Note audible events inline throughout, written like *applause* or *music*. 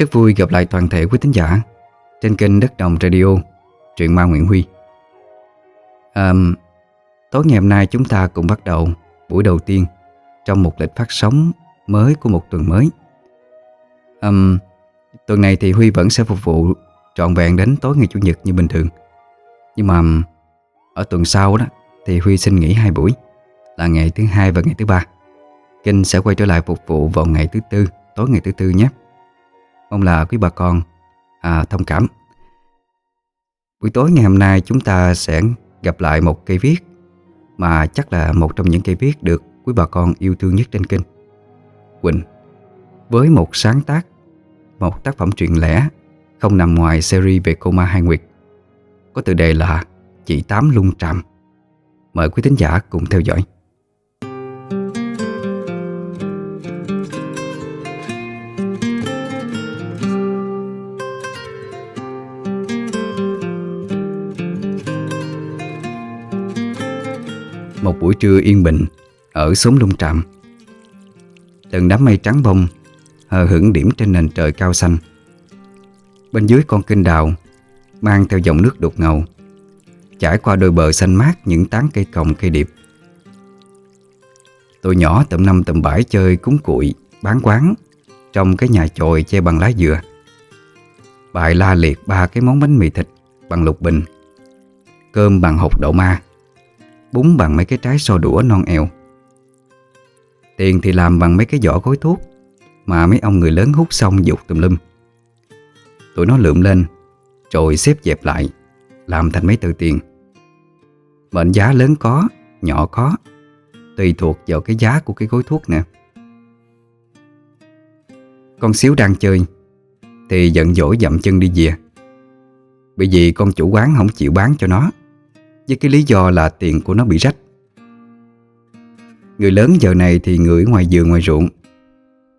Rất vui gặp lại toàn thể quý tín giả Trên kênh Đất Đồng Radio Truyện ma Nguyễn Huy. À, Tối ngày hôm nay chúng ta cũng bắt đầu buổi đầu tiên Trong một lịch phát sóng mới của một tuần mới. À, Tuần này thì Huy vẫn sẽ phục vụ trọn vẹn đến tối ngày Chủ nhật như bình thường. Nhưng mà ở tuần sau đó thì Huy xin nghỉ hai buổi Là ngày thứ hai và ngày thứ ba. Kênh sẽ quay trở lại phục vụ vào ngày thứ tư Tối ngày thứ tư nhé. Mong là quý bà con. À, thông cảm. Buổi tối ngày hôm nay chúng ta sẽ gặp lại một cây viết Mà chắc là một trong những cây viết được quý bà con yêu thương nhất trên kênh. Quỳnh Với một sáng tác Một tác phẩm truyện lẻ Không nằm ngoài series về cô ma hai nguyệt Có tựa đề là Chị Tám Lung Trạm Mời quý thính giả cùng theo dõi. Một buổi trưa yên bình, Ở xóm lung trạm Từng đám mây trắng bông, Hờ hững điểm trên nền trời cao xanh. Bên dưới con kênh đào, Mang theo dòng nước đục ngầu Trải qua đôi bờ xanh mát Những tán cây còng cây điệp. Tôi nhỏ tầm năm tầm bãi chơi cúng cụi Bán quán, Trong cái nhà chòi che bằng lá dừa. Bài la liệt ba cái món bánh mì thịt Bằng lục bình, Cơm bằng hột đậu ma. Bún bằng mấy cái trái so đũa non eo Tiền thì làm bằng mấy cái vỏ gói thuốc Mà mấy ông người lớn hút xong dục tùm lum. Tụi nó lượm lên Rồi xếp dẹp lại Làm thành mấy tờ tiền. Mệnh giá lớn có, nhỏ có Tùy thuộc vào cái giá của cái gói thuốc nè. Con xíu đang chơi Thì giận dỗi dậm chân đi về. Bởi vì con chủ quán không chịu bán cho nó với cái lý do là tiền của nó bị rách. Người lớn giờ này thì người ngoài vườn ngoài ruộng.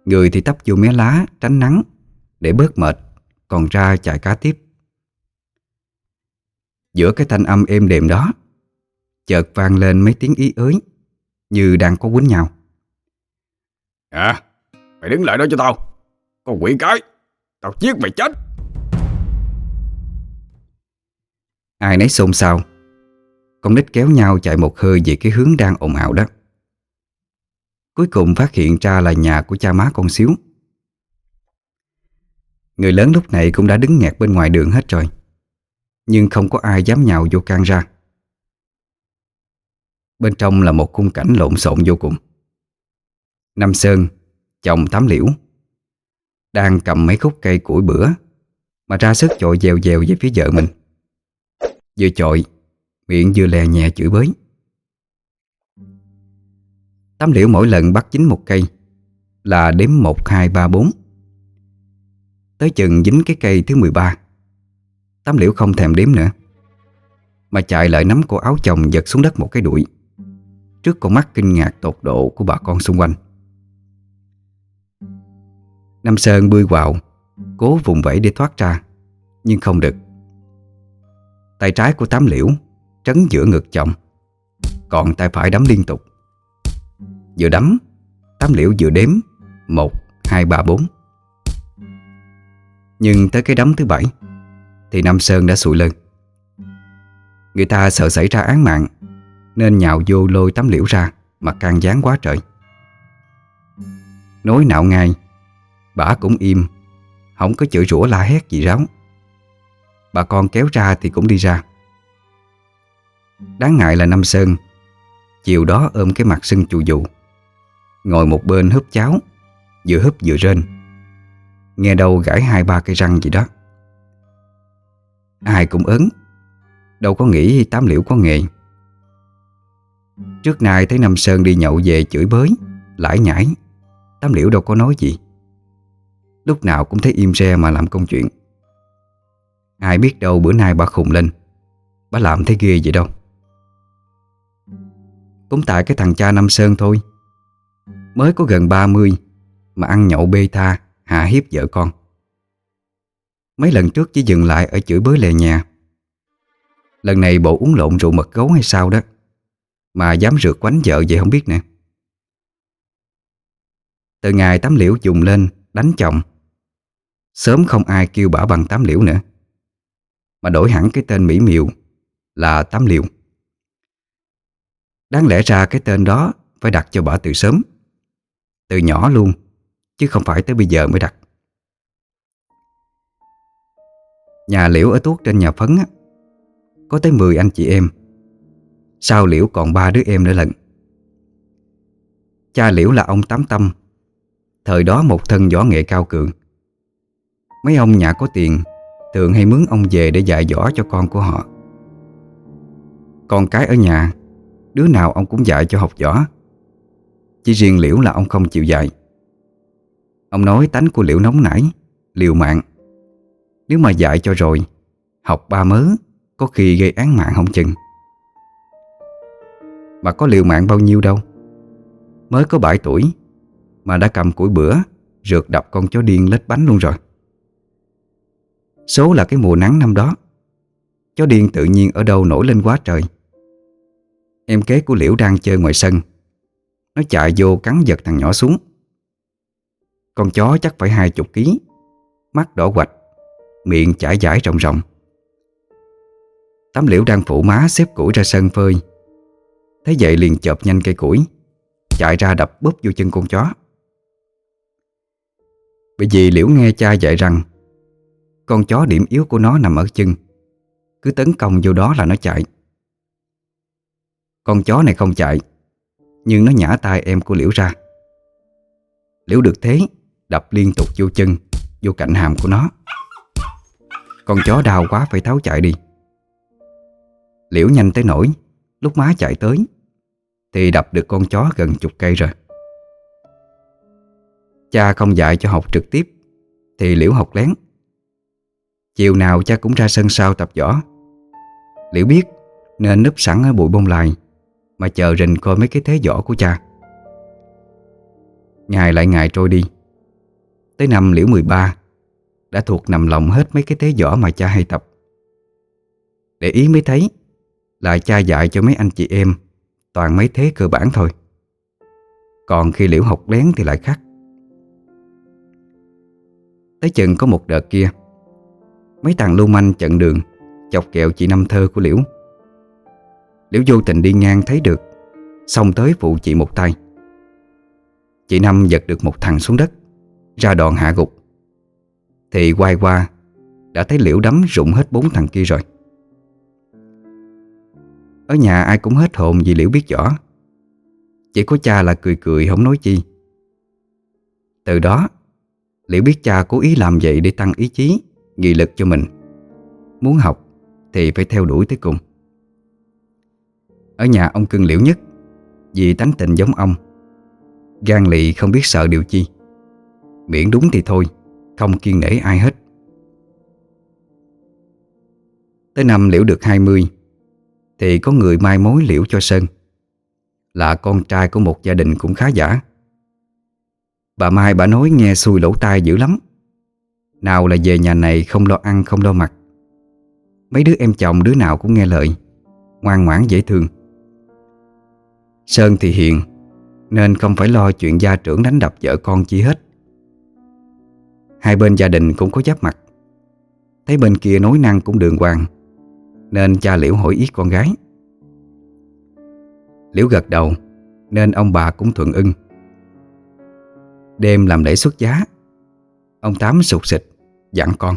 Người thì tấp vô mé lá tránh nắng Để bớt mệt Còn ra chạy cá tiếp. Giữa cái thanh âm êm đềm đó Chợt vang lên mấy tiếng ý ới Như đang có quýnh nhau. À Mày đứng lại đó cho tao. Con quỷ cái Tao giết mày chết. Ai nấy xôn xao con nít kéo nhau chạy một hơi về cái hướng đang ồn ào đó. Cuối cùng phát hiện ra là nhà của cha má con xíu. Người lớn lúc này cũng đã đứng nghẹt bên ngoài đường hết rồi Nhưng không có ai dám nhào vô can ra. Bên trong là một khung cảnh lộn xộn vô cùng. Năm Sơn, chồng Tám Liễu Đang cầm mấy khúc cây củi bữa Mà ra sức chội dèo dèo về phía vợ mình. Vừa chội Miệng vừa lè nhẹ chửi bới. Tám liễu mỗi lần bắt dính một cây Là đếm 1, 2, 3, 4 Tới chừng dính cái cây thứ 13 Tám liễu không thèm đếm nữa Mà chạy lại nắm cổ áo chồng giật xuống đất một cái đuổi Trước con mắt kinh ngạc tột độ của bà con xung quanh. Nam Sơn bươi quạo Cố vùng vẫy để thoát ra Nhưng không được. Tay trái của tám liễu Trấn giữa ngực chồng. Còn tay phải đấm liên tục. Vừa đấm Tám liễu vừa đếm. Một, hai, ba, bốn. Nhưng tới cái đấm thứ bảy Thì Nam Sơn đã sụi lên. Người ta sợ xảy ra án mạng Nên nhào vô lôi tấm liễu ra Mà càng dán quá trời. Nói nạo ngay Bà cũng im Không có chửi rủa la hét gì ráo. Bà con kéo ra thì cũng đi ra. Đáng ngại là nam Sơn. Chiều đó ôm cái mặt sưng chù dù Ngồi một bên húp cháo, Vừa húp vừa rên. Nghe đâu gãi hai ba cây răng gì đó. Ai cũng ớn, Đâu có nghĩ tám liễu có nghề. Trước nay thấy nam Sơn đi nhậu về chửi bới, Lãi nhãi, Tám liễu đâu có nói gì. Lúc nào cũng thấy im re mà làm công chuyện. Ai biết đâu bữa nay bà khùng lên, Bà làm thấy ghê vậy đâu cũng tại cái thằng cha Năm Sơn thôi. Mới có gần 30 Mà ăn nhậu bê tha, Hạ hiếp vợ con. Mấy lần trước chỉ dừng lại ở chửi bới lề nhà. Lần này bộ uống lộn rượu mật gấu hay sao đó, Mà dám rượt quánh vợ vậy không biết nè. Từ ngày tắm liễu dùng lên, Đánh chồng, Sớm không ai kêu bả bằng tám liễu nữa. Mà đổi hẳn cái tên mỹ miều Là tám liễu Đáng lẽ ra cái tên đó Phải đặt cho bà từ sớm. Từ nhỏ luôn Chứ không phải tới bây giờ mới đặt. Nhà liễu ở tuốt trên nhà phấn á, Có tới 10 anh chị em. Sau liễu còn ba đứa em nữa lận. Cha liễu là ông Tám Tâm Thời đó một thân võ nghệ cao cường. Mấy ông nhà có tiền Thường hay mướn ông về để dạy võ cho con của họ. Con cái ở nhà Đứa nào ông cũng dạy cho học võ. Chỉ riêng Liễu là ông không chịu dạy. Ông nói tánh của Liễu nóng nảy, Liều mạng. Nếu mà dạy cho rồi, Học ba mớ, Có khi gây án mạng không chừng. Mà có liều mạng bao nhiêu đâu. Mới có 7 tuổi, Mà đã cầm củi bữa, Rượt đập con chó điên lết bánh luôn rồi. Số là cái mùa nắng năm đó. Chó điên tự nhiên ở đâu nổi lên quá trời. Em kế của Liễu đang chơi ngoài sân. Nó chạy vô cắn giật thằng nhỏ xuống. Con chó chắc phải hai chục ký. Mắt đỏ quạch Miệng chảy dãi rộng rộng Tấm liễu đang phủ má xếp củi ra sân phơi. Thấy vậy liền chộp nhanh cây củi, Chạy ra đập búp vô chân con chó. Bởi vì liễu nghe cha dạy rằng, Con chó điểm yếu của nó nằm ở chân. Cứ tấn công vô đó là nó chạy. Con chó này không chạy, Nhưng nó nhả tay em của Liễu ra. Liễu được thế, Đập liên tục vô chân, Vô cạnh hàm của nó. Con chó đau quá phải tháo chạy đi. Liễu nhanh tới nổi Lúc má chạy tới, Thì đập được con chó gần chục cây rồi. Cha không dạy cho học trực tiếp, Thì Liễu học lén. Chiều nào cha cũng ra sân sau tập võ. Liễu biết Nên núp sẵn ở bụi bông lại mà chờ rình coi mấy cái thế võ của cha. Ngày lại ngày trôi đi. Tới năm Liễu 13 Đã thuộc nằm lòng hết mấy cái thế võ mà cha hay tập. Để ý mới thấy, Là cha dạy cho mấy anh chị em Toàn mấy thế cơ bản thôi. Còn khi Liễu học lén thì lại khác. Tới chừng có một đợt kia, Mấy thằng lưu manh chặn đường, Chọc kẹo chị Năm Thơ của Liễu. Liễu vô tình đi ngang thấy được Xong tới phụ chị một tay. Chị Năm giật được một thằng xuống đất, Ra đòn hạ gục. Thì quay qua, Đã thấy Liễu đấm rụng hết bốn thằng kia rồi. Ở nhà ai cũng hết hồn vì Liễu biết rõ. Chỉ có cha là cười cười, không nói chi. Từ đó, Liễu biết cha cố ý làm vậy để tăng ý chí, Nghị lực cho mình. Muốn học thì phải theo đuổi tới cùng. Ở nhà ông cưng liễu nhất. Vì tánh tình giống ông. Gan lì không biết sợ điều chi. Miễn đúng thì thôi, Không kiên nể ai hết. Tới năm liễu được 20 Thì có người mai mối liễu cho Sơn. Là con trai của một gia đình cũng khá giả. Bà Mai bà nói nghe xui lỗ tai dữ lắm. Nào là về nhà này không lo ăn không lo mặc. Mấy đứa em chồng đứa nào cũng nghe lời. Ngoan ngoãn dễ thương. Sơn thì hiền, Nên không phải lo chuyện gia trưởng đánh đập vợ con chi hết. Hai bên gia đình cũng có giáp mặt. Thấy bên kia nối năng cũng đường hoàng, Nên cha Liễu hỏi ý con gái. Liễu gật đầu, Nên ông bà cũng thuận ưng. Đêm làm lễ xuất giá, Ông Tám sụt xịt Dặn con.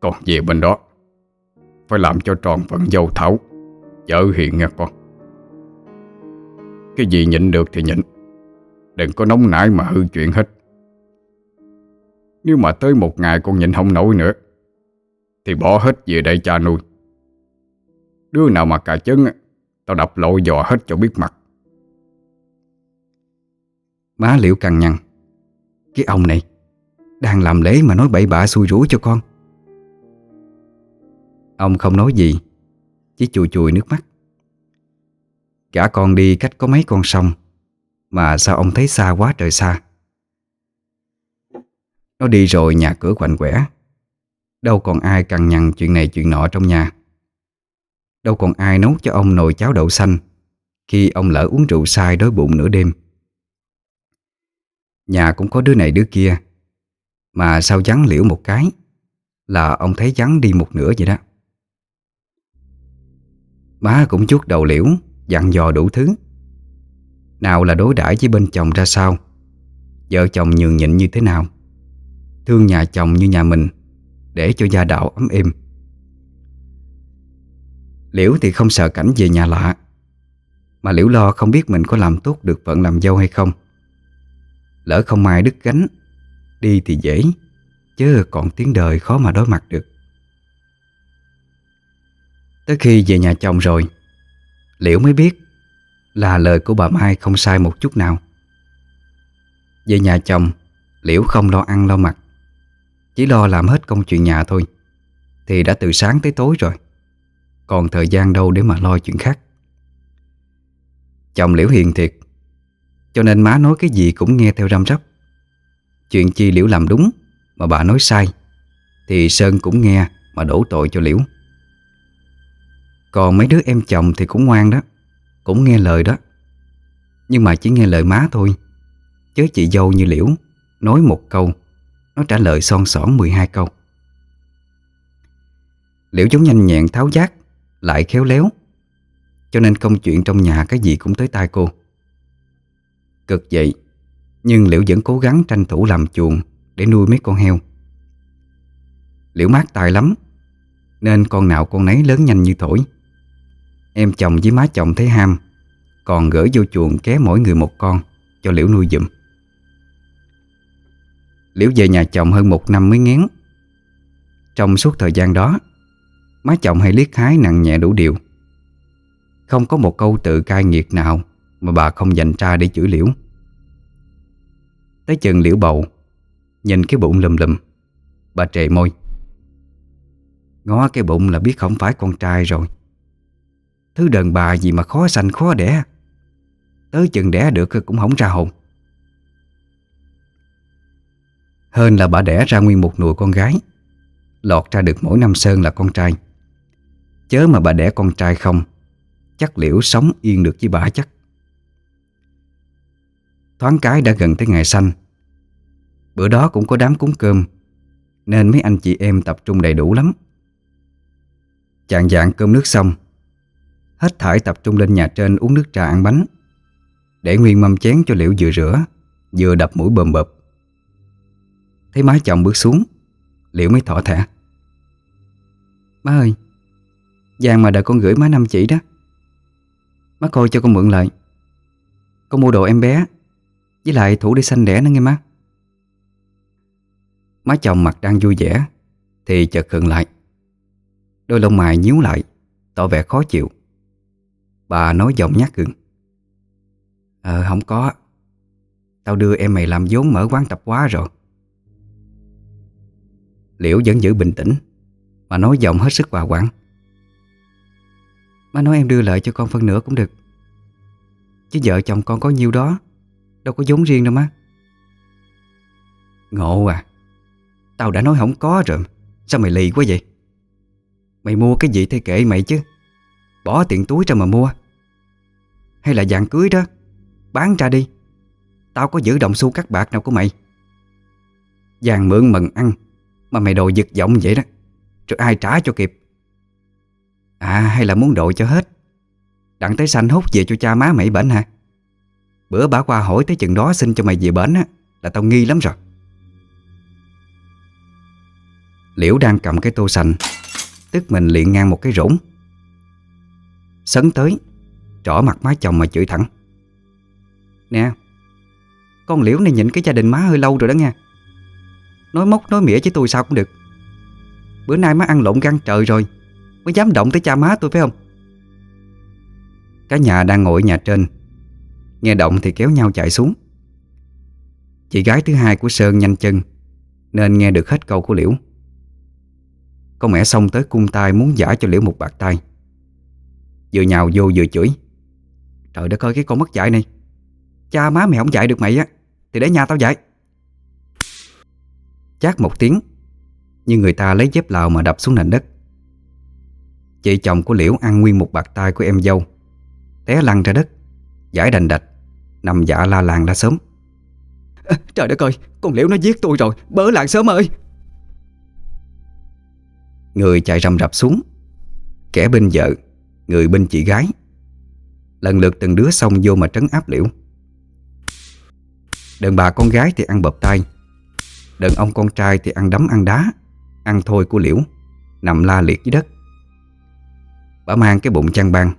Con về bên đó, Phải làm cho tròn phận dâu thảo, Vợ hiền nha con. Cái gì nhịn được thì nhịn. Đừng có nóng nảy mà hư chuyện hết. Nếu mà tới một ngày con nhịn không nổi nữa, Thì bỏ hết về đây cha nuôi. Đứa nào mà cà chấn Tao đập lộ dò hết cho biết mặt. Má liễu cằn nhằn, Cái ông này đang làm lễ mà nói bậy bạ xui rủi cho con. Ông không nói gì, Chỉ chùi chùi nước mắt. Cả con đi cách có mấy con sông. Mà sao ông thấy xa quá trời xa? Nó đi rồi nhà cửa quạnh quẻ. Đâu còn ai cằn nhằn chuyện này chuyện nọ trong nhà. Đâu còn ai nấu cho ông nồi cháo đậu xanh Khi ông lỡ uống rượu sai đói bụng nửa đêm. Nhà cũng có đứa này đứa kia. Mà sau vắng liễu một cái Là ông thấy vắng đi một nửa vậy đó. Má cũng chút đầu liễu. Dặn dò đủ thứ. Nào là đối đãi với bên chồng ra sao? Vợ chồng nhường nhịn như thế nào? Thương nhà chồng như nhà mình, Để cho gia đạo ấm êm. Liễu thì không sợ cảnh về nhà lạ, Mà Liễu lo không biết mình có làm tốt được phận làm dâu hay không. Lỡ không ai đứt gánh, Đi thì dễ Chứ còn tiếng đời khó mà đối mặt được. Tới khi về nhà chồng rồi Liễu mới biết Là lời của bà Mai không sai một chút nào. Về nhà chồng, Liễu không lo ăn lo mặc, Chỉ lo làm hết công chuyện nhà thôi, Thì đã từ sáng tới tối rồi. Còn thời gian đâu để mà lo chuyện khác? Chồng Liễu hiền thiệt, Cho nên má nói cái gì cũng nghe theo răm rắp. Chuyện chi Liễu làm đúng Mà bà nói sai, Thì Sơn cũng nghe mà đổ tội cho Liễu. Còn mấy đứa em chồng thì cũng ngoan đó, Cũng nghe lời đó. Nhưng mà chỉ nghe lời má thôi, Chứ chị dâu như Liễu Nói một câu, Nó trả lời son sỏn 12 câu. Liễu giống nhanh nhẹn tháo giác, Lại khéo léo. Cho nên công chuyện trong nhà cái gì cũng tới tai cô. Cực vậy, Nhưng Liễu vẫn cố gắng tranh thủ làm chuồng Để nuôi mấy con heo. Liễu mát tài lắm, Nên con nào con nấy lớn nhanh như thổi. Em chồng với má chồng thấy ham, Còn gửi vô chuồng ké mỗi người một con Cho Liễu nuôi dùm Liễu về nhà chồng hơn một năm mới ngén. Trong suốt thời gian đó, Má chồng hay liếc hái nặng nhẹ đủ điều. Không có một câu tự cai nghiệt nào Mà bà không dành ra để chửi Liễu. Tới chừng Liễu bầu, Nhìn cái bụng lùm lùm, Bà trề môi. Ngó cái bụng là biết không phải con trai rồi. Thứ đàn bà gì mà khó sanh khó đẻ? Tới chừng đẻ được cũng không ra hồn. Hơn là bà đẻ ra nguyên một nùi con gái. Lọt ra được mỗi năm Sơn là con trai. Chớ mà bà đẻ con trai không, Chắc liễu sống yên được với bà chắc. Thoáng cái đã gần tới ngày sanh. Bữa đó cũng có đám cúng cơm, Nên mấy anh chị em tập trung đầy đủ lắm. Chạng dạng cơm nước xong Hết thải tập trung lên nhà trên uống nước trà ăn bánh. Để nguyên mâm chén cho liễu vừa rửa, Vừa đập mũi bầm bập Thấy má chồng bước xuống, Liễu mới thỏ thẻ. Má ơi, Vàng mà đợi con gửi má năm chỉ đó. Má coi cho con mượn lại. Con mua đồ em bé, Với lại thủ đi xanh đẻ nữa nghe má. Má chồng mặt đang vui vẻ, Thì chợt khựng lại. Đôi lông mày nhíu lại, Tỏ vẻ khó chịu. Bà nói giọng nhát gừng Ờ không có. Tao đưa em mày làm vốn mở quán tập quá rồi. Liễu vẫn giữ bình tĩnh, Mà nói giọng hết sức hòa quảng Má nói em đưa lợi cho con phân nửa cũng được. Chứ vợ chồng con có nhiêu đó, Đâu có vốn riêng đâu má. Ngộ à Tao đã nói không có rồi, Sao mày lì quá vậy? Mày mua cái gì thì kệ mày chứ. Bỏ tiền túi ra mà mua. Hay là dạng cưới đó? Bán ra đi. Tao có giữ đồng xu cắt bạc nào của mày? Giàng mượn mần ăn, Mà mày đồ giật giọng vậy đó. Rồi ai trả cho kịp? À hay là muốn đội cho hết? Đặng tới xanh hút về cho cha má mày bệnh hả? Bữa bà qua hỏi tới chừng đó xin cho mày về bệnh á, Là tao nghi lắm rồi. Liễu đang cầm cái tô xanh, Tức mình liền ngang một cái rỗng. Sấn tới Trỏ mặt má chồng mà chửi thẳng. Nè, Con Liễu này nhịn cái gia đình má hơi lâu rồi đó nha Nói móc, nói mỉa với tôi sao cũng được. Bữa nay má ăn lộn gan trời rồi Mới dám động tới cha má tôi phải không? Cả nhà đang ngồi nhà trên, Nghe động thì kéo nhau chạy xuống. Chị gái thứ hai của Sơn nhanh chân, Nên nghe được hết câu của Liễu. Con mẹ xong tới cung tay muốn giả cho Liễu một bạc tay Vừa nhào vô vừa chửi. Trời đất ơi, cái con mất dạy này. Cha má mày không dạy được mày á, Thì để nhà tao dạy. Chát một tiếng, Nhưng người ta lấy dép lào mà đập xuống nền đất. Chị chồng của Liễu ăn nguyên một bạc tay của em dâu, Té lăn ra đất, Giải đành đạch, Nằm dạ la làng la sớm Trời đất ơi, Con liễu nó giết tôi rồi, Bớ làng sớm ơi. Người chạy rầm rập xuống, Kẻ bên vợ, Người bên chị gái. Lần lượt từng đứa xông vô mà trấn áp liễu. Đàn bà con gái thì ăn bập tay Đàn ông con trai thì ăn đấm ăn đá, Ăn thôi của liễu, Nằm la liệt dưới đất. Bà mang cái bụng chăn băng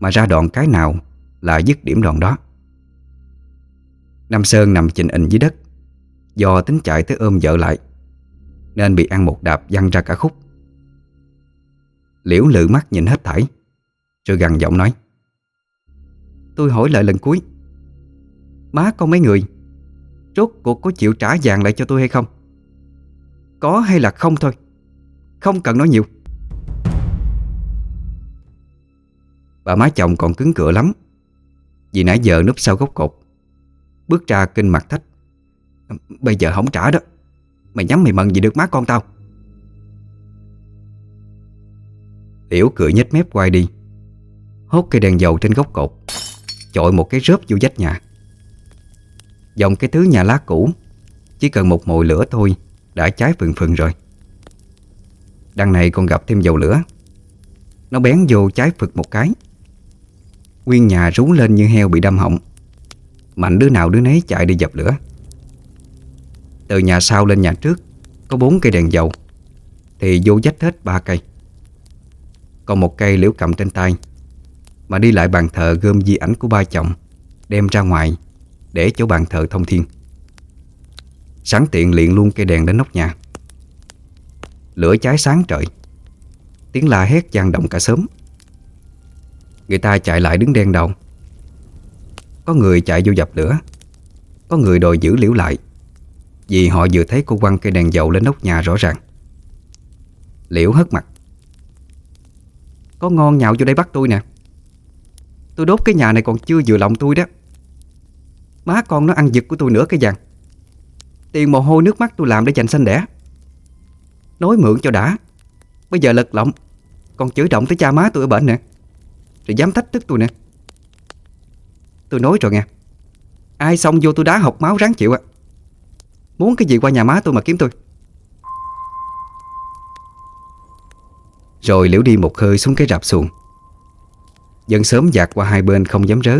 Mà ra đoạn cái nào Là dứt điểm đoạn đó. Nam Sơn nằm chình ịnh dưới đất, Do tính chạy tới ôm vợ lại, Nên bị ăn một đạp văng ra cả khúc. Liễu lự mắt nhìn hết thảy, Rồi gằn giọng nói. Tôi hỏi lại lần cuối. Má con mấy người? Rốt cuộc có chịu trả vàng lại cho tôi hay không? Có hay là không thôi. Không cần nói nhiều. Bà má chồng còn cứng cửa lắm. Vì nãy giờ núp sau gốc cột, Bước ra kinh mặt thách. Bây giờ không trả đó. Mày nhắm mày mận gì được má con tao. Liễu cười nhếch mép quay đi, Hốt cây đèn dầu trên gốc cột chọi một cái rớp vô vách nhà. Dòng cái thứ nhà lá cũ, Chỉ cần một mồi lửa thôi, Đã cháy phừng phừng rồi. Đằng này còn gặp thêm dầu lửa. Nó bén vô cháy phực một cái. Nguyên nhà rú lên như heo bị đâm họng. Mạnh đứa nào đứa nấy chạy đi dập lửa. Từ nhà sau lên nhà trước, Có bốn cây đèn dầu. Thì vô dách hết ba cây. Còn một cây liễu cầm trên tay. Mà đi lại bàn thờ gom di ảnh của ba chồng, Đem ra ngoài Để chỗ bàn thờ thông thiên. Sáng tiện liền luôn cây đèn đến nóc nhà. Lửa cháy sáng trời. Tiếng la hét gian động cả sớm Người ta chạy lại đứng đen đầu. Có người chạy vô dập lửa. Có người đòi giữ liễu lại. Vì họ vừa thấy cô quăng cây đèn dầu lên nóc nhà rõ ràng. Liễu hất mặt. Có ngon nhạo vô đây bắt tôi nè. Tôi đốt cái nhà này còn chưa vừa lòng tôi đó. Má con nó ăn giật của tôi nữa cái dàn Tiền mồ hôi nước mắt tôi làm để dành sanh đẻ. Nói mượn cho đã. Bây giờ lật lọng. Còn chửi động tới cha má tôi ở bệnh nè. Rồi dám thách thức tôi nè. Tôi nói rồi nghe. Ai xong vô tôi đá học máu ráng chịu ạ Muốn cái gì qua nhà má tôi mà kiếm tôi. Rồi liễu đi một hơi xuống cái rạp xuồng. Dân sớm dạt qua hai bên không dám rớ.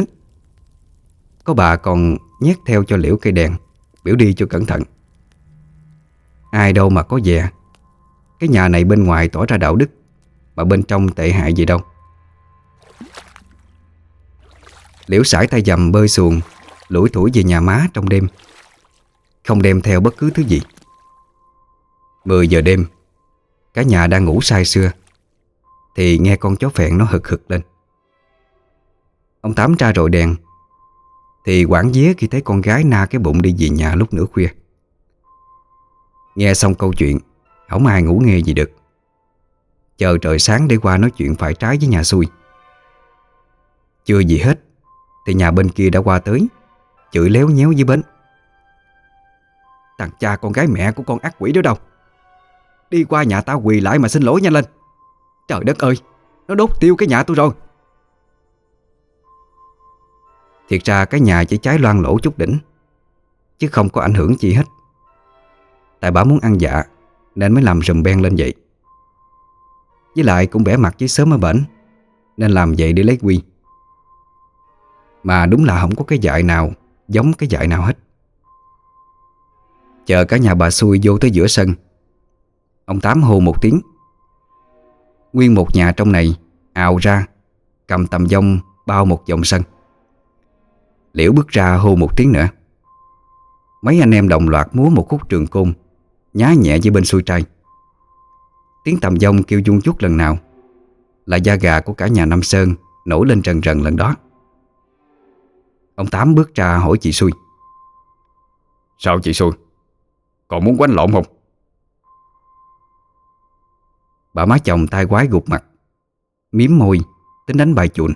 Có bà còn nhét theo cho liễu cây đèn, Biểu đi cho cẩn thận. Ai đâu mà có dè Cái nhà này bên ngoài tỏ ra đạo đức, Mà bên trong tệ hại gì đâu. Liễu sải tay dầm bơi xuồng, Lủi thủi về nhà má trong đêm. Không đem theo bất cứ thứ gì. 10 giờ đêm, Cả nhà đang ngủ say sưa, Thì nghe con chó phẹn nó hực hực lên. Ông Tám tra rồi đèn. Thì quản dế khi thấy con gái na cái bụng đi về nhà lúc nửa khuya. Nghe xong câu chuyện, Không ai ngủ nghe gì được. Chờ trời sáng để qua nói chuyện phải trái với nhà xui. Chưa gì hết, Thì nhà bên kia đã qua tới, Chửi léo nhéo dưới bến. Thằng cha con gái mẹ của con ác quỷ đó đâu? Đi qua nhà tao quỳ lại mà xin lỗi nhanh lên Trời đất ơi, Nó đốt tiêu cái nhà tôi rồi. Thiệt ra cái nhà chỉ cháy loang lỗ chút đỉnh, Chứ không có ảnh hưởng gì hết. Tại bà muốn ăn dạ Nên mới làm rùm beng lên vậy. Với lại cũng bẻ mặt với sớm ở bển, Nên làm vậy để lấy quy. Mà đúng là không có cái dại nào Giống cái dại nào hết. Chờ cả nhà bà xui vô tới giữa sân, Ông Tám hô một tiếng. Nguyên một nhà trong này ào ra, Cầm tầm dông bao một vòng sân. Liễu bước ra hô một tiếng nữa. Mấy anh em đồng loạt múa một khúc trường côn Nhá nhẹ với bên xuôi trai Tiếng tầm dông kêu dung chút lần nào Là da gà của cả nhà Nam Sơn Nổi lên trần trần lần đó. Ông Tám bước ra hỏi chị Xui Sao chị Xui Còn muốn quánh lộn không? Bà má chồng tai quái gục mặt Miếm môi Tính đánh bài chuồn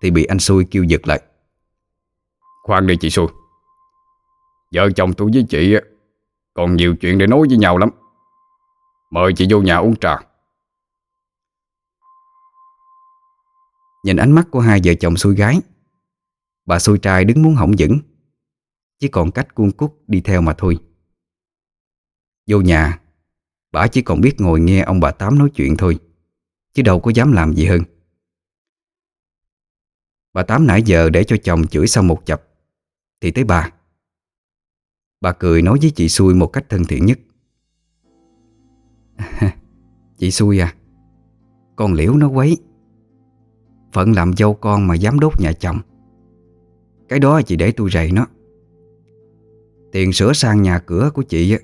Thì bị anh Xui kêu giật lại Khoan đi, chị Xui Vợ chồng tôi với chị Còn nhiều chuyện để nói với nhau lắm. Mời chị vô nhà uống trà. Nhìn ánh mắt của hai vợ chồng xui gái, Bà xui trai đứng muốn hỏng dững Chỉ còn cách cuông cút đi theo mà thôi. Vô nhà, Bà chỉ còn biết ngồi nghe ông bà Tám nói chuyện thôi, Chứ đâu có dám làm gì hơn. Bà Tám nãy giờ để cho chồng chửi xong một chập thì tới bà. Bà cười nói với chị xui một cách thân thiện nhất. *laughs* Chị xui à Con liễu nó quấy. Phận làm dâu con mà dám đốt nhà chồng. Cái đó chị để tôi rầy nó. Tiền sửa sang nhà cửa của chị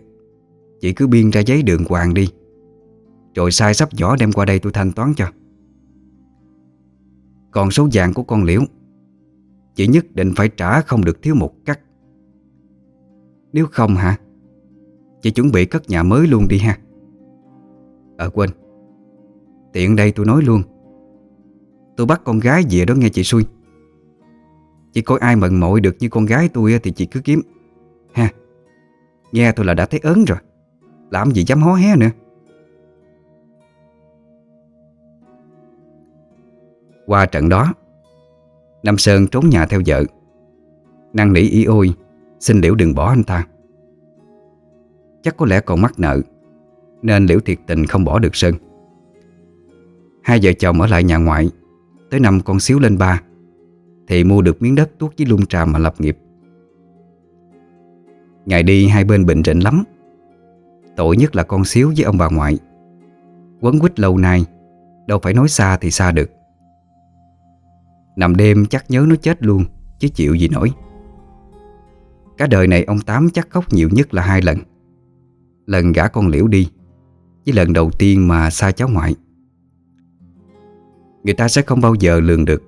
Chị cứ biên ra giấy đường hoàng đi. Rồi sai sắp giỏ đem qua đây tôi thanh toán cho. Còn số vàng của con liễu Chị nhất định phải trả không được thiếu một cắt. Nếu không hả? Chị chuẩn bị cất nhà mới luôn đi ha. Ờ quên. Tiện đây tôi nói luôn. Tôi bắt con gái về đó nghe chị xui. Chị coi ai mận mội được như con gái tôi Thì chị cứ kiếm. Ha. Nghe tôi là đã thấy ớn rồi. Làm gì dám hó hé nữa. Qua trận đó Nam Sơn trốn nhà theo vợ. Năng nỉ ý ôi, Xin Liễu đừng bỏ anh ta. Chắc có lẽ còn mắc nợ, Nên Liễu thiệt tình không bỏ được Sơn. Hai vợ chồng ở lại nhà ngoại, Tới năm con xíu lên ba, Thì mua được miếng đất tuốt với lung trà mà lập nghiệp. Ngày đi hai bên bình rịnh lắm. Tội nhất là con xíu với ông bà ngoại. Quấn quýt lâu nay, Đâu phải nói xa thì xa được. Nằm đêm chắc nhớ nó chết luôn, Chứ chịu gì nổi. Cả đời này ông Tám chắc khóc nhiều nhất là hai lần. Lần gã con Liễu đi Với lần đầu tiên mà xa cháu ngoại. Người ta sẽ không bao giờ lường được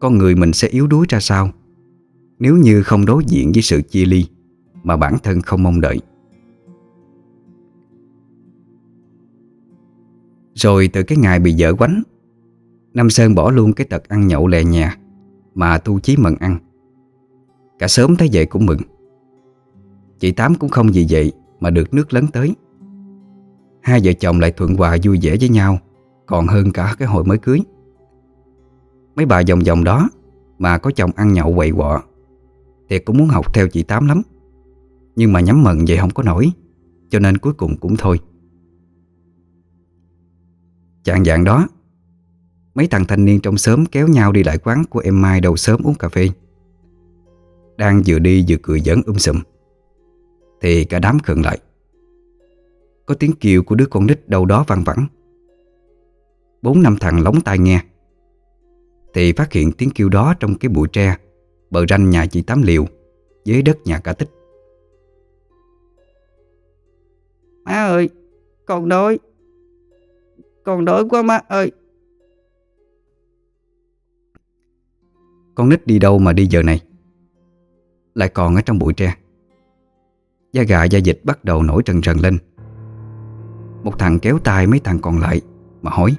Con người mình sẽ yếu đuối ra sao Nếu như không đối diện với sự chia ly Mà bản thân không mong đợi. Rồi từ cái ngày bị vợ quánh Nam Sơn bỏ luôn cái tật ăn nhậu lè nhà Mà tu chí mần ăn. Cả sớm thấy vậy cũng mừng. Chị Tám cũng không gì vậy Mà được nước lớn tới. Hai vợ chồng lại thuận hòa vui vẻ với nhau, Còn hơn cả cái hồi mới cưới. Mấy bà vòng vòng đó Mà có chồng ăn nhậu quậy quọ, Thì cũng muốn học theo chị Tám lắm. Nhưng mà nhắm mần vậy không có nổi, Cho nên cuối cùng cũng thôi. Chạng dạng đó Mấy thằng thanh niên trong xóm kéo nhau đi lại quán của em Mai đầu sớm uống cà phê. Đang vừa đi vừa cười giỡn um sùm. Thì cả đám khựng lại. Có tiếng kêu của đứa con nít đâu đó văng vẳng. Bốn năm thằng lóng tai nghe. Thì phát hiện tiếng kêu đó trong cái bụi tre, Bờ ranh nhà chị Tám Liều, Dưới đất nhà cả tích. Má ơi, Con đói. Con đói quá má ơi. Con nít đi đâu mà đi giờ này? Lại còn ở trong bụi tre. Da gà da dịch bắt đầu nổi trần trần lên. Một thằng kéo tay mấy thằng còn lại Mà hỏi.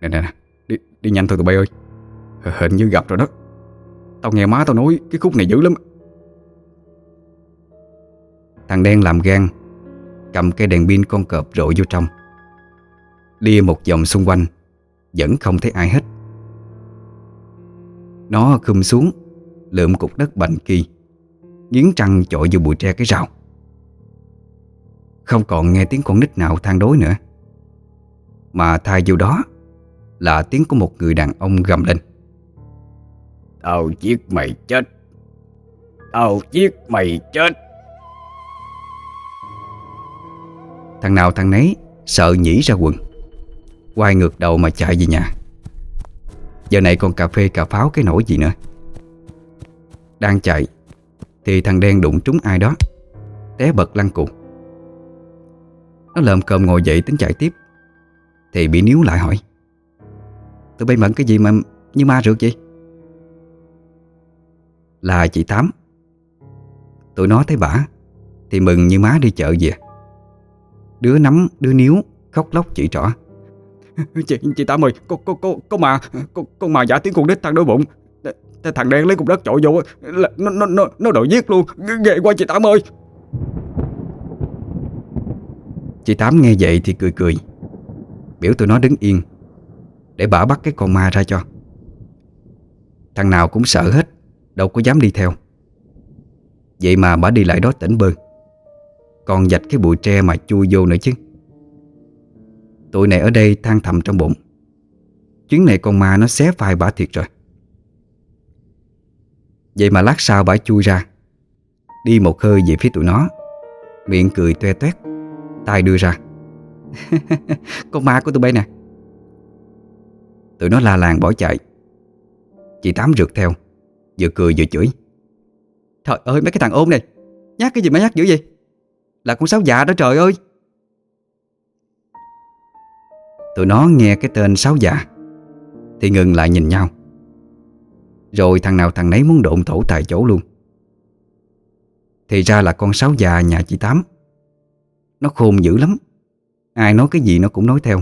Nè nè nè Đi, đi nhanh thôi tụi bay ơi. Hình như gặp rồi đó. Tao nghe má tao nói cái khúc này dữ lắm. Thằng đen làm gan Cầm cây đèn pin con cọp rội vô trong. Lia một vòng xung quanh Vẫn không thấy ai hết. Nó khum xuống Lượm cục đất bành kỳ Nghiến trăng chội vô bụi tre cái rào. Không còn nghe tiếng con nít nào than đối nữa. Mà thay vô đó Là tiếng của một người đàn ông gầm lên. Tao giết mày chết. Tao giết mày chết. Thằng nào thằng nấy sợ nhỉ ra quần Quay ngược đầu mà chạy về nhà Giờ này còn cà phê, cà pháo, cái nổi gì nữa? Đang chạy, Thì thằng đen đụng trúng ai đó. Té bật lăn cụ Nó lợm cơm ngồi dậy tính chạy tiếp. Thì bị níu lại hỏi, Tụi bay mận cái gì mà, như ma rượt vậy? Là chị Tám. Tụi nó thấy bả, Thì mừng như má đi chợ về. Đứa nắm, đứa níu, Khóc lóc chỉ trỏ. *laughs* Chị, chị Tám ơi Có, có, có, có mà có, con mà giả tiếng con nít thằng đôi bụng. Thằng đen lấy cục đất trội vô là, Nó, nó, nó, nó đòi giết luôn. Ghê quá chị Tám ơi. Chị Tám nghe vậy thì cười cười. Biểu tụi nó đứng yên Để bả bắt cái con ma ra cho. Thằng nào cũng sợ hết Đâu có dám đi theo. Vậy mà bả đi lại đó tỉnh bơ. Còn dạch cái bụi tre mà chui vô nữa chứ. Tụi này ở đây than thầm trong bụng. Chuyến này con ma nó xé vai bả thiệt rồi. Vậy mà lát sau bả chui ra, Đi một hơi về phía tụi nó. Miệng cười toe toét, tay đưa ra. *laughs* Con ma của tụi bay nè. Tụi nó la làng bỏ chạy. Chị Tám rượt theo, Vừa cười vừa chửi. Trời ơi, mấy cái thằng ôm này, Nhát cái gì mà nhát dữ vậy? Là con sáo già đó trời ơi. Tụi nó nghe cái tên sáu già. Thì ngừng lại nhìn nhau. Rồi thằng nào thằng nấy muốn độn thổ tại chỗ luôn. Thì ra là con sáu già nhà chị Tám. Nó khôn dữ lắm. Ai nói cái gì nó cũng nói theo.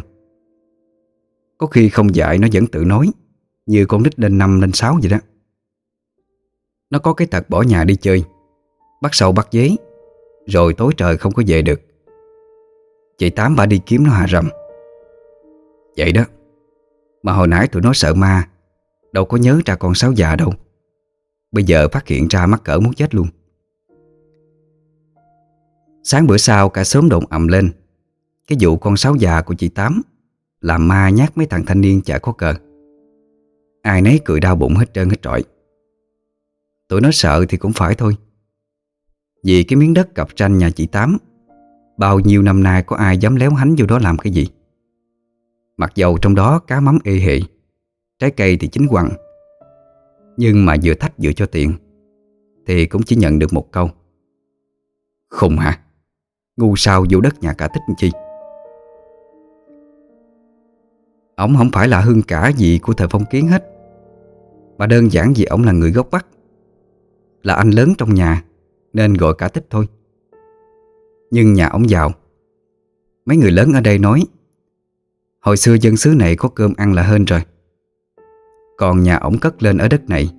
Có khi không dạy nó vẫn tự nói, Như con nít lên năm lên sáu vậy đó. Nó có cái tật bỏ nhà đi chơi, Bắt sâu bắt giấy Rồi tối trời không có về được. Chị Tám bà đi kiếm nó hạ rầm. Vậy đó. Mà hồi nãy tụi nó sợ ma, Đâu có nhớ ra con sáo già đâu. Bây giờ phát hiện ra mắc cỡ muốn chết luôn. Sáng bữa sau, cả sớm đồn ầm lên. Cái vụ con sáo già của chị Tám Làm ma nhát mấy thằng thanh niên chả có cờ. Ai nấy cười đau bụng hết trơn hết trọi. Tụi nó sợ thì cũng phải thôi. Vì cái miếng đất cặp tranh nhà chị Tám, Bao nhiêu năm nay có ai dám léo hánh vô đó làm cái gì? Mặc dầu trong đó cá mắm ê hệ Trái cây thì chín quăng, Nhưng mà vừa thách vừa cho tiền Thì cũng chỉ nhận được một câu. Khùng hả? Ngu sao vô đất nhà cả thích chi? Ông không phải là hương cả gì của thời phong kiến hết Mà đơn giản vì ông là người gốc Bắc Là anh lớn trong nhà Nên gọi cả tích thôi. Nhưng nhà ông giàu. Mấy người lớn ở đây nói Hồi xưa dân xứ này có cơm ăn là hơn rồi. Còn nhà ổng cất lên ở đất này,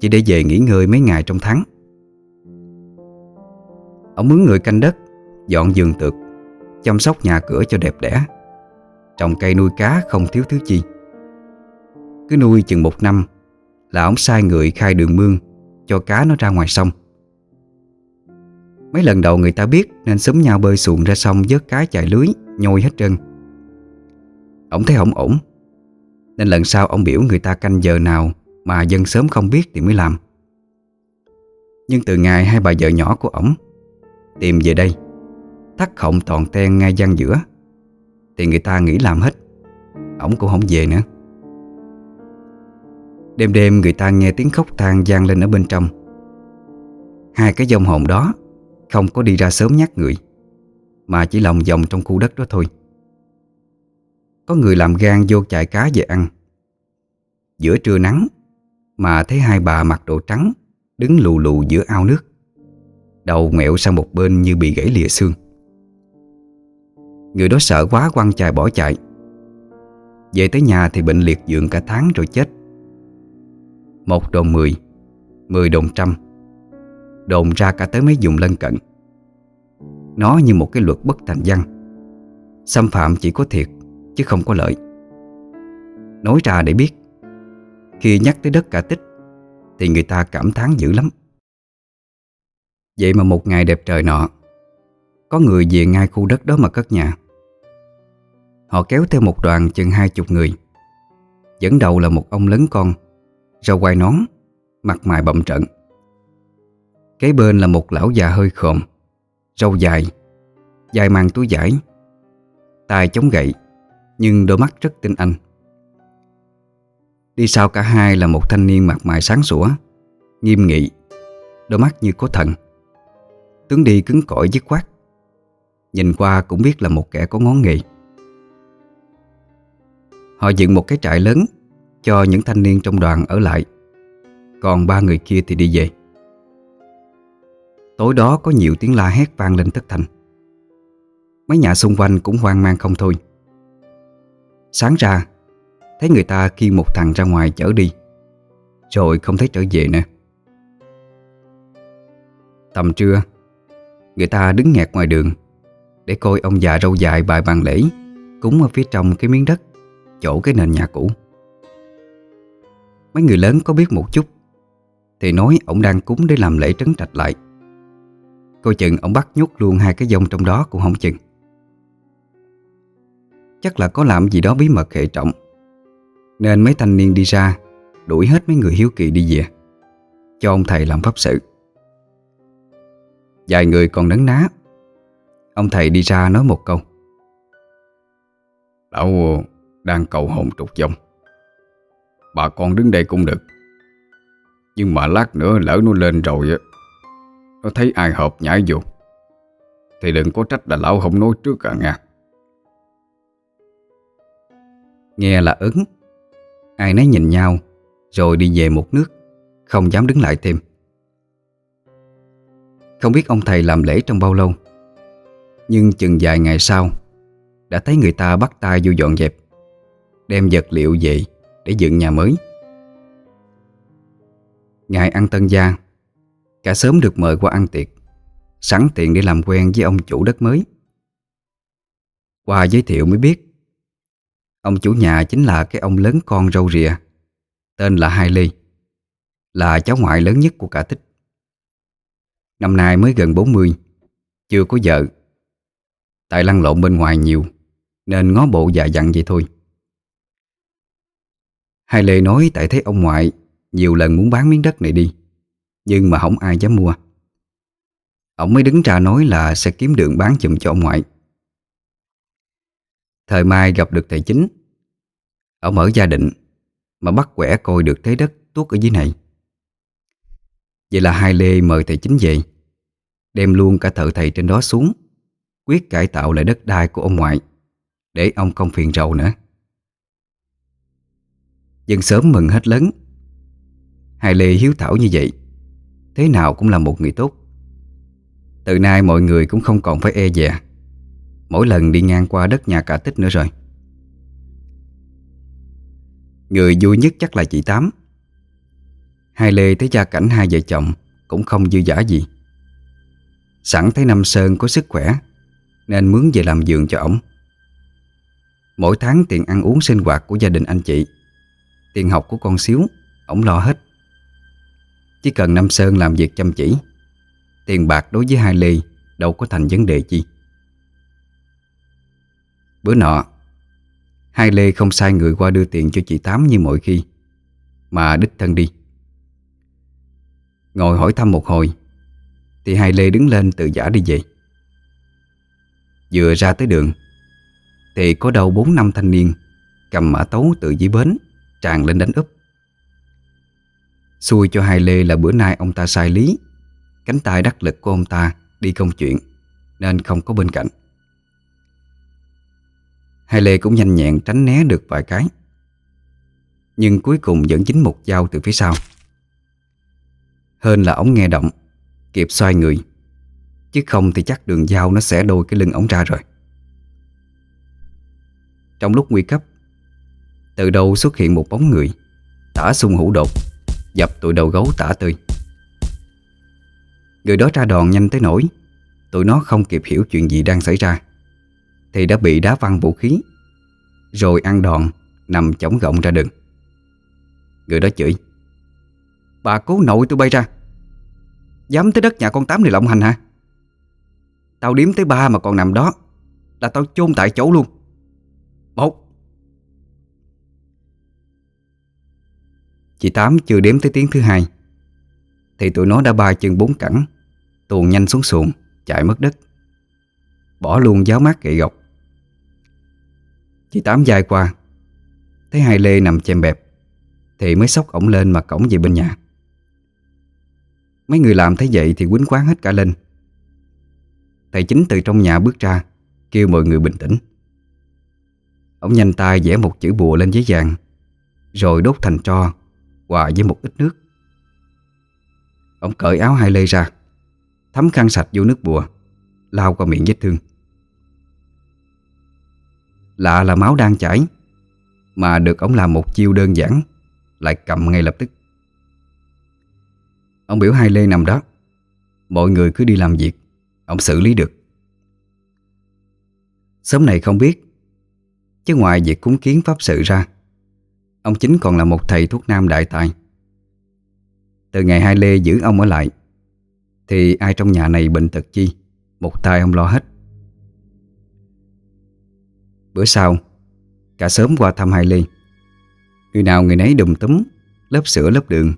Chỉ để về nghỉ ngơi mấy ngày trong tháng. Ông mướn người canh đất, Dọn giường tược, Chăm sóc nhà cửa cho đẹp đẽ. Trồng cây nuôi cá không thiếu thứ chi. Cứ nuôi chừng một năm Là ông sai người khai đường mương, Cho cá nó ra ngoài sông. Mấy lần đầu người ta biết Nên sớm nhau bơi xuồng ra sông Vớt cá chạy lưới, Nhôi hết trơn. Ông thấy không ổn. Nên lần sau ông biểu người ta canh giờ nào Mà dân sớm không biết thì mới làm. Nhưng từ ngày hai bà vợ nhỏ của ổng Tìm về đây, Thắt khổng toàn ten ngay gian giữa, Thì người ta nghĩ làm hết. Ổng cũng không về nữa. Đêm đêm người ta nghe tiếng khóc than gian lên ở bên trong. Hai cái dòng hồn đó Không có đi ra sớm nhắc người, Mà chỉ lòng vòng trong khu đất đó thôi. Có người làm gan vô chạy cá về ăn. Giữa trưa nắng, Mà thấy hai bà mặc đồ trắng, Đứng lù lù giữa ao nước. Đầu ngẹo sang một bên như bị gãy lìa xương. Người đó sợ quá, quăng chài bỏ chạy. Về tới nhà thì bệnh liệt dưỡng cả tháng rồi chết. Một đồn mười Mười đồn trăm. Đồn ra cả tới mấy vùng lân cận. Nó như một cái luật bất thành văn. Xâm phạm chỉ có thiệt. Chứ không có lợi. Nói ra để biết, Khi nhắc tới đất cả tích, Thì người ta cảm thán dữ lắm. Vậy mà một ngày đẹp trời nọ, Có người về ngay khu đất đó mà cất nhà. Họ kéo theo một đoàn chừng hai chục người. Dẫn đầu là một ông lớn con, Râu quai nón, Mặt mày bậm trận Kế bên là một lão già hơi khòm Râu dài Dài mang túi vải tay chống gậy. Nhưng đôi mắt rất tin anh. Đi sau cả hai là một thanh niên mặt mày sáng sủa, Nghiêm nghị, Đôi mắt như có thần. Tướng đi cứng cỏi dứt khoát, Nhìn qua cũng biết là một kẻ có ngón nghề. Họ dựng một cái trại lớn Cho những thanh niên trong đoàn ở lại, Còn ba người kia thì đi về. Tối đó có nhiều tiếng la hét vang lên thất thành. Mấy nhà xung quanh cũng hoang mang không thôi. Sáng ra, Thấy người ta khiêng một thằng ra ngoài chở đi, Rồi không thấy trở về nữa. Tầm trưa, Người ta đứng nghẹt ngoài đường Để coi ông già râu dài bài bàn lễ Cúng ở phía trong cái miếng đất, Chỗ cái nền nhà cũ. Mấy người lớn có biết một chút, Thì nói ông đang cúng để làm lễ trấn trạch lại. Coi chừng ông bắt nhốt luôn hai cái dông trong đó cũng không chừng. Chắc là có làm gì đó bí mật hệ trọng. Nên mấy thanh niên đi ra, Đuổi hết mấy người hiếu kỳ đi về. Cho ông thầy làm pháp sự. Vài người còn nấn ná. Ông thầy đi ra nói một câu. Lão đang cầu hồn trục dòng Bà con đứng đây cũng được. Nhưng mà lát nữa lỡ nó lên rồi Nó thấy ai hợp nhảy vô. Thì đừng có trách là lão không nói trước cả nha Nghe là ứng. Ai nấy nhìn nhau, Rồi đi về một nước, Không dám đứng lại thêm. Không biết ông thầy làm lễ trong bao lâu, Nhưng chừng vài ngày sau, Đã thấy người ta bắt tay vô dọn dẹp, Đem vật liệu về Để dựng nhà mới. Ngày ăn tân gia, Cả sớm được mời qua ăn tiệc, Sẵn tiện để làm quen với ông chủ đất mới. Qua giới thiệu mới biết Ông chủ nhà chính là cái ông lớn con râu rìa, Tên là Hai Ly, Là cháu ngoại lớn nhất của cả tích. Năm nay mới gần 40 Chưa có vợ. Tại lăn lộn bên ngoài nhiều, Nên ngó bộ già dặn vậy thôi. Hai Lê nói tại thấy ông ngoại Nhiều lần muốn bán miếng đất này đi, Nhưng mà không ai dám mua. Ông mới đứng ra nói là sẽ kiếm đường bán chùm cho ông ngoại. Thời mai gặp được thầy chính. Ông mở gia định Mà bắt quẻ coi được thế đất tuốt ở dưới này. Vậy là hai Lê mời thầy chính về, Đem luôn cả thợ thầy trên đó xuống, Quyết cải tạo lại đất đai của ông ngoại, Để ông không phiền rầu nữa. Dân sớm mừng hết lớn. Hai Lê hiếu thảo như vậy, Thế nào cũng là một người tốt. Từ nay mọi người cũng không còn phải e dè. Mỗi lần đi ngang qua đất nhà cả tích nữa rồi. Người vui nhất chắc là chị Tám. Hai Lê thấy gia cảnh hai vợ chồng Cũng không dư giả gì. Sẵn thấy Nam Sơn có sức khỏe, Nên mướn về làm giường cho ổng. Mỗi tháng tiền ăn uống sinh hoạt của gia đình anh chị, Tiền học của con xíu, Ổng lo hết. Chỉ cần Nam Sơn làm việc chăm chỉ, Tiền bạc đối với hai Lê Đâu có thành vấn đề chi. Bữa nọ, Hai Lê không sai người qua đưa tiền cho chị Tám như mọi khi, Mà đích thân đi. Ngồi hỏi thăm một hồi, Thì hai Lê đứng lên tự giả đi về. Vừa ra tới đường, Thì có đâu bốn năm thanh niên Cầm mã tấu từ dưới bến Tràn lên đánh úp. Xui cho hai Lê là bữa nay ông ta sai lý, Cánh tay đắc lực của ông ta Đi công chuyện, Nên không có bên cạnh. Hai Lê cũng nhanh nhẹn tránh né được vài cái. Nhưng cuối cùng vẫn dính một dao từ phía sau. Hơn là ống nghe động, Kịp xoay người. Chứ không thì chắc đường dao nó sẽ đôi cái lưng ống ra rồi. Trong lúc nguy cấp, Từ đâu xuất hiện một bóng người, Tả sung hữu đột, Dập tụi đầu gấu tả tươi Người đó ra đòn nhanh tới nỗi, Tụi nó không kịp hiểu chuyện gì đang xảy ra thì đã bị đá văng vũ khí. Rồi ăn đòn, Nằm chống gọng ra đường. Người đó chửi, Bà cố nội tôi bay ra. Dám tới đất nhà con Tám này lộng hành hả? Tao điếm tới ba mà còn nằm đó, Là tao chôn tại chỗ luôn. Một Chị Tám chưa đếm tới tiếng thứ hai, Thì tụi nó đã ba chân bốn cẳng, Tuồn nhanh xuống xuồng, Chạy mất đất. Bỏ luôn giáo mát gậy gộc Chị Tám dài qua. Thấy hai Lê nằm chèm bẹp, Thì mới sốc ổng lên mà cổng về bên nhà. Mấy người làm thấy vậy thì quýnh quán hết cả lên. Thầy chính từ trong nhà bước ra, Kêu mọi người bình tĩnh. Ông nhanh tay vẽ một chữ bùa lên giấy vàng, Rồi đốt thành tro, Hòa với một ít nước. Ông cởi áo hai lê ra, Thấm khăn sạch vô nước bùa, Lao qua miệng vết thương. Lạ là máu đang chảy, Mà được ông làm một chiêu đơn giản, Lại cầm ngay lập tức. Ông biểu hai lê nằm đó. Mọi người cứ đi làm việc, Ông xử lý được. Sớm này không biết, Chứ ngoài việc cúng kiến pháp sự ra, Ông chính còn là một thầy thuốc nam đại tài. Từ ngày hai lê giữ ông ở lại, Thì ai trong nhà này bệnh tật chi, Một tay ông lo hết. Bữa sau, Cả sớm qua thăm hai Ly. Người nào người nấy đùm túm, Lớp sữa lớp đường,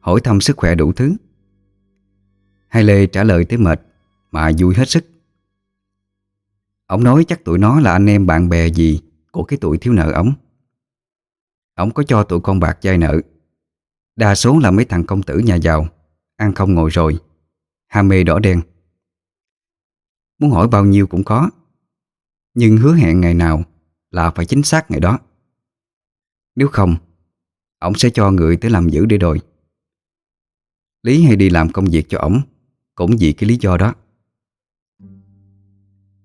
Hỏi thăm sức khỏe đủ thứ. Hai Lê trả lời tới mệt, Mà vui hết sức. Ông nói chắc tụi nó là anh em bạn bè gì Của cái tuổi thiếu nợ ống Ông có cho tụi con bạc dai nợ. Đa số là mấy thằng công tử nhà giàu, Ăn không ngồi rồi, Ham mê đỏ đen. Muốn hỏi bao nhiêu cũng có. Nhưng hứa hẹn ngày nào Là phải chính xác ngày đó. Nếu không Ông sẽ cho người tới làm giữ để đòi. Lý hay đi làm công việc cho ổng Cũng vì cái lý do đó.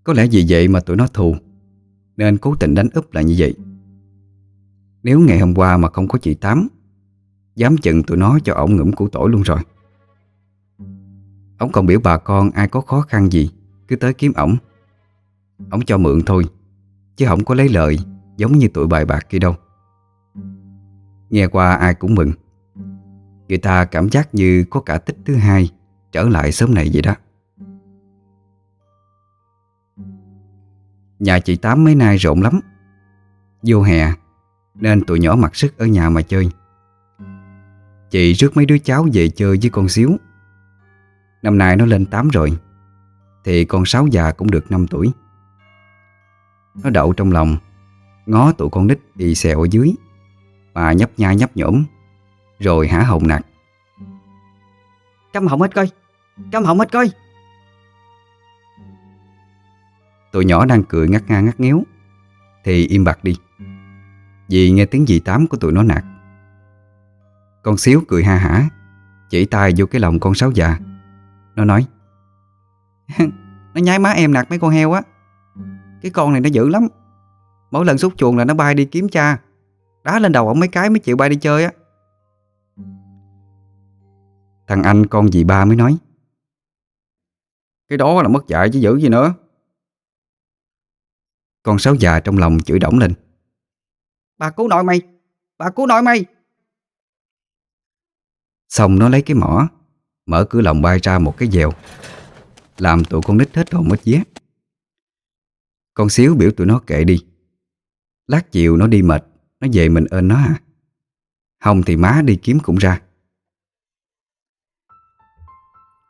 Có lẽ vì vậy mà tụi nó thù, Nên cố tình đánh úp lại như vậy. Nếu ngày hôm qua mà không có chị Tám, Dám chừng tụi nó cho ổng ngủm củ tỏi luôn rồi. Ông còn biểu bà con ai có khó khăn gì Cứ tới kiếm ổng ông cho mượn thôi, Chứ không có lấy lợi Giống như tụi bài bạc kia đâu. Nghe qua ai cũng mừng. Người ta cảm giác như có cả tích thứ hai Trở lại sớm này vậy đó. Nhà chị Tám mấy nay rộn lắm. Vô hè, Nên tụi nhỏ mặc sức ở nhà mà chơi. Chị rước mấy đứa cháu về chơi với con xíu. Năm nay nó lên 8 rồi, Thì con sáu già cũng được 5 tuổi. Nó đậu trong lòng. Ngó tụi con nít đi xèo ở dưới. Mà nhấp nhai nhấp nhổm. Rồi hả hồng nạt Câm họng hết coi. Câm họng hết coi. Tụi nhỏ đang cười ngắt ngang ngắt ngéo Thì im bặt đi. Vì nghe tiếng dì Tám của tụi nó nạt Con xíu cười ha hả. Chỉ tay vô cái lòng con sáu già. Nó nói *laughs* Nó nhái má em nạt mấy con heo á cái con này nó dữ lắm. Mỗi lần xúc chuồng là nó bay đi kiếm cha. Đá lên đầu ông mấy cái mới chịu bay đi chơi á. Thằng anh con dì ba mới nói, Cái đó là mất dạy chứ dữ gì nữa. Con sáu già trong lòng chửi đổng lên, Bà cứu nội mày, Bà cứu nội mày. Xong nó lấy cái mỏ, Mở cửa lòng bay ra một cái dèo, Làm tụi con nít hết hồn mất vía. Con xíu biểu tụi nó kệ đi. Lát chiều nó đi mệt, Nó về mình ơn nó à. Không thì má đi kiếm cũng ra.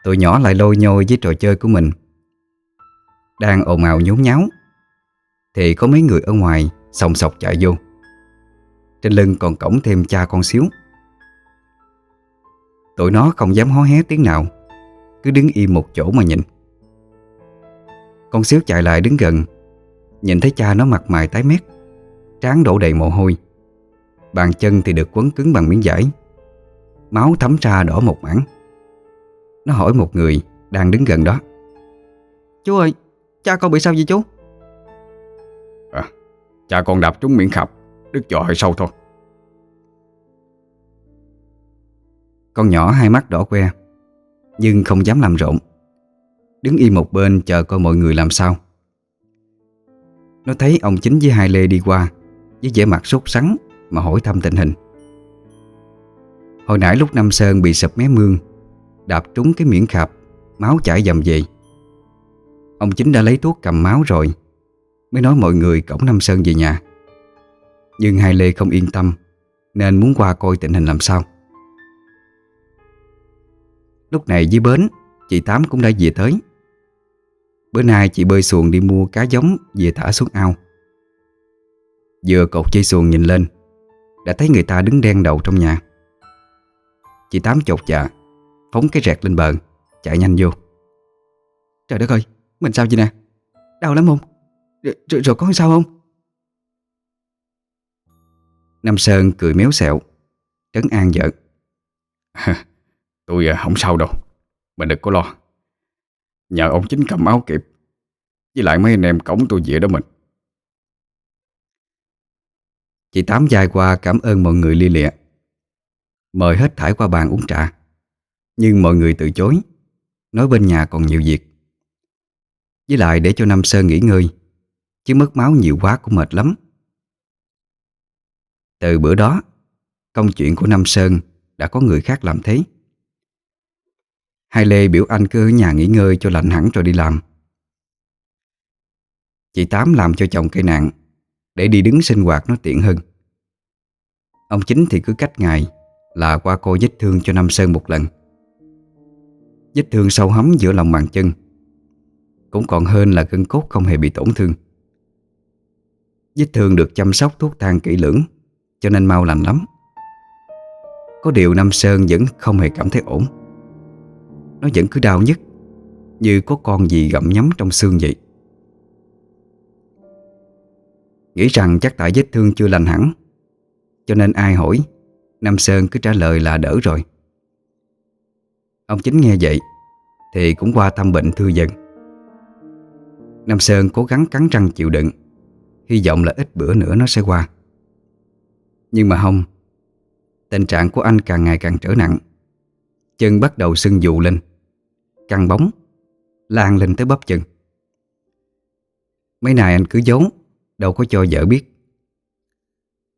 Tụi nhỏ lại lôi nhôi với trò chơi của mình. Đang ồn ào nhốn nháo, Thì có mấy người ở ngoài Sòng sọc chạy vô. Trên lưng còn cổng thêm cha con xíu. Tụi nó không dám hó hé tiếng nào, Cứ đứng im một chỗ mà nhìn. Con xíu chạy lại đứng gần Nhìn thấy cha nó mặt mày tái mét Trán đổ đầy mồ hôi. Bàn chân thì được quấn cứng bằng miếng vải. Máu thấm ra đỏ một mảng. Nó hỏi một người Đang đứng gần đó. Chú ơi Cha con bị sao vậy chú? Cha con đạp trúng miệng khập Đứt giò hơi sâu thôi. Con nhỏ hai mắt đỏ que Nhưng không dám làm rộn. Đứng im một bên chờ coi mọi người làm sao nó thấy ông chính với hai Lê đi qua, Với vẻ mặt sốt sắng Mà hỏi thăm tình hình. Hồi nãy lúc Nam Sơn bị sập mé mương, Đạp trúng cái miệng khạp, Máu chảy dầm về. Ông chính đã lấy thuốc cầm máu rồi, Mới nói mọi người cổng Nam Sơn về nhà. Nhưng hai Lê không yên tâm, Nên muốn qua coi tình hình làm sao. Lúc này dưới bến, Chị Tám cũng đã về tới. Bữa nay chị bơi xuồng đi mua cá giống Về thả xuống ao. Vừa cột dây xuồng nhìn lên Đã thấy người ta đứng đen đầu trong nhà. Chị Tám chột dạ Phóng cái rẹt lên bờ Chạy nhanh vô. Trời đất ơi Mình sao vậy nè? Đau lắm không? Rồi, rồi, rồi có sao không? Nam Sơn cười méo xẹo Trấn an vợ. *laughs* Tôi à, không sao đâu Mình đừng có lo. Nhờ ông chính cầm áo kịp. Với lại mấy anh em cổng tôi về đó mình. Chị Tám dài qua cảm ơn mọi người lia lịa. Mời hết thải qua bàn uống trà. Nhưng mọi người từ chối. Nói bên nhà còn nhiều việc. Với lại để cho Nam Sơn nghỉ ngơi, Chứ mất máu nhiều quá cũng mệt lắm. Từ bữa đó, Công chuyện của Nam Sơn Đã có người khác làm thế. Hai Lê biểu anh cứ ở nhà nghỉ ngơi cho lạnh hẳn rồi đi làm. Chị Tám làm cho chồng cây nạn, Để đi đứng sinh hoạt nó tiện hơn. Ông chính thì cứ cách ngày Là qua cô vết thương cho Nam Sơn một lần. Vết thương sâu hấm giữa lòng bàn chân, Cũng còn hơn là gân cốt không hề bị tổn thương. Vết thương được chăm sóc thuốc thang kỹ lưỡng, Cho nên mau lành lắm. Có điều Nam Sơn vẫn không hề cảm thấy ổn. Nó vẫn cứ đau nhất Như có con gì gặm nhấm trong xương vậy. Nghĩ rằng chắc tại vết thương chưa lành hẳn, Cho nên ai hỏi, Nam Sơn cứ trả lời là đỡ rồi. Ông chính nghe vậy, Thì cũng qua thăm bệnh thư dần Nam Sơn cố gắng cắn răng chịu đựng, Hy vọng là ít bữa nữa nó sẽ qua. Nhưng mà không, Tình trạng của anh càng ngày càng trở nặng. Chân bắt đầu sưng dụ lên. Căng bóng, Lan lên tới bắp chân. Mấy này anh cứ giấu, Đâu có cho vợ biết.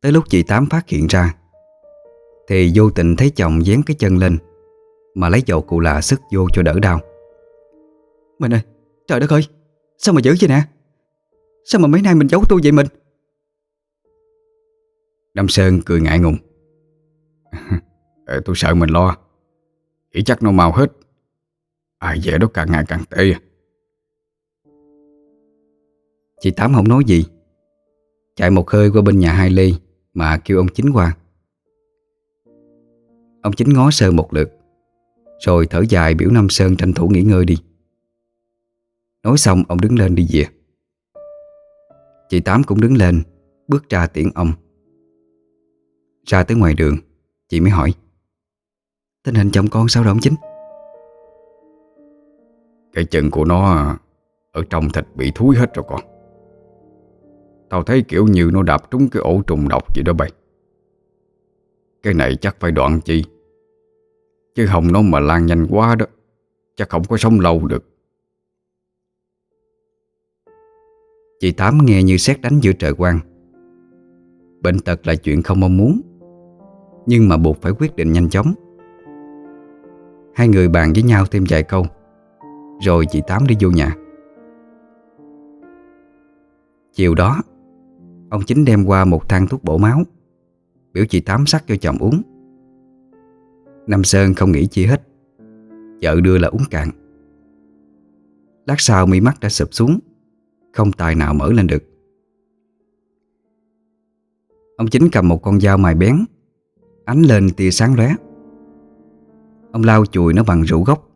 Tới lúc chị Tám phát hiện ra, Thì vô tình thấy chồng dán cái chân lên, Mà lấy dầu cụ lạ sức vô cho đỡ đau. Mình ơi, Trời đất ơi, Sao mà dữ vậy nè? Sao mà mấy nay mình giấu tôi vậy mình? Nam Sơn cười ngại ngùng. *laughs* Tôi sợ mình lo Nghĩ chắc nó mau hết. Ai dễ đó càng ngày càng tệ à Chị Tám không nói gì. Chạy một hơi qua bên nhà hai ly Mà kêu ông Chính qua. Ông Chính ngó sơ một lượt, Rồi thở dài biểu Nam Sơn tranh thủ nghỉ ngơi đi. Nói xong, ông đứng lên đi về. Chị Tám cũng đứng lên, Bước ra tiễn ông. Ra tới ngoài đường, Chị mới hỏi, Tình hình chồng con sao đó ông Chính? Cái chân của nó Ở trong thịt bị thúi hết rồi con. Tao thấy kiểu như nó đạp trúng cái ổ trùng độc vậy đó bay. Cái này chắc phải đoạn chi? Chứ hồng nó mà lan nhanh quá đó, Chắc không có sống lâu được. Chị Tám nghe như xét đánh giữa trời quang. Bệnh tật là chuyện không mong muốn, Nhưng mà buộc phải quyết định nhanh chóng. Hai người bàn với nhau thêm vài câu. Rồi chị Tám đi vô nhà. Chiều đó, Ông chính đem qua một thang thuốc bổ máu. Biểu chị Tám sắc cho chồng uống. Nam Sơn không nghĩ chi hết. Vợ đưa là uống cạn. Lát sau mi mắt đã sụp xuống, Không tài nào mở lên được. Ông chính cầm một con dao mài bén, Ánh lên tia sáng lóe. Ông lau chùi nó bằng rượu gốc.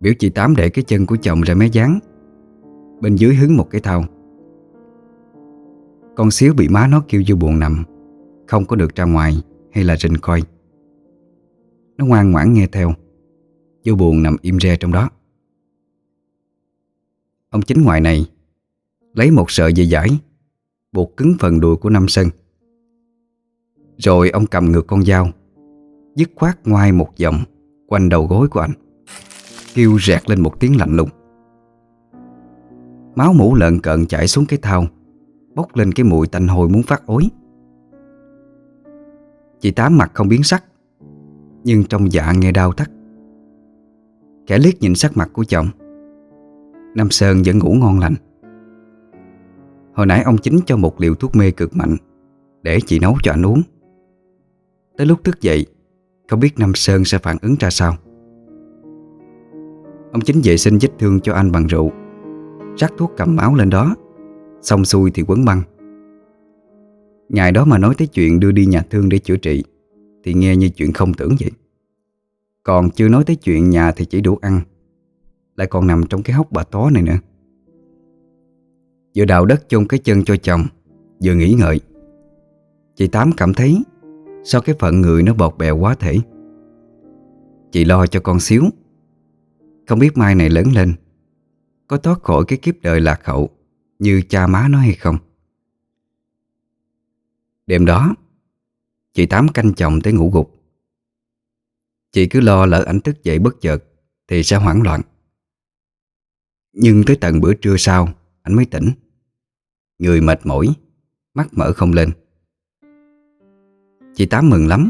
Biểu chị Tám để cái chân của chồng ra mé dáng Bên dưới hứng một cái thau. Con xíu bị má nó kêu vô buồn nằm. Không có được ra ngoài Hay là rình coi. Nó ngoan ngoãn nghe theo. Vô buồn nằm im re trong đó. Ông chính ngoài này, Lấy một sợi dây dải, Buộc cứng phần đùi của Năm Sân. Rồi ông cầm ngược con dao, Dứt khoát ngoài một vòng Quanh đầu gối của anh Kêu rẹt lên một tiếng lạnh lùng. Máu mũ lợn cợn chảy xuống cái thau, Bốc lên cái mùi tanh hôi muốn phát ối. Chị Tám mặt không biến sắc, Nhưng trong dạ nghe đau thắt. Kẻ liếc nhìn sắc mặt của chồng, Nam Sơn vẫn ngủ ngon lành. Hồi nãy ông chính cho một liều thuốc mê cực mạnh Để chị nấu cho anh uống. Tới lúc thức dậy, Không biết Nam Sơn sẽ phản ứng ra sao. Ông chính vệ sinh vết thương cho anh bằng rượu. Rắc thuốc cầm máu lên đó. Xong xuôi thì quấn băng. Ngày đó mà nói tới chuyện đưa đi nhà thương để chữa trị, Thì nghe như chuyện không tưởng vậy. Còn chưa nói tới chuyện nhà thì chỉ đủ ăn. Lại còn nằm trong cái hốc bà tó này nữa. Vừa đào đất chôn cái chân cho chồng, Vừa nghĩ ngợi. Chị Tám cảm thấy Sao cái phận người nó bọt bèo quá thể. Chị lo cho con xíu. Không biết mai này lớn lên, Có thoát khỏi cái kiếp đời lạc hậu Như cha má nó hay không? Đêm đó, Chị Tám canh chồng tới ngủ gục. Chị cứ lo lỡ ảnh thức dậy bất chợt Thì sẽ hoảng loạn. Nhưng tới tận bữa trưa sau, Anh mới tỉnh. Người mệt mỏi, Mắt mở không lên. Chị Tám mừng lắm,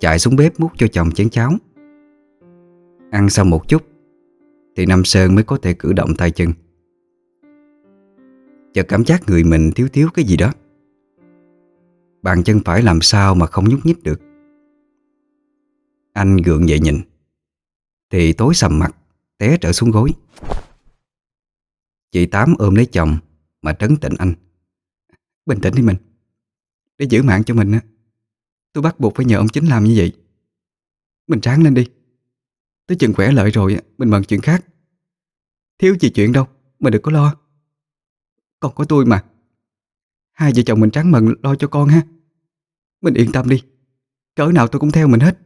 Chạy xuống bếp múc cho chồng chén cháo. Ăn xong một chút thì Nam Sơn mới có thể cử động tay chân. Chợt cảm giác người mình thiếu thiếu cái gì đó. Bàn chân phải làm sao mà không nhúc nhích được? Anh gượng dậy nhìn, Thì tối sầm mặt, Té trở xuống gối. Chị Tám ôm lấy chồng Mà trấn tĩnh anh. Bình tĩnh đi mình, Để giữ mạng cho mình á. Tôi bắt buộc phải nhờ ông chính làm như vậy. Mình tráng lên đi. Tới chừng khỏe lợi rồi Mình mần chuyện khác. Thiếu gì chuyện đâu, Mà đừng có lo. Còn có tôi mà. Hai vợ chồng mình tráng mần lo cho con ha. Mình yên tâm đi. Cỡ nào tôi cũng theo mình hết.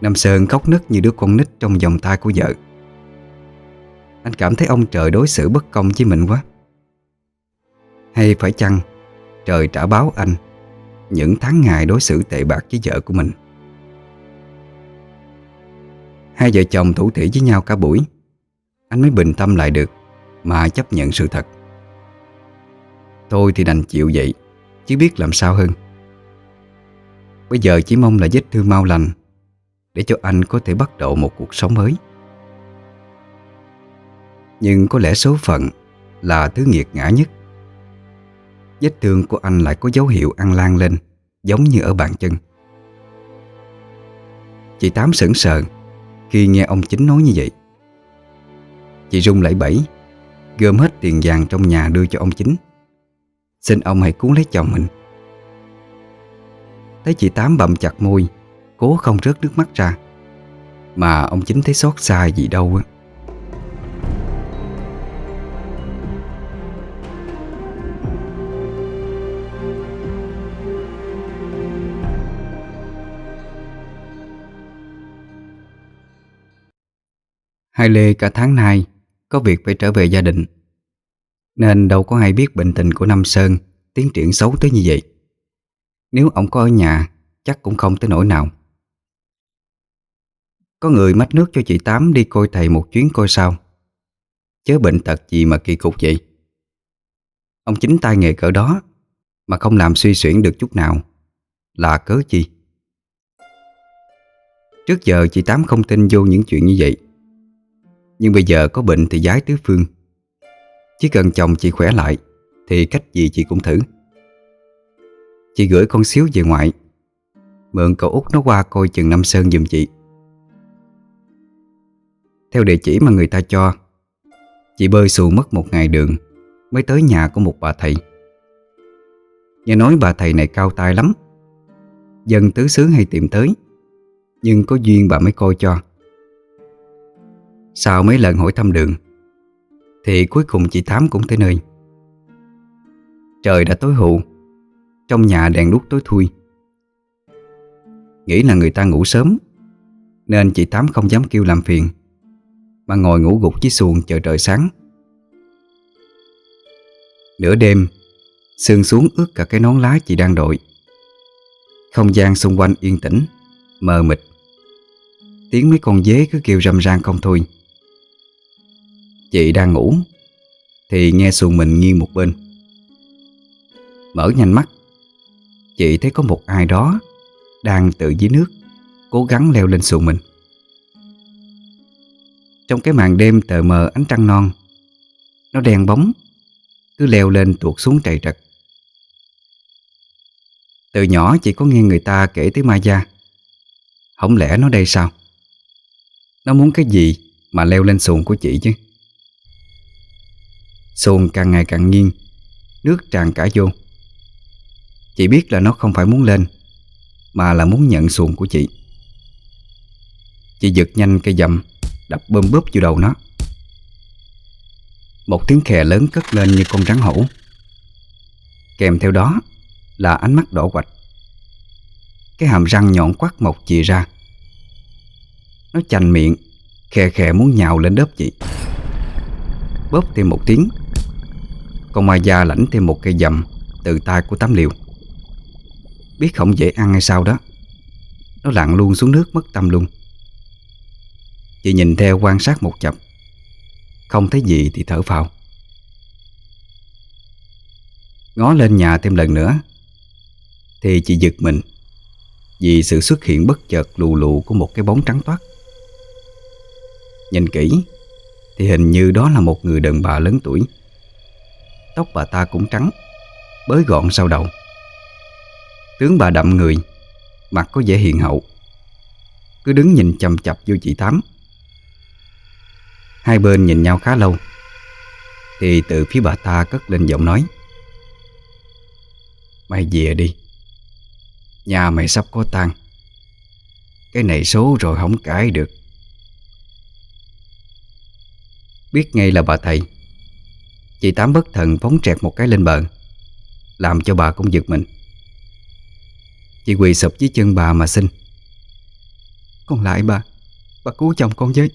Nam Sơn khóc nức như đứa con nít trong vòng tay của vợ. Anh cảm thấy ông trời đối xử bất công với mình quá. Hay phải chăng Trời trả báo anh Những tháng ngày đối xử tệ bạc với vợ của mình? Hai vợ chồng thủ thỉ với nhau cả buổi. Anh mới bình tâm lại được, Mà chấp nhận sự thật. Tôi thì đành chịu vậy, Chứ biết làm sao hơn. Bây giờ chỉ mong là vết thương mau lành, Để cho anh có thể bắt đầu một cuộc sống mới. Nhưng có lẽ số phận Là thứ nghiệt ngã nhất. Vết thương của anh lại có dấu hiệu ăn lan lên, Giống như ở bàn chân. Chị Tám sững sờ. Khi nghe ông chính nói như vậy. Chị rung lẩy bẩy Gom hết tiền vàng trong nhà đưa cho ông chính. Xin ông hãy cứu lấy chồng mình. Thấy chị Tám bậm chặt môi, Cố không rớt nước mắt ra. Mà ông chính thấy xót xa gì đâu á. Hai Lê cả tháng nay, Có việc phải trở về gia đình. Nên đâu có ai biết bệnh tình của Nam Sơn Tiến triển xấu tới như vậy. Nếu ông có ở nhà, Chắc cũng không tới nỗi nào. Có người mách nước cho chị Tám Đi coi thầy một chuyến coi sao. Chớ bệnh tật gì mà kỳ cục vậy. Ông chính tay nghề cỡ đó, Mà không làm suy xuyển được chút nào. Là cớ chi? Trước giờ chị Tám không tin vô những chuyện như vậy nhưng bây giờ có bệnh thì giái tứ phương. Chỉ cần chồng chị khỏe lại, Thì cách gì chị cũng thử. Chị gửi con xíu về ngoại. Mượn cậu út nó qua coi chừng Năm Sơn giùm chị. Theo địa chỉ mà người ta cho, Chị bơi xù mất một ngày đường, Mới tới nhà của một bà thầy. Nghe nói bà thầy này cao tay lắm. Dân tứ xứ hay tìm tới, Nhưng có duyên bà mới coi cho sau mấy lần hỏi thăm đường, Thì cuối cùng chị Tám cũng tới nơi. Trời đã tối hụ, Trong nhà đèn đuốc tối thui. Nghĩ là người ta ngủ sớm, Nên chị Tám không dám kêu làm phiền, Mà ngồi ngủ gục dưới xuồng chờ trời sáng. Nửa đêm, Sương xuống ướt cả cái nón lá chị đang đội. Không gian xung quanh yên tĩnh, Mờ mịt. Tiếng mấy con dế cứ kêu râm ran không thôi. Chị đang ngủ. Thì nghe xuồng mình nghiêng một bên. Mở nhanh mắt. Chị thấy có một ai đó Đang tự dưới nước, Cố gắng leo lên xuồng mình. Trong cái màn đêm tờ mờ ánh trăng non, Nó đen bóng, Cứ leo lên tuột xuống trầy trật. Từ nhỏ chị có nghe người ta kể tới ma gia Không lẽ nó đây sao? Nó muốn cái gì Mà leo lên xuồng của chị chứ? Xuồng càng ngày càng nghiêng, Nước tràn cả vô. Chị biết là nó không phải muốn lên, Mà là muốn nhận xuồng của chị. Chị giật nhanh cây dầm, Đập bơm bóp vô đầu nó. Một tiếng khè lớn cất lên như con rắn hổ. Kèm theo đó Là ánh mắt đỏ quạch. Cái hàm răng nhọn quắt mọc chị ra. Nó chành miệng, Khè khè muốn nhào lên đớp chị. Bóp thêm một tiếng con ma da lãnh thêm một cây dầm Từ tay của tám liều. Biết không dễ ăn hay sao đó. Nó lặn luôn xuống nước mất tâm luôn. Chị nhìn theo quan sát một chập. Không thấy gì thì thở phào. Ngó lên nhà thêm lần nữa, Thì chị giật mình Vì sự xuất hiện bất chợt lù lù của một cái bóng trắng toát. Nhìn kỹ Thì hình như đó là một người đàn bà lớn tuổi. Tóc bà ta cũng trắng, Bới gọn sau đầu. Tướng bà đậm người, Mặt có vẻ hiền hậu. Cứ đứng nhìn chầm chập vô chị Tám. Hai bên nhìn nhau khá lâu, Thì từ phía bà ta cất lên giọng nói. Mày về đi, Nhà mày sắp có tan Cái này số rồi không cãi được. Biết ngay là bà thầy Chị Tám bất thần phóng trẹt một cái lên bờ, Làm cho bà cũng giật mình. Chị quỳ sụp dưới chân bà mà xin. Con lại bà Bà cứu chồng con với.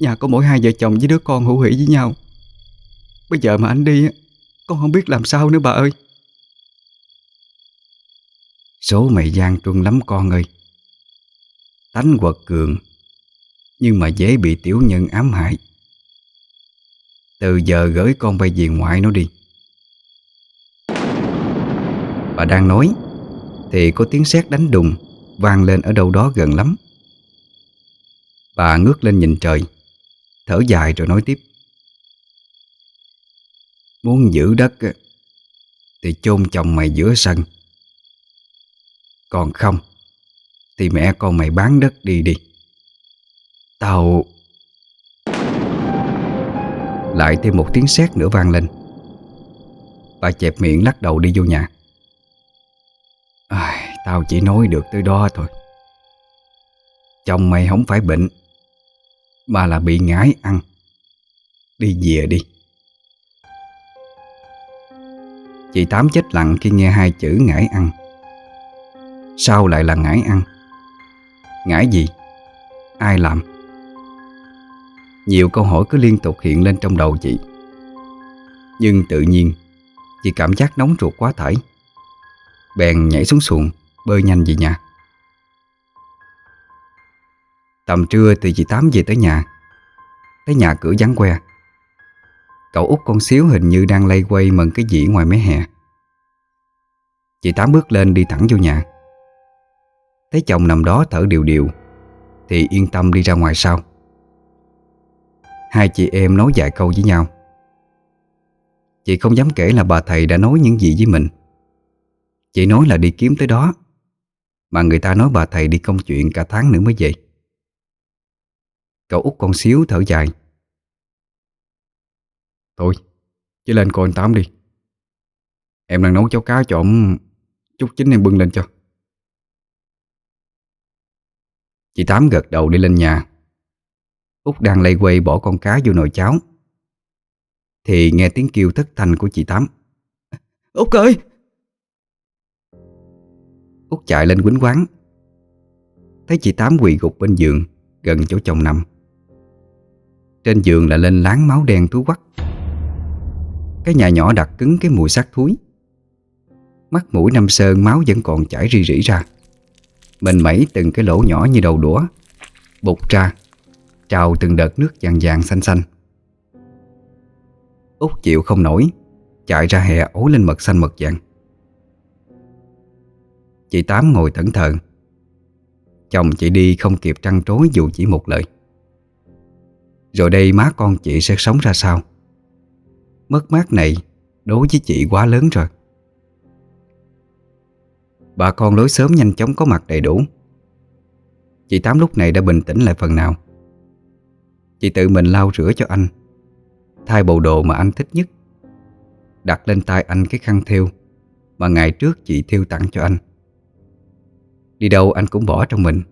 Nhà có mỗi hai vợ chồng với đứa con hữu hỷ với nhau. Bây giờ mà anh đi Con không biết làm sao nữa bà ơi. Số mày gian truân lắm con ơi. Tánh quật cường, Nhưng mà dễ bị tiểu nhân ám hại. Từ giờ gửi con bay về ngoại nó đi. Bà đang nói, Thì có tiếng sét đánh đùng, vang lên ở đâu đó gần lắm. Bà ngước lên nhìn trời, Thở dài rồi nói tiếp. Muốn giữ đất Thì chôn chồng mày giữa sân. Còn không, Thì mẹ con mày bán đất đi đi. Tao lại thêm một tiếng sét nữa vang lên. Bà chẹp miệng lắc đầu đi vô nhà. À, Tao chỉ nói được tới đó thôi. Chồng mày không phải bệnh Mà là bị ngái ăn. Đi về đi. Chị Tám chết lặng khi nghe hai chữ ngải ăn. Sao lại là ngải ăn? Ngải gì? Ai làm? Nhiều câu hỏi cứ liên tục hiện lên trong đầu chị. Nhưng tự nhiên, Chị cảm giác nóng ruột quá thải. Bèn nhảy xuống xuồng, Bơi nhanh về nhà. Tầm trưa từ chị Tám về tới nhà tới nhà cửa vắng que. Cậu út con xíu hình như đang lay quay mần cái dĩ ngoài mé hè. Chị Tám bước lên đi thẳng vô nhà. Thấy chồng nằm đó thở điều điều Thì yên tâm đi ra ngoài sau. Hai chị em nói vài câu với nhau. Chị không dám kể là bà thầy đã nói những gì với mình. Chị nói là đi kiếm tới đó, Mà người ta nói bà thầy đi công chuyện cả tháng nữa mới về. Cậu út con xíu thở dài. Thôi chứ lên coi anh Tám đi. Em đang nấu cháo cá cho ổng, Chút chính em bưng lên cho. Chị Tám gật đầu đi lên nhà. Út đang lây quay bỏ con cá vô nồi cháo. Thì nghe tiếng kêu thất thanh của chị Tám. Út ơi! Út chạy lên quýnh quán. Thấy chị Tám quỳ gục bên giường Gần chỗ chồng nằm. Trên giường là lên láng máu đen túi quắc. Cái nhà nhỏ đặt cứng cái mùi xác thúi. Mắt mũi năm sơn máu vẫn còn chảy ri rỉ ra. Mình mẩy từng cái lỗ nhỏ như đầu đũa Bụt ra Trào từng đợt nước vàng vàng xanh xanh. Út chịu không nổi, Chạy ra hè ố lên mật xanh mật vàng. Chị Tám ngồi thẫn thờ. Chồng chị đi không kịp trăn trối dù chỉ một lời. Rồi đây má con chị sẽ sống ra sao? Mất mát này đối với chị quá lớn rồi. Bà con lối sớm nhanh chóng có mặt đầy đủ. Chị Tám lúc này đã bình tĩnh lại phần nào. Chị tự mình lau rửa cho anh. Thay bộ đồ mà anh thích nhất. Đặt lên tay anh cái khăn thêu Mà ngày trước chị thêu tặng cho anh. Đi đâu anh cũng bỏ trong mình.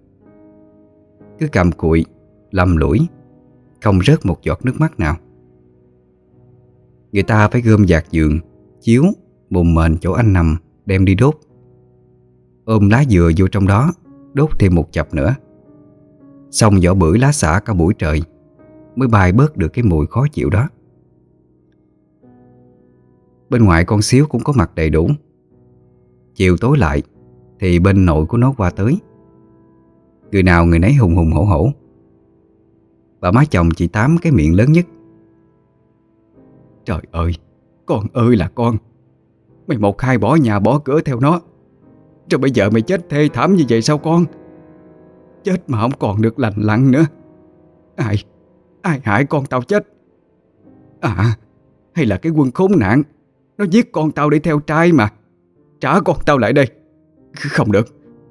Cứ cầm cụi, Lầm lũi, Không rớt một giọt nước mắt nào. Người ta phải gom dạt giường, Chiếu Mùm mền chỗ anh nằm, Đem đi đốt. Ôm lá dừa vô trong đó, Đốt thêm một chập nữa. Xong vỏ bưởi lá xả cả buổi trời. Mới bài bớt được cái mùi khó chịu đó. Bên ngoài con xíu cũng có mặt đầy đủ. Chiều tối lại, Thì bên nội của nó qua tới. Người nào người nấy hùng hùng hổ hổ. Bà má chồng chỉ Tám cái miệng lớn nhất. Trời ơi, Con ơi là con. Mày một hai bỏ nhà bỏ cửa theo nó. Rồi bây giờ mày chết thê thảm như vậy sao con? Chết mà không còn được lành lặn nữa. Ai Ai hại con tao chết? À Hay là cái quân khốn nạn, Nó giết con tao để theo trai mà. Trả con tao lại đây. Không được.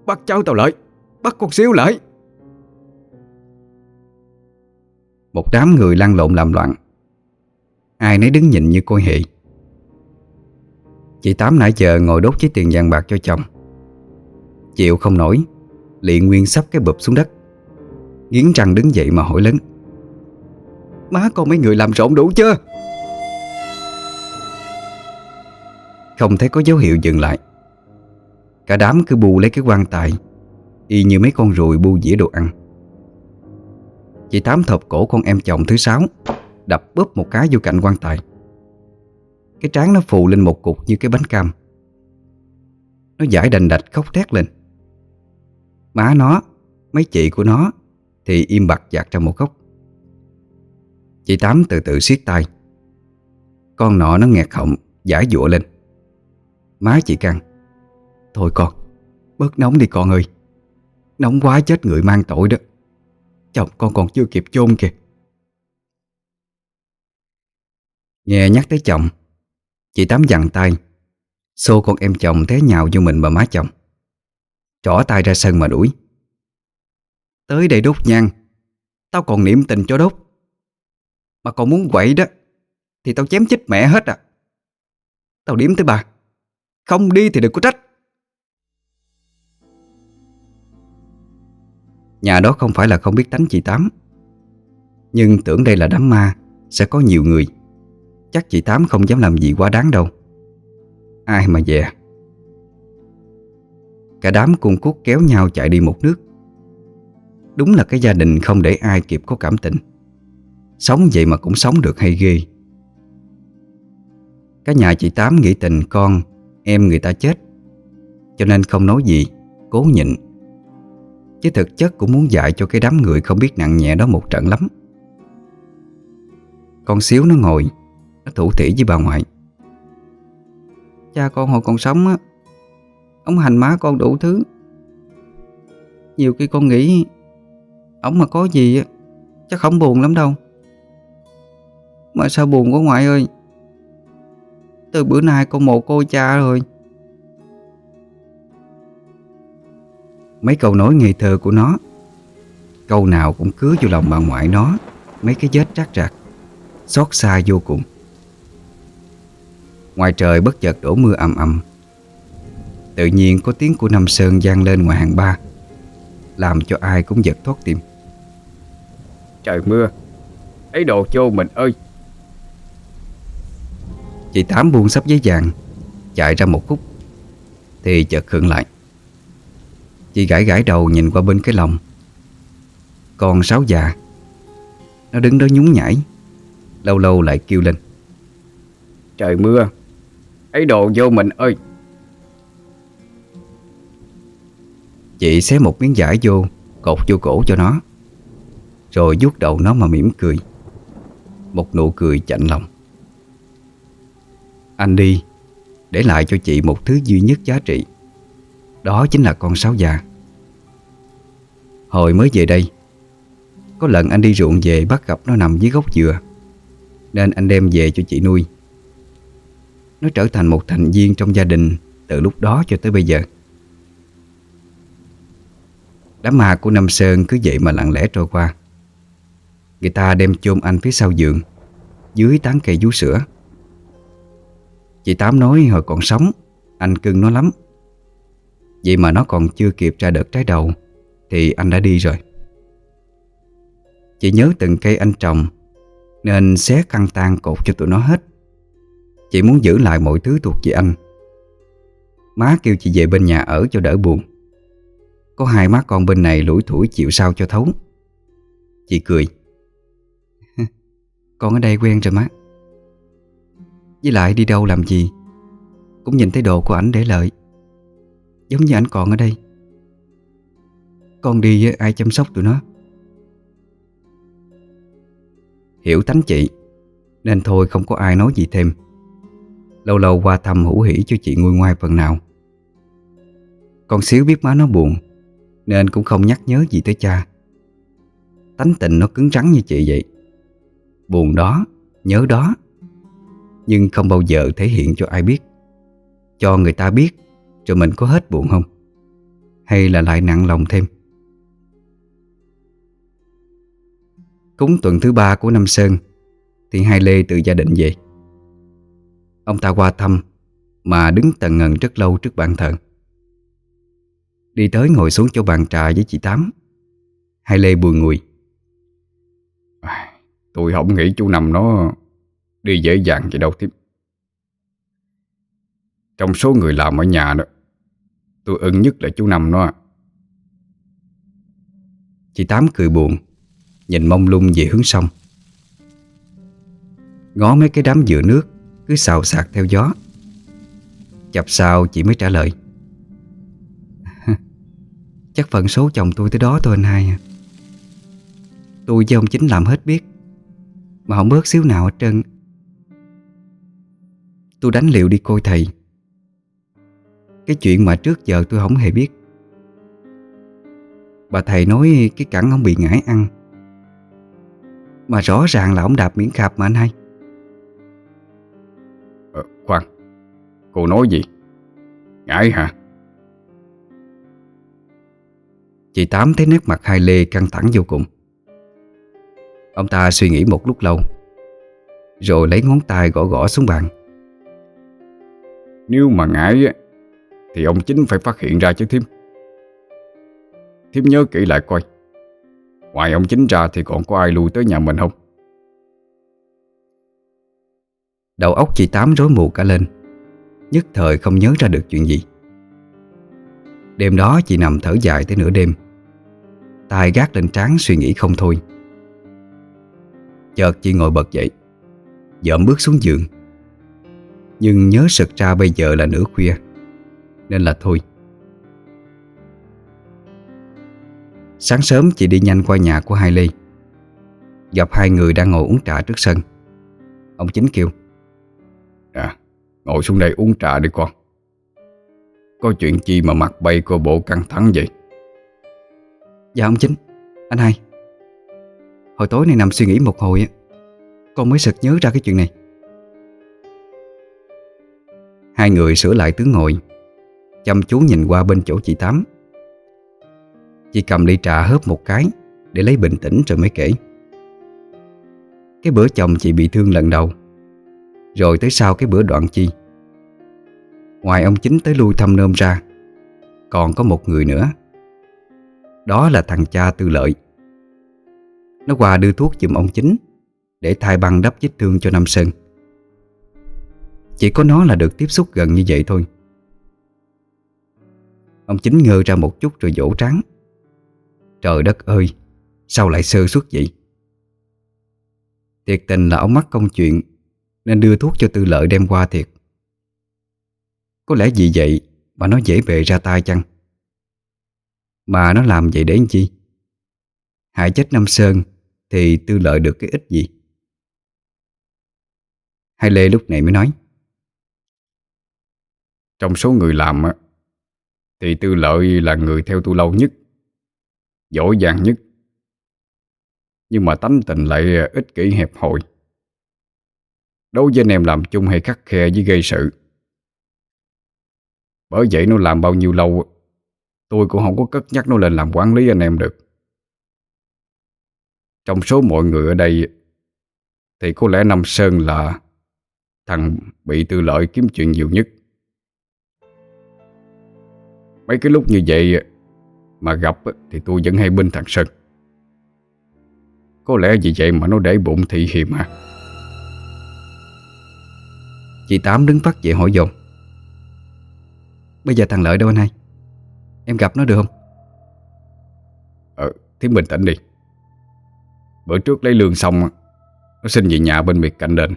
Bắt cháu tao lại. Bắt con xíu lại. Một đám người lăn lộn làm loạn. Ai nấy đứng nhìn như coi hệ. Chị Tám nãy giờ ngồi đốt chiếc tiền vàng bạc cho chồng. Chịu không nổi Liện Nguyên sắp cái bụp xuống đất. Nghiến răng đứng dậy mà hỏi lớn. Má con mấy người làm rộn đủ chưa? Không thấy có dấu hiệu dừng lại. Cả đám cứ bu lấy cái quan tài, Y như mấy con ruồi bu dĩa đồ ăn. Chị Tám thập cổ con em chồng thứ sáu Đập bóp một cái vô cạnh quan tài. Cái trán nó phù lên một cục như cái bánh cam. Nó giải đành đạch khóc thét lên. Má nó, Mấy chị của nó Thì im bặt giặt ra một góc. Chị Tám từ từ siết tay. Con nọ nó nghẹt họng, giả dụa lên. Má chị căng. Thôi con, Bớt nóng đi con ơi. Nóng quá chết người mang tội đó. Chồng con còn chưa kịp chôn kìa. Nghe nhắc tới chồng, Chị Tám dặn tay. Xô con em chồng té nhào vô mình bà má chồng. Trỏ tay ra sân mà đuổi. Tới đây đốt nhang. Tao còn niệm tình cho đốt. Mà còn muốn quậy đó. Thì tao chém chết mẹ hết à. Tao điểm tới bà. Không đi thì đừng có trách. Nhà đó không phải là không biết tánh chị Tám. Nhưng tưởng đây là đám ma, Sẽ có nhiều người. Chắc chị Tám không dám làm gì quá đáng đâu. Ai mà về Cả đám cung cút kéo nhau chạy đi một nước. Đúng là cái gia đình không để ai kịp có cảm tình. Sống vậy mà cũng sống được hay ghê. Cả nhà chị Tám nghĩ tình con, Em người ta chết. Cho nên không nói gì, Cố nhịn. Chứ thực chất cũng muốn dạy cho cái đám người không biết nặng nhẹ đó một trận lắm. Con xíu nó ngồi, Nó thủ thỉ với bà ngoại. Cha con hồi còn sống á, Ông hành má con đủ thứ. Nhiều khi con nghĩ, Ông mà có gì á, Chắc không buồn lắm đâu. Mà sao buồn quá ngoại ơi. Từ bữa nay con mồ cô cha rồi. Mấy câu nói ngây thơ của nó Câu nào cũng cứ vô lòng bà ngoại nó Mấy cái vết rác rạc Xót xa vô cùng. Ngoài trời bất chợt đổ mưa ầm ầm. Tự nhiên có tiếng của Nam Sơn vang lên ngoài hàng ba Làm cho ai cũng giật thoát tim. Trời mưa Ấy đồ vô mình ơi Chị Tám buông sắp giấy vàng. Chạy ra một khúc. Thì chợt khựng lại. Chị gãi gãi đầu nhìn qua bên cái lòng. Con sáu già. Nó đứng đó nhún nhảy. Lâu lâu lại kêu lên. Trời mưa. Ấy đồ vô mình ơi. Chị xé một miếng vải vô Cột vô cổ cho nó. Rồi vuốt đầu nó mà mỉm cười. Một nụ cười chạnh lòng anh đi, Để lại cho chị một thứ duy nhất giá trị. Đó chính là con sáo già Hồi mới về đây, Có lần anh đi ruộng về bắt gặp nó nằm dưới gốc dừa, Nên anh đem về cho chị nuôi. Nó trở thành một thành viên trong gia đình Từ lúc đó cho tới bây giờ. Đám ma của Nam Sơn cứ vậy mà lặng lẽ trôi qua. Người ta đem chôn anh phía sau giường, Dưới tán cây vú sữa. Chị Tám nói hồi còn sống, Anh cưng nó lắm. Vậy mà nó còn chưa kịp ra đợt trái đầu, Thì anh đã đi rồi. Chị nhớ từng cây anh trồng, Nên xé căng tan cột cho tụi nó hết. Chị muốn giữ lại mọi thứ thuộc về anh. Má kêu chị về bên nhà ở cho đỡ buồn. Có hai má con bên này lủi thủi chịu sao cho thấu. Chị cười. *laughs* Con ở đây quen rồi má. Với lại đi đâu làm gì? Cũng nhìn thấy đồ của ảnh để lợi Giống như ảnh còn ở đây. Con đi ai chăm sóc tụi nó? Hiểu tánh chị, Nên thôi không có ai nói gì thêm. Lâu lâu qua thăm hữu hỉ cho chị nguôi ngoai phần nào. Con xíu biết má nó buồn, Nên cũng không nhắc nhớ gì tới cha. Tánh tình nó cứng rắn như chị vậy. Buồn đó, Nhớ đó. Nhưng không bao giờ thể hiện cho ai biết. Cho người ta biết Rồi mình có hết buồn không? Hay là lại nặng lòng thêm? Cúng tuần thứ ba của năm Sơn, Thì hai Lê từ gia đình về. Ông ta qua thăm, Mà đứng tần ngần rất lâu trước bàn thờ. Đi tới ngồi xuống chỗ bàn trà với chị Tám. Hai Lê buồn ngùi. Tôi không nghĩ chú nằm nó Đi dễ dàng vậy đâu tiếp. Trong số người làm ở nhà đó, Tôi ưng nhất là chú Năm nó. Chị Tám cười buồn, Nhìn mông lung về hướng sông. Ngó mấy cái đám dừa nước Cứ xào xạc theo gió. Chập sao chị mới trả lời. *laughs* Chắc phận số chồng tôi tới đó thôi anh hai à. Tôi với ông chính làm hết biết, Mà không bớt xíu nào hết trơn. Tôi đánh liệu đi coi thầy. Cái chuyện mà trước giờ tôi không hề biết. Bà thầy nói cái cẳng ông bị ngải ăn. Mà rõ ràng là ông đạp miễn khạp mà anh hai. Ờ, Khoan Cô nói gì? Ngại hả? Chị Tám thấy nét mặt hai Lê căng thẳng vô cùng. Ông ta suy nghĩ một lúc lâu Rồi lấy ngón tay gõ gõ xuống bàn nếu mà ngại Thì ông chính phải phát hiện ra chứ thím Thím nhớ kỹ lại coi, Ngoài ông chính ra thì còn có ai lui tới nhà mình không? Đầu óc chị Tám rối mù cả lên, Nhất thời không nhớ ra được chuyện gì. Đêm đó chị nằm thở dài tới nửa đêm tay gác lên trán suy nghĩ không thôi. Chợt chị ngồi bật dậy Dợm bước xuống giường. Nhưng nhớ sực ra bây giờ là nửa khuya. Nên là thôi. Sáng sớm chị đi nhanh qua nhà của hai Lê. Gặp hai người đang ngồi uống trà trước sân. Ông chính kêu À Ngồi xuống đây uống trà đi con. Có chuyện chi mà mặt bay cô bộ căng thẳng vậy? Dạ ông chính Anh hai. Hồi tối nay nằm suy nghĩ một hồi Con mới sực nhớ ra cái chuyện này Hai người sửa lại tướng ngồi. Chăm chú nhìn qua bên chỗ chị Tám. Chị cầm ly trà hớp một cái, Để lấy bình tĩnh rồi mới kể. Cái bữa chồng chị bị thương lần đầu, Rồi tới sau cái bữa đoạn chi. Ngoài ông chính tới lui thăm nôm ra, Còn có một người nữa. Đó là thằng cha tư lợi. Nó qua đưa thuốc giùm ông chính, Để thay băng đắp vết thương cho Nam Sơn. Chỉ có nó là được tiếp xúc gần như vậy thôi. Ông chính ngơ ra một chút rồi vỗ trắng Trời đất ơi, Sao lại sơ suất vậy? Thiệt tình là ông mắc công chuyện, Nên đưa thuốc cho tư lợi đem qua thiệt. Có lẽ vì vậy Mà nó dễ bề ra tay chăng? Mà nó làm vậy để làm chi? Hại chết Nam Sơn Thì tư lợi được cái ích gì? Hai Lê lúc này mới nói trong số người làm Thì tư lợi là người theo tôi lâu nhất, Giỏi giang nhất. Nhưng mà tánh tình lại à, ích kỷ hẹp hòi. Đối với anh em làm chung hay khắc khe với gây sự, Bởi vậy nó làm bao nhiêu lâu Tôi cũng không có cất nhắc nó lên làm quản lý anh em được. Trong số mọi người ở đây Thì có lẽ Nam Sơn là Thằng bị tư lợi kiếm chuyện nhiều nhất. Mấy cái lúc như vậy mà gặp thì tôi vẫn hay binh thằng Sơn. Có lẽ vì vậy mà nó để bụng thị hiểm à. Chị Tám đứng phát dậy hỏi dồn. Bây giờ thằng Lợi đâu anh hai? Em gặp nó được không? Ờ Thiếm bình tĩnh đi. Bữa trước lấy lương xong Nó xin về nhà bên biệt cạnh đền.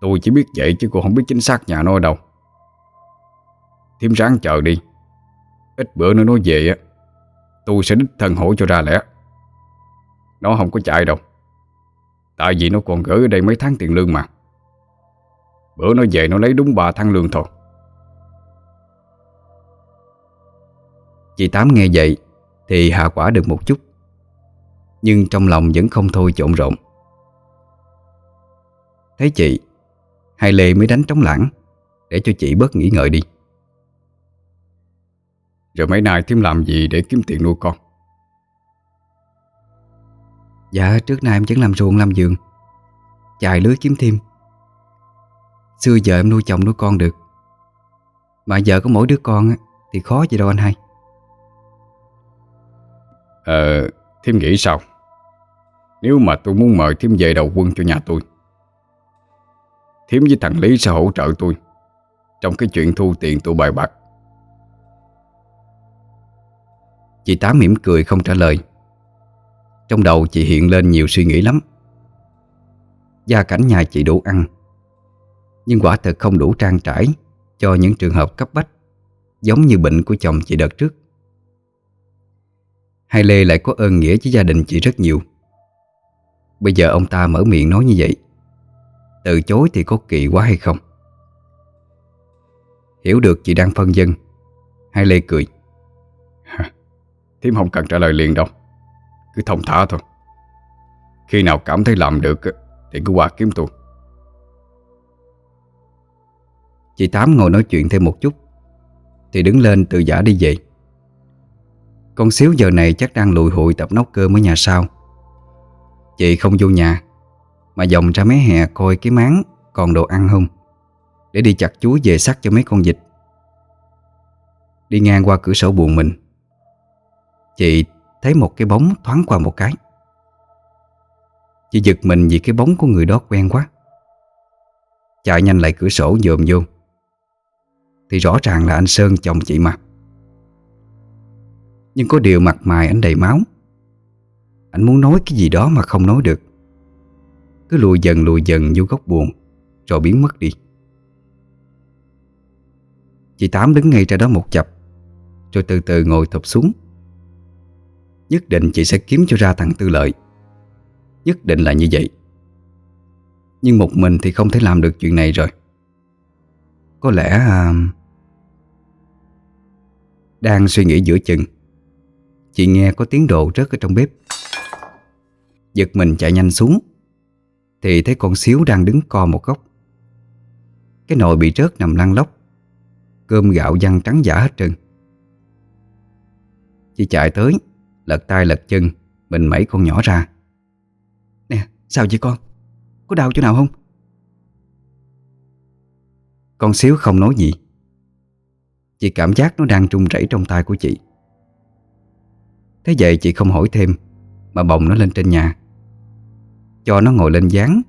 Tôi chỉ biết vậy chứ cô không biết chính xác nhà nó ở đâu Thiếm ráng chờ đi. Ít bữa nữa nó về á, Tôi sẽ đích thân hỗ cho ra lẽ. Nó không có chạy đâu. Tại vì nó còn gửi ở đây mấy tháng tiền lương mà. Bữa nó về nó lấy đúng 3 tháng lương thôi. Chị Tám nghe vậy Thì hạ quả được một chút, Nhưng trong lòng vẫn không thôi trộn rộn. Thấy chị, Hai Lê mới đánh trống lãng Để cho chị bớt nghĩ ngợi đi. Rồi mấy nay thím làm gì để kiếm tiền nuôi con? Dạ trước nay em vẫn làm ruộng làm giường Chạy lưới kiếm thêm. Xưa giờ em nuôi chồng nuôi con được. Mà giờ có mỗi đứa con Thì khó gì đâu anh hai. Ờ, thím nghĩ sao? Nếu mà tôi muốn mời thím về đầu quân cho nhà tôi Thím với thằng Lý sẽ hỗ trợ tôi Trong cái chuyện thu tiền tụi bài bạc Chị Tám mỉm cười không trả lời. Trong đầu chị hiện lên nhiều suy nghĩ lắm. Gia cảnh nhà chị đủ ăn, Nhưng quả thật không đủ trang trải Cho những trường hợp cấp bách, Giống như bệnh của chồng chị đợt trước. Hai Lê lại có ơn nghĩa với gia đình chị rất nhiều. Bây giờ ông ta mở miệng nói như vậy, Từ chối thì có kỳ quá hay không? Hiểu được chị đang phân dân Hai Lê cười. *laughs* Thiếm không cần trả lời liền đâu. Cứ thông thả thôi. Khi nào cảm thấy làm được, Thì cứ qua kiếm tôi Chị Tám ngồi nói chuyện thêm một chút, Thì đứng lên từ giả đi về. Con xíu giờ này chắc đang lùi hụi tập nấu cơm ở nhà sau. Chị không vô nhà, Mà dòng ra mé hè coi cái máng Còn đồ ăn không, Để đi chặt chuối về sắc cho mấy con vịt. Đi ngang qua cửa sổ buồn mình. Chị thấy một cái bóng thoáng qua một cái. Chị giật mình vì cái bóng của người đó quen quá. Chạy nhanh lại cửa sổ dòm vô. Thì rõ ràng là anh Sơn chồng chị mà. Nhưng có điều mặt mày anh đầy máu. Anh muốn nói cái gì đó mà không nói được. Cứ lùi dần lùi dần vô góc buồn, Rồi biến mất đi. Chị Tám đứng ngay ra đó một chập, Rồi từ từ ngồi thụp xuống. Nhất định chị sẽ kiếm cho ra thằng Tư Lợi. Nhất định là như vậy. Nhưng một mình thì không thể làm được chuyện này rồi. Có lẽ à... Đang suy nghĩ giữa chừng, Chị nghe có tiếng đồ rớt ở trong bếp. Giật mình chạy nhanh xuống, Thì thấy con xíu đang đứng co một góc. Cái nồi bị rớt nằm lăn lóc, Cơm gạo văng trắng giả hết trơn. Chị chạy tới Lật tay lật chân Mình mẩy con nhỏ ra. Nè sao vậy con? Có đau chỗ nào không? Con xíu không nói gì. Chị cảm giác nó đang trung rẩy trong tay của chị. Thế vậy chị không hỏi thêm Mà bồng nó lên trên nhà. Cho nó ngồi lên dáng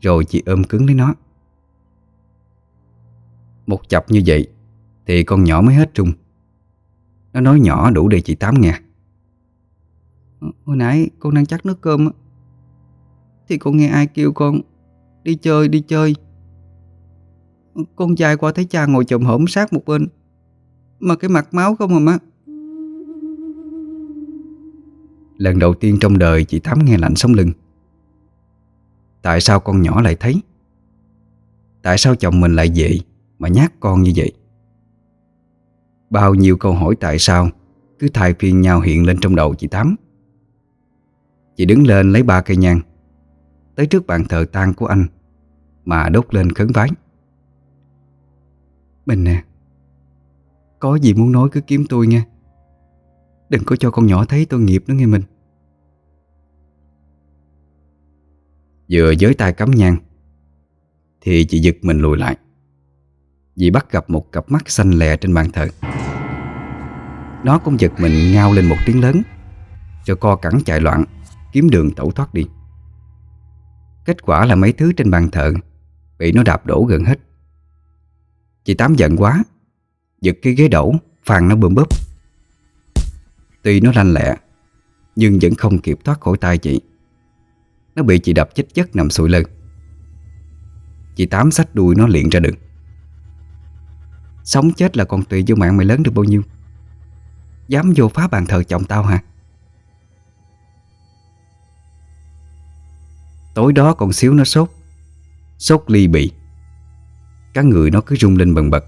Rồi chị ôm cứng lấy nó. Một chập như vậy Thì con nhỏ mới hết trung. Nó nói nhỏ đủ để chị Tám nghe Hồi nãy con đang chắc nước cơm Thì con nghe ai kêu con, Đi chơi đi chơi. Con trai qua thấy cha ngồi chồm hổm sát một bên, Mà cái mặt máu không à má Lần đầu tiên trong đời chị Thắm nghe lạnh sống lưng. Tại sao con nhỏ lại thấy? Tại sao chồng mình lại vậy Mà nhát con như vậy? Bao nhiêu câu hỏi tại sao Cứ thay phiên nhau hiện lên trong đầu chị Tám Chị đứng lên lấy ba cây nhang. Tới trước bàn thờ tang của anh, Mà đốt lên khấn vái. Mình nè, Có gì muốn nói cứ kiếm tôi nghe. Đừng có cho con nhỏ thấy tôi nghiệp nữa nghe mình. Vừa giới tay cắm nhang, Thì chị giật mình lùi lại. Vì bắt gặp một cặp mắt xanh lè trên bàn thờ. Nó cũng giật mình ngao lên một tiếng lớn Cho co cẳng chạy loạn. Kiếm đường tẩu thoát đi. Kết quả là mấy thứ trên bàn thờ Bị nó đạp đổ gần hết. Chị Tám giận quá, Giật cái ghế đổ, Phàn nó bơm bóp. Tuy nó lanh lẹ, Nhưng vẫn không kịp thoát khỏi tay chị. Nó bị chị đập chết chất nằm sụi lưng Chị Tám xách đuôi nó liền ra đường. Sống chết là con tùy vô mạng mày lớn được bao nhiêu? Dám vô phá bàn thờ chồng tao hả? Tối đó còn xíu nó sốt. Sốt ly bị Cả người nó cứ rung lên bần bật.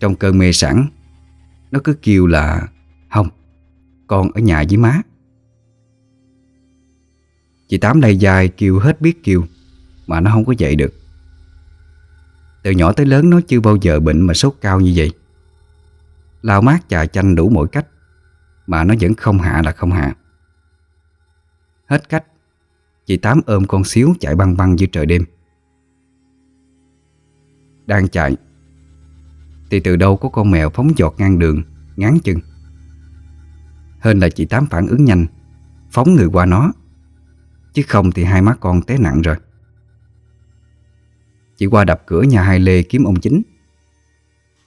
Trong cơn mê sẵn Nó cứ kêu là Không, con ở nhà với má. Chị Tám đầy dài kêu hết biết kêu Mà nó không có dậy được. Từ nhỏ tới lớn nó chưa bao giờ bệnh mà sốt cao như vậy. Lao mát trà chanh đủ mọi cách Mà nó vẫn không hạ là không hạ. Hết cách Chị Tám ôm con xíu chạy băng băng dưới trời đêm. Đang chạy, Thì từ đâu có con mèo phóng giọt ngang đường, Ngán chân Hơn là chị Tám phản ứng nhanh, Phóng người qua nó. Chứ không thì hai má con té nặng rồi. Chị qua đập cửa nhà hai Lê kiếm ông chính.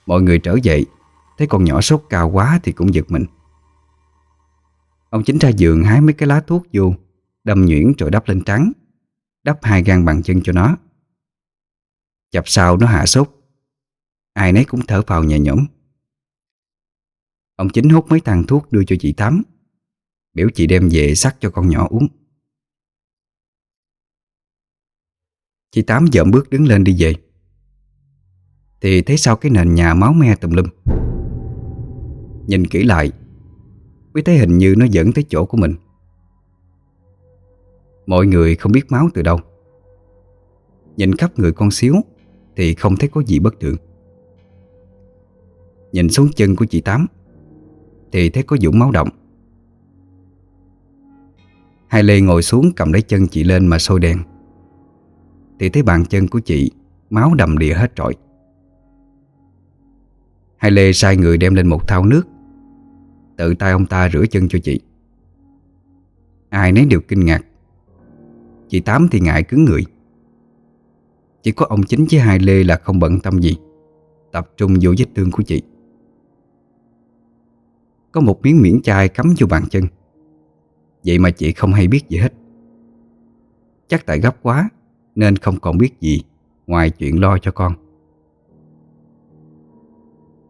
Mọi người trở dậy, Thấy con nhỏ sốt cao quá thì cũng giật mình. Ông chính ra giường hái mấy cái lá thuốc vô Đâm nhuyễn rồi đắp lên trắng, Đắp hai gan bằng chân cho nó. Chập sau nó hạ sốt Ai nấy cũng thở phào nhẹ nhõm. Ông chính hút mấy thằng thuốc đưa cho chị Tám Biểu chị đem về sắc cho con nhỏ uống. Chị Tám dợm bước đứng lên đi về. Thì thấy sau cái nền nhà máu me tùm lum. Nhìn kỹ lại, Mới thấy hình như nó dẫn tới chỗ của mình. Mọi người không biết máu từ đâu. Nhìn khắp người con xíu Thì không thấy có gì bất thường. Nhìn xuống chân của chị Tám Thì thấy có dũng máu động Hai Lê ngồi xuống cầm lấy chân chị lên mà sôi đèn. Thì thấy bàn chân của chị Máu đầm đìa hết trọi. Hai Lê sai người đem lên một thau nước. Tự tay ông ta rửa chân cho chị. Ai nấy đều kinh ngạc. Chị Tám thì ngại cứng người Chỉ có ông chính với hai Lê là không bận tâm gì, Tập trung vô vết thương của chị. Có một miếng miễn chai cắm vô bàn chân. Vậy mà chị không hay biết gì hết. Chắc tại gấp quá, Nên không còn biết gì Ngoài chuyện lo cho con.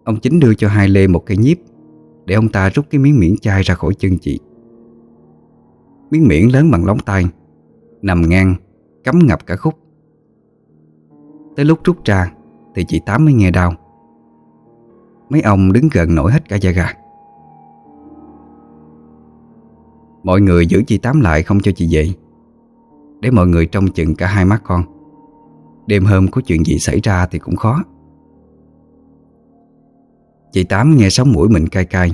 Ông chính đưa cho hai Lê một cây nhíp, Để ông ta rút cái miếng miễn chai ra khỏi chân chị. Miếng miễn lớn bằng lóng tay Nằm ngang, Cắm ngập cả khúc. Tới lúc rút ra Thì chị Tám mới nghe đau. Mấy ông đứng gần nổi hết cả da gà. Mọi người giữ chị Tám lại không cho chị dậy Để mọi người trông chừng cả hai mắt con. Đêm hôm có chuyện gì xảy ra thì cũng khó. Chị Tám nghe sống mũi mình cay cay.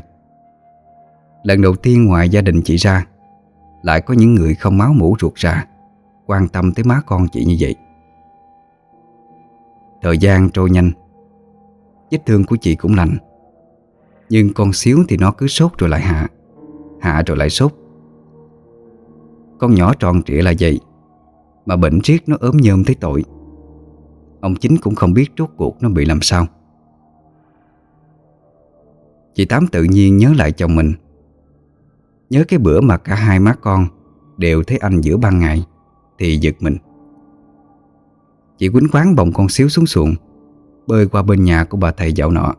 Lần đầu tiên ngoài gia đình chị ra, Lại có những người không máu mũ ruột ra. Quan tâm tới má con chị như vậy. Thời gian trôi nhanh, Vết thương của chị cũng lành. Nhưng con xíu thì nó cứ sốt rồi lại hạ Hạ rồi lại sốt. Con nhỏ tròn trịa là vậy, Mà bệnh riết nó ốm nhơm thấy tội. Ông chính cũng không biết rốt cuộc nó bị làm sao. Chị Tám tự nhiên nhớ lại chồng mình. Nhớ cái bữa mà cả hai má con Đều thấy anh giữa ban ngày. Thì giật mình. Chị quýnh quán bồng con xíu xuống xuồng, Bơi qua bên nhà của bà thầy dạo nọ.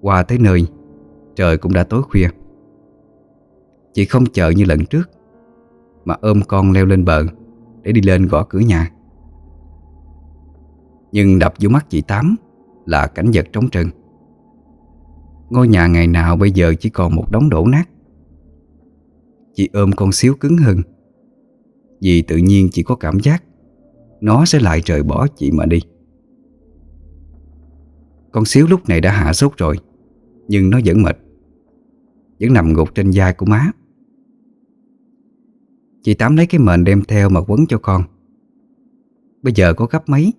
Qua tới nơi, Trời cũng đã tối khuya. Chị không chờ như lần trước, Mà ôm con leo lên bờ Để đi lên gõ cửa nhà. Nhưng đập vô mắt chị Tám Là cảnh vật trống trơn. Ngôi nhà ngày nào bây giờ chỉ còn một đống đổ nát. Chị ôm con xíu cứng hơn vì tự nhiên chị có cảm giác. Nó sẽ lại rời bỏ chị mà đi. Con xíu lúc này đã hạ sốt rồi, Nhưng nó vẫn mệt, Vẫn nằm gục trên vai của má. Chị Tám lấy cái mền đem theo mà quấn cho con. Bây giờ có gấp mấy,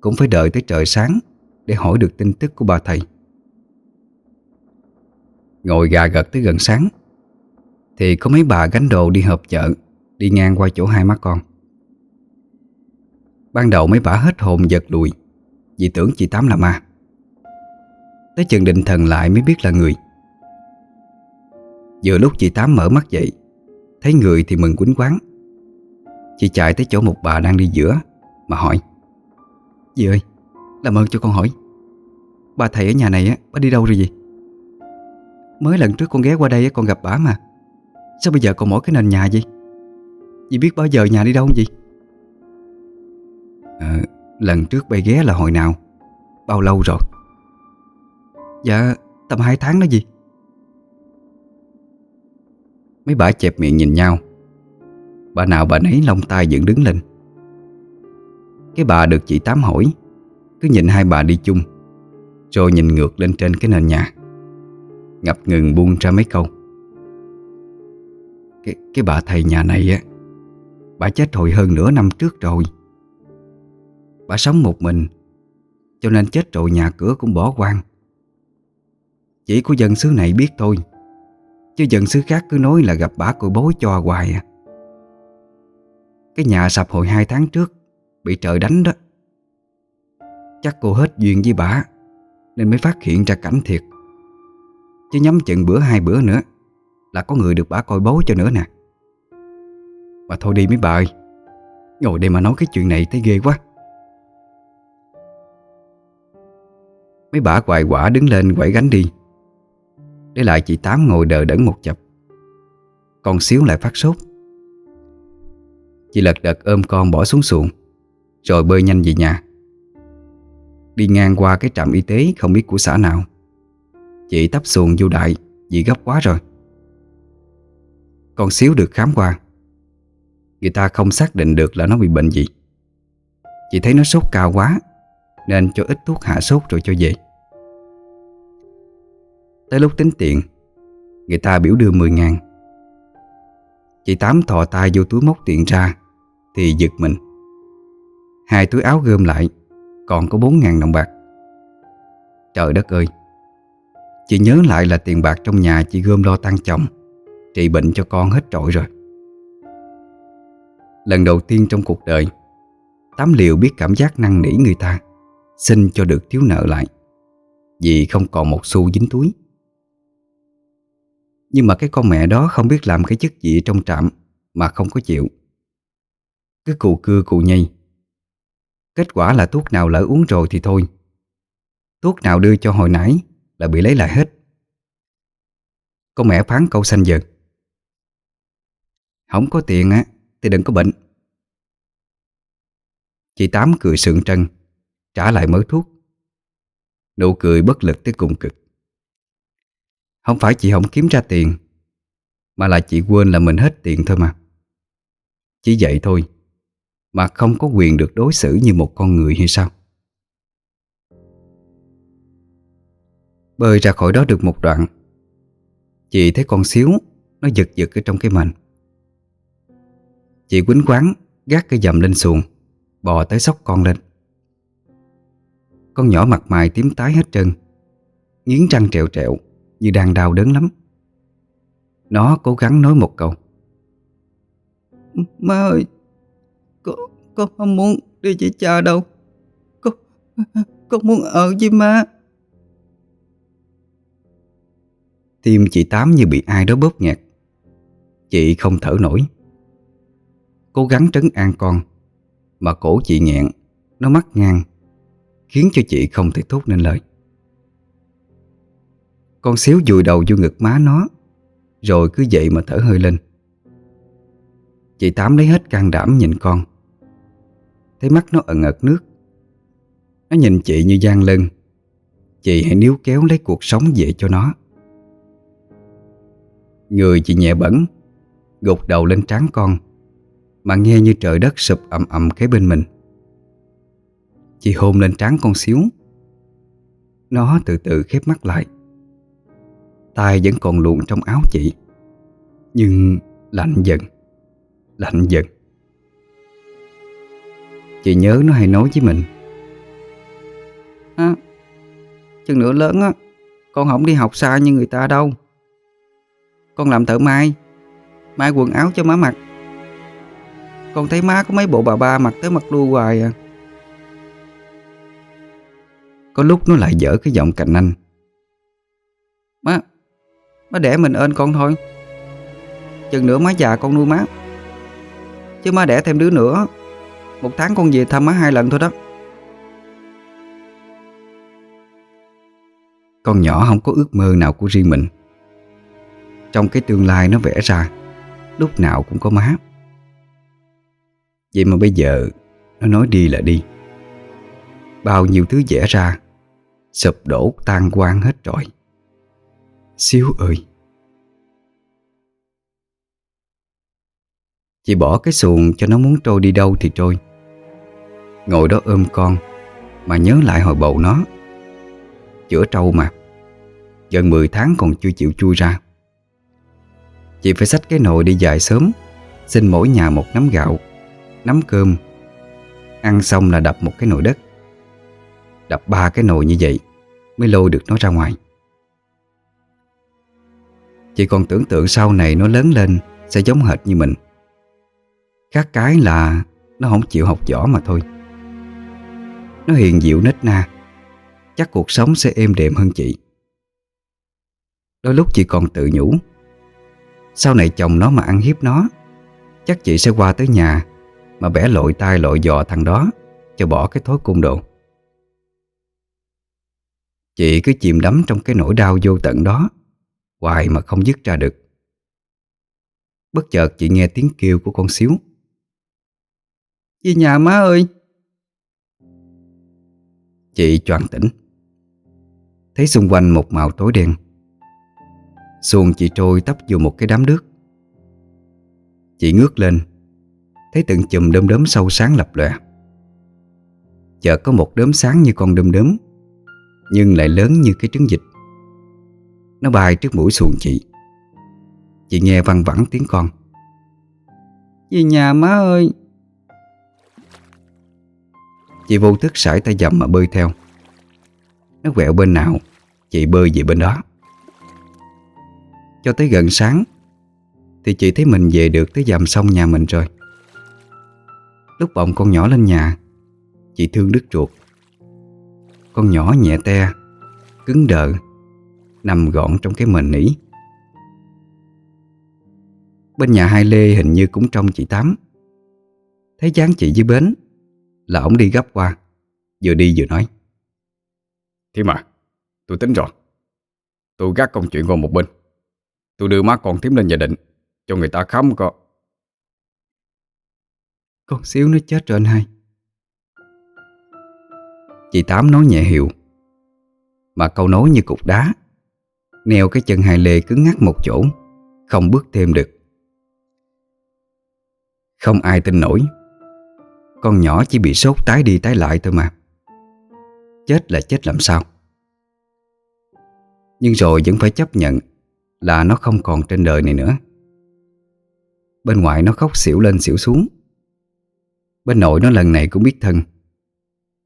Cũng phải đợi tới trời sáng Để hỏi được tin tức của bà thầy. Ngồi gà gật tới gần sáng, Thì có mấy bà gánh đồ đi họp chợ. Đi ngang qua chỗ hai má con. Ban đầu mấy bà hết hồn giật lùi Vì tưởng chị Tám là ma. Tới chừng định thần lại mới biết là người. Vừa lúc chị Tám mở mắt dậy Thấy người thì mừng quýnh quán Chị chạy tới chỗ một bà đang đi giữa Mà hỏi Dì ơi, làm ơn cho con hỏi. Bà thầy ở nhà này á, bà đi đâu rồi gì? Mới lần trước con ghé qua đây con gặp bà mà. Sao bây giờ còn mỗi cái nền nhà vậy? Dì biết bao giờ nhà đi đâu không gì à, Lần trước bay ghé là hồi nào? Bao lâu rồi? Dạ tầm 2 tháng đó gì Mấy bà chẹp miệng nhìn nhau. Bà nào bà nấy lông tai dựng đứng lên. Cái bà được chị Tám hỏi Cứ nhìn hai bà đi chung Rồi nhìn ngược lên trên cái nền nhà. Ngập ngừng buông ra mấy câu. Cái, cái bà thầy nhà này á Bà chết hồi hơn nửa năm trước rồi. Bà sống một mình, Cho nên chết rồi nhà cửa cũng bỏ hoang. Chỉ có dân xứ này biết thôi, Chứ dân xứ khác cứ nói là gặp bà cội bối cho hoài à. Cái nhà sập hồi hai tháng trước, Bị trời đánh đó. Chắc cô hết duyên với bà, Nên mới phát hiện ra cảnh thiệt. Chứ nhắm chừng bữa hai bữa nữa, Là có người được bà coi bố cho nữa nè. Mà thôi đi mấy bà ơi. Ngồi đây mà nói cái chuyện này thấy ghê quá. Mấy bà quài quả đứng lên quẩy gánh đi. Để lại chị Tám ngồi đờ đẫn một chập. Con xíu lại phát sốt. Chị lật đật ôm con bỏ xuống xuồng, Rồi bơi nhanh về nhà. Đi ngang qua cái trạm y tế không biết của xã nào. Chị tấp xuồng vô đại Vì gấp quá rồi. Con xíu được khám qua. Người ta không xác định được là nó bị bệnh gì. Chỉ thấy nó sốt cao quá, Nên cho ít thuốc hạ sốt rồi cho về Tới lúc tính tiền, Người ta biểu đưa 10 ngàn. Chị Tám thò tay vô túi móc tiền ra, Thì giật mình. Hai túi áo gom lại, Còn có 4 ngàn đồng bạc. Trời đất ơi! Chị nhớ lại là tiền bạc trong nhà chị gom lo tăng chồng, Trị bệnh cho con hết trội rồi. Lần đầu tiên trong cuộc đời. Tám liệu biết cảm giác năn nỉ người ta, Xin cho được thiếu nợ lại, Vì không còn một xu dính túi. Nhưng mà cái con mẹ đó không biết làm cái chức gì trong trạm Mà không có chịu. Cứ cù cưa cù nhây. Kết quả là thuốc nào lỡ uống rồi thì thôi. Thuốc nào đưa cho hồi nãy Là bị lấy lại hết. Con mẹ phán câu xanh dần Không có tiền á thì đừng có bệnh. Chị Tám cười sượng trân Trả lại mớ thuốc. Nụ cười bất lực tới cùng cực. Không phải chị không kiếm ra tiền, Mà là chị quên là mình hết tiền thôi mà. Chỉ vậy thôi, Mà không có quyền được đối xử như một con người hay sao? Bơi ra khỏi đó được một đoạn, Chị thấy con xíu Nó giật giật ở trong cái mành Chị quýnh quán Gác cái dầm lên xuồng Bò tới sóc con lên. Con nhỏ mặt mày tím tái hết trơn Nghiến răng trẹo trẹo Như đang đau đớn lắm. Nó cố gắng nói một câu. Má ơi Con, con không muốn đi với cha đâu Con, con muốn ở với má. Tim chị Tám như bị ai đó bóp nghẹt. Chị không thở nổi. Cố gắng trấn an con. Mà cổ chị nghẹn, Nó mắc ngang, Khiến cho chị không thể thốt nên lời. Con xíu vùi đầu vô ngực má nó, Rồi cứ vậy mà thở hơi lên. Chị Tám lấy hết can đảm nhìn con. Thấy mắt nó ẩn ợt nước. Nó nhìn chị như gian lân. Chị hãy níu kéo lấy cuộc sống về cho nó. Người chị nhẹ bẩn, Gục đầu lên trán con. Mà nghe như trời đất sụp ầm ầm kế bên mình. Chị hôn lên trán con xíu. Nó từ từ khép mắt lại. Tay vẫn còn luồn trong áo chị Nhưng lạnh dần Lạnh dần. Chị nhớ nó hay nói với mình. À, Chừng nữa lớn á Con không đi học xa như người ta đâu. Con làm thợ mai Mai quần áo cho má mặc. Con thấy má có mấy bộ bà ba mặc tới mặt đua hoài à. Có lúc nó lại dở cái giọng cạnh anh. Má Má đẻ mình ơn con thôi. Chừng nữa má già con nuôi má. Chứ má đẻ thêm đứa nữa, Một tháng con về thăm má hai lần thôi đó. Con nhỏ không có ước mơ nào của riêng mình. Trong cái tương lai nó vẽ ra, Lúc nào cũng có má. Vậy mà bây giờ Nó nói đi là đi. Bao nhiêu thứ vẽ ra, Sụp đổ, tan quang hết trọi Xíu ơi. Chị bỏ cái xuồng cho nó muốn trôi đi đâu thì trôi. Ngồi đó ôm con, Mà nhớ lại hồi bầu nó. Chữa trâu mà. Gần 10 tháng còn chưa chịu chui ra. Chị phải xách cái nồi đi dài sớm, Xin mỗi nhà một nắm gạo. Nắm cơm. Ăn xong là đập một cái nồi đất. Đập ba cái nồi như vậy Mới lôi được nó ra ngoài. Chị còn tưởng tượng sau này nó lớn lên Sẽ giống hệt như mình. Khác cái là Nó không chịu học võ mà thôi. Nó hiền diệu nết na, Chắc cuộc sống sẽ êm đềm hơn chị. Đôi lúc chị còn tự nhủ, Sau này chồng nó mà ăn hiếp nó, Chắc chị sẽ qua tới nhà mà bẻ lội tai lội dò thằng đó, Cho bỏ cái thói cung đồ. Chị cứ chìm đắm trong cái nỗi đau vô tận đó, Hoài mà không dứt ra được. Bất chợt chị nghe tiếng kêu của con xíu. Về nhà má ơi! Chị choàng tỉnh. Thấy xung quanh một màu tối đen. Xuồng chị trôi tấp vô một cái đám nước. Chị ngước lên Thấy từng chùm đom đóm sâu sáng lập lòe. Chợt có một đốm sáng như con đom đóm Nhưng lại lớn như cái trứng vịt. Nó bay trước mũi xuồng chị. Chị nghe văng vẳng tiếng con. Về nhà má ơi. Chị vô thức sải tay dầm mà bơi theo. Nó quẹo bên nào, Chị bơi về bên đó. Cho tới gần sáng, Thì chị thấy mình về được tới dầm sông nhà mình rồi. Lúc bồng con nhỏ lên nhà, Chị thương đứt ruột. Con nhỏ nhẹ te, Cứng đờ, Nằm gọn trong cái mền nỉ. Bên nhà hai Lê hình như cũng trong chị Tám. Thấy dáng chị dưới bến, Là ổng đi gấp qua, Vừa đi vừa nói. Thế mà Tôi tính rồi. Tôi gác công chuyện qua một bên. Tôi đưa má con thím lên nhà định, Cho người ta khám coi. Con xíu nó chết rồi anh hai. Chị Tám nói nhẹ hiệu. Mà câu nói như cục đá. Neo cái chân hai lê cứng ngắc một chỗ, Không bước thêm được. Không ai tin nổi. Con nhỏ chỉ bị sốt tái đi tái lại thôi mà. Chết là chết làm sao? Nhưng rồi vẫn phải chấp nhận Là nó không còn trên đời này nữa. Bên ngoài nó khóc xỉu lên xỉu xuống. Bên nội nó lần này cũng biết thân.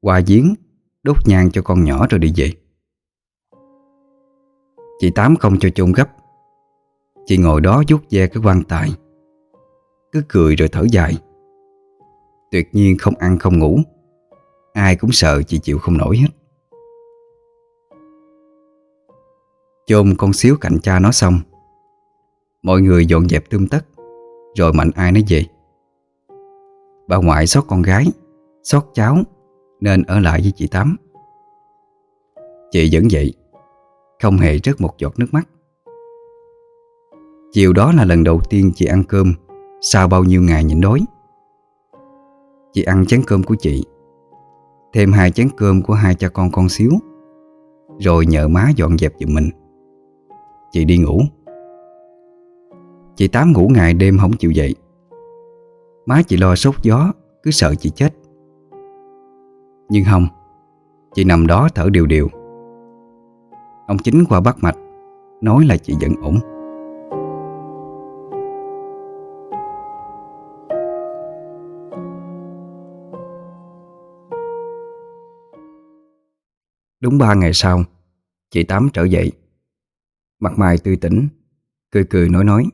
Qua giếng, Đốt nhang cho con nhỏ rồi đi về. Chị Tám không cho chôn gấp. Chị ngồi đó vuốt ve cái quan tài. Cứ cười rồi thở dài. Tuyệt nhiên không ăn không ngủ. Ai cũng sợ chị chịu không nổi hết. Chôn con xíu cạnh cha nó xong. Mọi người dọn dẹp tươm tất, Rồi mạnh ai nói về. Bà ngoại xót con gái, Xót cháu, Nên ở lại với chị Tám. Chị vẫn vậy, Không hề rớt một giọt nước mắt. Chiều đó là lần đầu tiên chị ăn cơm, Sau bao nhiêu ngày nhịn đói. Chị ăn chén cơm của chị, Thêm hai chén cơm của hai cha con con xíu, Rồi nhờ má dọn dẹp giùm mình. Chị đi ngủ. Chị Tám ngủ ngày đêm không chịu dậy. Má chị lo sốt gió, Cứ sợ chị chết. Nhưng không Chị nằm đó thở đều đều. Ông chính qua bắt mạch, Nói là chị vẫn ổn. Đúng ba ngày sau, Chị Tám trở dậy. Mặt mày tươi tỉnh, Cười cười nói nói.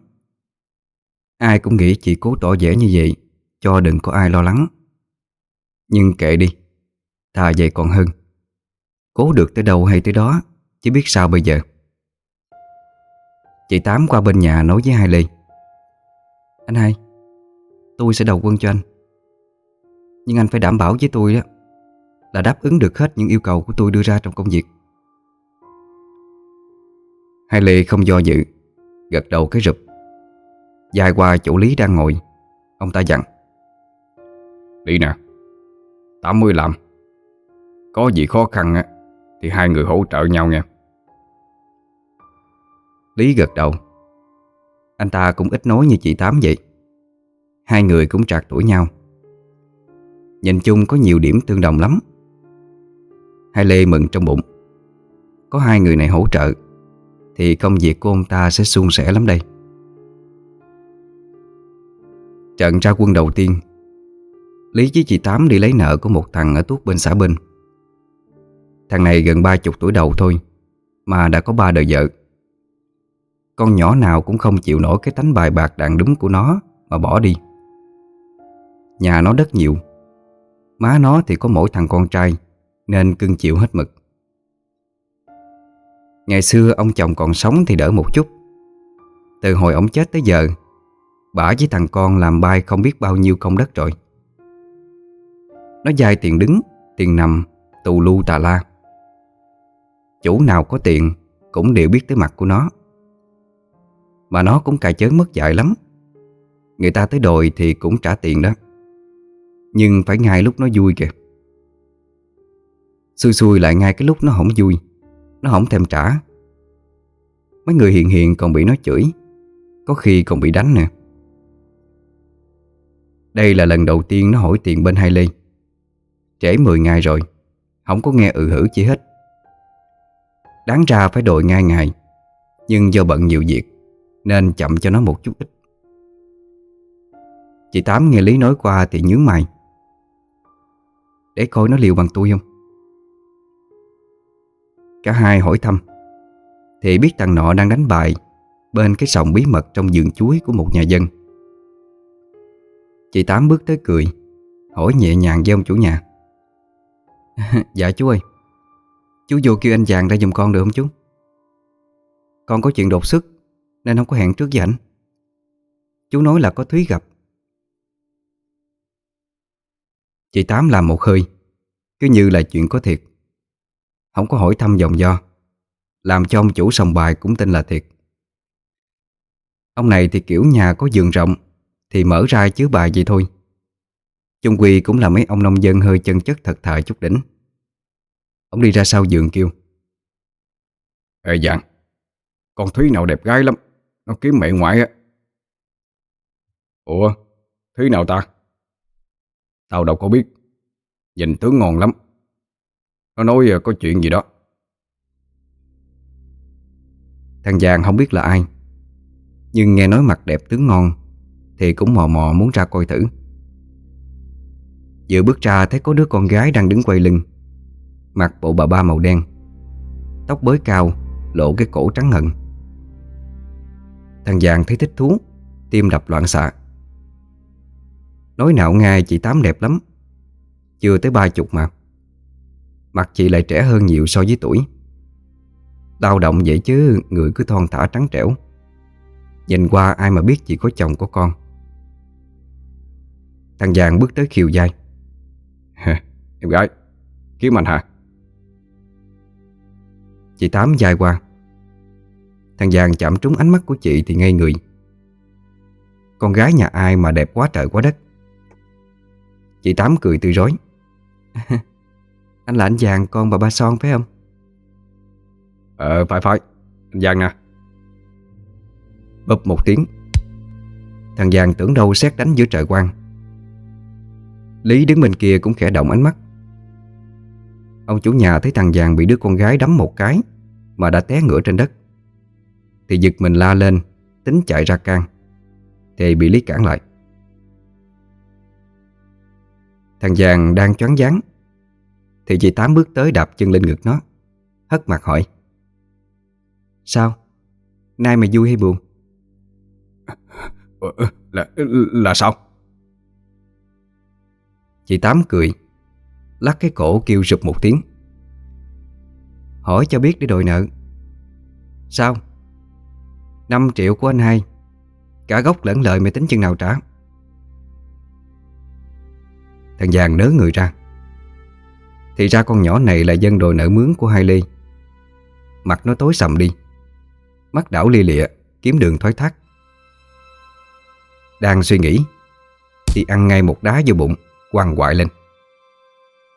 Ai cũng nghĩ chị cố tỏ vẻ như vậy. Cho đừng có ai lo lắng. Nhưng kệ đi Thà vậy còn hơn. Cố được tới đâu hay tới đó, Chứ biết sao bây giờ. Chị Tám qua bên nhà nói với Hai Lê. Anh hai, Tôi sẽ đầu quân cho anh. Nhưng anh phải đảm bảo với tôi đó Là đáp ứng được hết những yêu cầu của tôi đưa ra trong công việc. Hai Lê không do dự, Gật đầu cái rụp. Dài qua chỗ Lý đang ngồi, Ông ta dặn. Đi nè. Tám mươi làm Có gì khó khăn á, Thì hai người hỗ trợ nhau nha. Lý gật đầu. Anh ta cũng ít nói như chị Tám vậy. Hai người cũng trạc tuổi nhau. Nhìn chung có nhiều điểm tương đồng lắm. Hai Lê mừng trong bụng. Có hai người này hỗ trợ, Thì công việc của ông ta sẽ suôn sẻ lắm đây. Trận ra quân đầu tiên Lý với chị Tám đi lấy nợ của một thằng ở tuốt bên xã bên Thằng này gần ba chục tuổi đầu thôi, Mà đã có ba đời vợ. Con nhỏ nào cũng không chịu nổi cái tánh bài bạc đàn đúng của nó Mà bỏ đi. Nhà nó đất nhiều, Má nó thì có mỗi thằng con trai, Nên cưng chịu hết mực. Ngày xưa ông chồng còn sống thì đỡ một chút. Từ hồi ông chết tới giờ, Bả với thằng con làm bay không biết bao nhiêu công đất rồi. Nó dài tiền đứng, tiền nằm, tù lu tà la. Chủ nào có tiền cũng đều biết tới mặt của nó. Mà nó cũng cài chớn mất dạy lắm. Người ta tới đòi thì cũng trả tiền đó. Nhưng phải ngay lúc nó vui kìa. Xui xui lại ngay cái lúc nó không vui. Nó không thèm trả. Mấy người hiện hiện còn bị nó chửi. Có khi còn bị đánh nè. Đây là lần đầu tiên nó hỏi tiền bên Hai Lê Trễ 10 ngày rồi. Không có nghe ừ hử chi hết. Đáng ra phải đổi ngay ngày, Nhưng do bận nhiều việc, Nên chậm cho nó một chút ít. Chị Tám nghe Lý nói qua thì nhướng mày. Để coi nó liều bằng tôi không? Cả hai hỏi thăm, Thì biết thằng nọ đang đánh bài Bên cái sòng bí mật trong vườn chuối của một nhà dân. Chị Tám bước tới cười, Hỏi nhẹ nhàng với ông chủ nhà. *laughs* Dạ chú ơi. Chú vô kêu anh chàng ra giùm con được không chú? Con có chuyện đột xuất Nên không có hẹn trước với ảnh. Chú nói là có Thúy gặp. Chị Tám làm một hơi, Cứ như là chuyện có thiệt. Không có hỏi thăm dòng do Làm cho ông chủ sòng bài cũng tin là thiệt. Ông này thì kiểu nhà có giường rộng, Thì mở ra chứ bài gì thôi. Chung quy cũng là mấy ông nông dân hơi chân chất thật thà chút đỉnh. Ông đi ra sau giường kêu, Ê dạng Con Thúy nào đẹp gái lắm, Nó kiếm mẹ ngoại á. Ủa, Thúy nào ta? Tao đâu có biết, Nhìn tướng ngon lắm, Nó nói ờ, có chuyện gì đó. Thằng Giàng không biết là ai, Nhưng nghe nói mặt đẹp tướng ngon Thì cũng mò mò muốn ra coi thử. Vừa bước ra thấy có đứa con gái đang đứng quay lưng. Mặc bộ bà ba màu đen. Tóc bới cao, Lộ cái cổ trắng ngần Thằng Giàng thấy thích thú, Tim đập loạn xạ. Nói nào ngay chị Tám đẹp lắm. Chưa tới ba chục mà. Mặt chị lại trẻ hơn nhiều so với tuổi. Lao động vậy chứ, Người cứ thon thả trắng trẻo. Nhìn qua ai mà biết chị có chồng có con. Thằng Giàng bước tới khiều dai. Em gái Kiếm anh hả? Chị Tám dài qua. Thằng Giàng chạm trúng ánh mắt của chị thì ngây người. Con gái nhà ai mà đẹp quá trời quá đất. Chị Tám cười tươi rói. *laughs* Anh là anh Giàng con bà ba son phải không? Ờ phải phải. Anh Giang nè. Bụp một tiếng. Thằng Giàng tưởng đâu xét đánh giữa trời quang. Lý đứng bên kia cũng khẽ động ánh mắt Ông chủ nhà thấy thằng Giàng bị đứa con gái đấm một cái Mà đã té ngửa trên đất Thì giật mình la lên Tính chạy ra can Thì bị Lý cản lại Thằng Giàng đang choáng váng Thì chị Tám bước tới đạp chân lên ngực nó Hất mặt hỏi Sao? Nay mày vui hay buồn? Ờ, là, là sao? Chị Tám cười Lắc cái cổ kêu rụp một tiếng. Hỏi cho biết để đòi nợ. Sao? 5 triệu của anh hai, Cả gốc lẫn lợi mày tính chừng nào trả? Thằng Giàng nớ người ra. Thì ra con nhỏ này là dân đòi nợ mướn của hai Lê. Mặt nó tối sầm đi. Mắt đảo lia lịa, Kiếm đường thoái thác. Đang suy nghĩ, Thì ăn ngay một đá vô bụng, Quăng quại lên.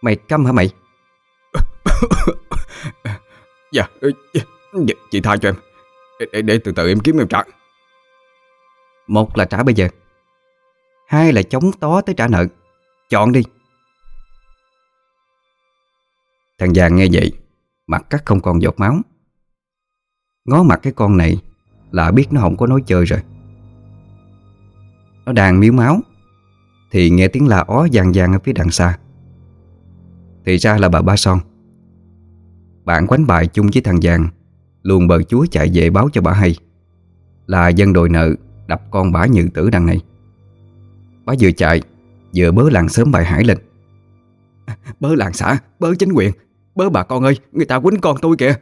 Mày câm hả mày? *coughs* Dạ, dạ Chị tha cho em. Để, để, từ từ em kiếm em trả. Một là trả bây giờ Hai là chống tó tới trả nợ. Chọn đi. Thằng Giàng nghe vậy Mặt cắt không còn giọt máu. Ngó mặt cái con này Là biết nó không có nói chơi rồi. Nó đang miếu máu Thì nghe tiếng la ó vang vang ở phía đằng xa thì ra là bà Ba Son. Bạn quánh bài chung với thằng Giàng Luôn bờ chúa chạy về báo cho bà hay. Là dân đồi nợ Đập con bả nhự tử đằng này. Bà vừa chạy Vừa bớ làng sớm bài hải lên. *laughs* Bớ làng xã, bớ chính quyền Bớ bà con ơi, người ta quýnh con tôi kìa.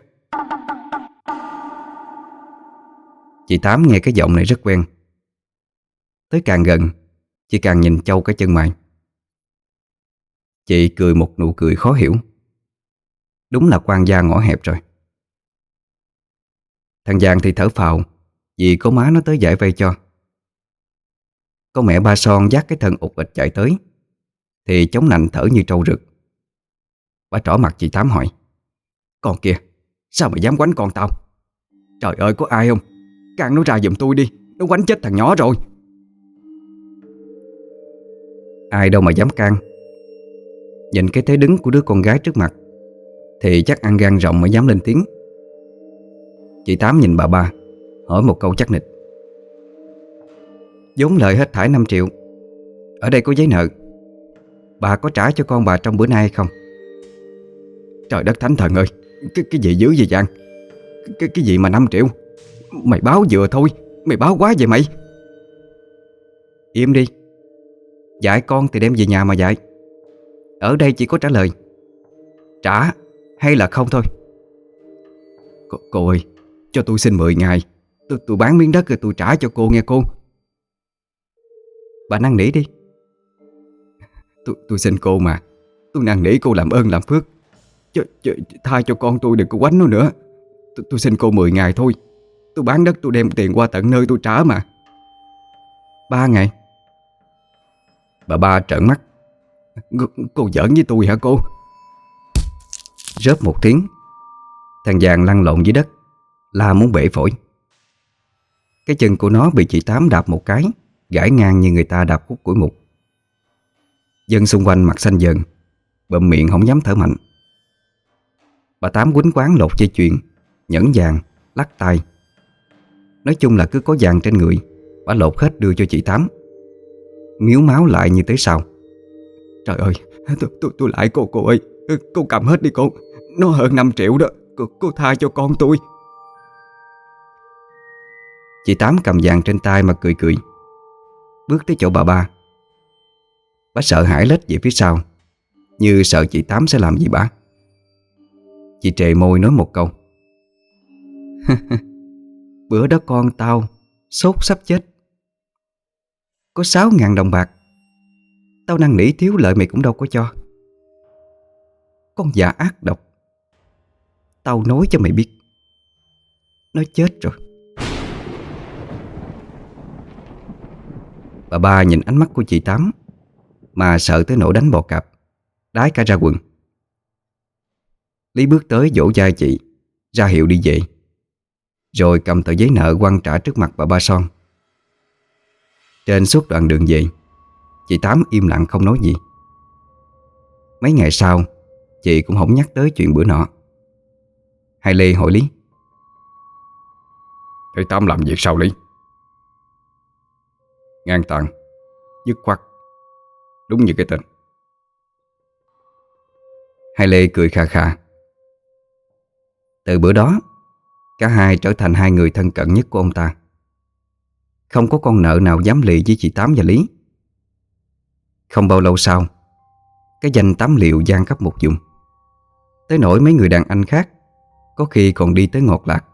Chị Tám nghe cái giọng này rất quen. Tới càng gần Chị càng nhìn Châu cái chân mày. Chị cười một nụ cười khó hiểu. Đúng là quan gia ngõ hẹp rồi. Thằng Giang thì thở phào, Vì có má nó tới giải vây cho. Con mẹ ba son dắt cái thân ụt ịch chạy tới, Thì chống nạnh thở như trâu rực Bà trỏ mặt chị Tám hỏi, Con kia, Sao mà dám quánh con tao? Trời ơi, có ai không? Càng nó ra giùm tôi đi, Nó quánh chết thằng nhỏ rồi. Ai đâu mà dám can. Nhìn cái thế đứng của đứa con gái trước mặt Thì chắc ăn gan rộng mới dám lên tiếng. Chị Tám nhìn bà ba Hỏi một câu chắc nịch. Vốn lợi hết thải 5 triệu Ở đây có giấy nợ Bà có trả cho con bà trong bữa nay hay không? Trời đất thánh thần ơi Cái, cái gì dữ vậy dạng cái, cái gì mà 5 triệu? Mày báo vừa thôi Mày báo quá vậy mày? Im đi Dạy con thì đem về nhà mà dạy. Ở đây chỉ có trả lời. Trả hay là không thôi. Cô, cô ơi Cho tôi xin 10 ngày. Tôi, tôi bán miếng đất rồi tôi trả cho cô nghe cô. Bà năn nỉ đi. Tôi, tôi xin cô mà. Tôi năn nỉ cô làm ơn làm phước. Ch, ch, Tha cho con tôi đừng có quánh nó nữa. Tôi, tôi xin cô 10 ngày thôi. Tôi bán đất tôi đem tiền qua tận nơi tôi trả mà. Ba ngày. Bà ba trợn mắt. Cô giỡn với tôi hả cô? Rớp một tiếng Thằng vàng lăn lộn dưới đất La muốn bể phổi. Cái chân của nó bị chị Tám đạp một cái Gãi ngang như người ta đạp khúc củi mục. Dân xung quanh mặt xanh dần Bậm miệng không dám thở mạnh. Bà Tám quýnh quán lột dây chuyền Nhẫn vàng, lắc tay Nói chung là cứ có vàng trên người Bà lột hết đưa cho chị Tám. Miếu máu lại như tới sau. Trời ơi Tôi, tôi, tôi lại cô cô ơi. Ừ, cô cầm hết đi cô. Nó hơn 5 triệu đó. Cô, cô tha cho con tôi. Chị Tám cầm vàng trên tay mà cười cười. Bước tới chỗ bà ba. Bà sợ hãi lết về phía sau Như sợ chị Tám sẽ làm gì bà. Chị trề môi nói một câu. *laughs* Bữa đó con tao Sốt sắp chết. Có sáu ngàn đồng bạc. Tao năn nỉ thiếu lợi mày cũng đâu có cho. Con già ác độc. Tao nói cho mày biết. Nó chết rồi. Bà ba nhìn ánh mắt của chị Tám, Mà sợ tới nỗi đánh bò cạp, Đái cả ra quần. Lý bước tới dỗ vai chị, Ra hiệu đi về. Rồi cầm tờ giấy nợ quăng trả trước mặt bà ba son. Trên suốt đoạn đường về Chị Tám im lặng không nói gì. Mấy ngày sau Chị cũng không nhắc tới chuyện bữa nọ. Hai Lê hỏi Lý. Thế Tám làm việc sao Lý? Ngang tàn Dứt khoát Đúng như cái tên. Hai Lê cười kha kha. Từ bữa đó Cả hai trở thành hai người thân cận nhất của ông ta. Không có con nợ nào dám lì với chị Tám và Lý không bao lâu sau, Cái danh tám liệu gian khắp một vùng. Tới nỗi mấy người đàn anh khác, Có khi còn đi tới ngọt lạc,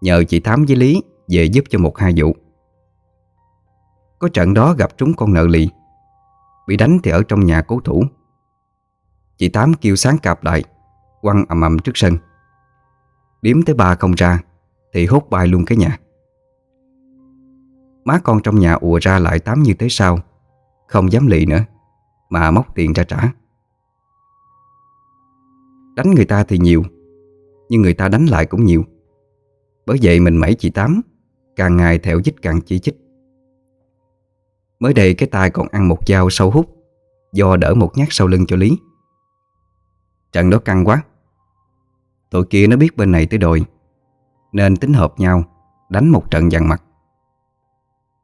Nhờ chị Tám với Lý Về giúp cho một hai vụ. Có trận đó gặp trúng con nợ lì, Bị đánh thì ở trong nhà cố thủ. Chị Tám kêu sáng cạp lại, Quăng ầm ầm trước sân. Điếm tới ba không ra, Thì hốt bài luôn cái nhà. Má con trong nhà ùa ra lại tám như thế sao? Không dám lì nữa, Mà móc tiền ra trả. Đánh người ta thì nhiều, Nhưng người ta đánh lại cũng nhiều. Bởi vậy mình mẩy chị Tám, Càng ngày theo dích càng chỉ chích. Mới đây cái tay còn ăn một dao sâu hút, Do đỡ một nhát sau lưng cho Lý. Trận đó căng quá. Tụi kia nó biết bên này tới đồi, Nên tính hợp nhau, Đánh một trận dằn mặt.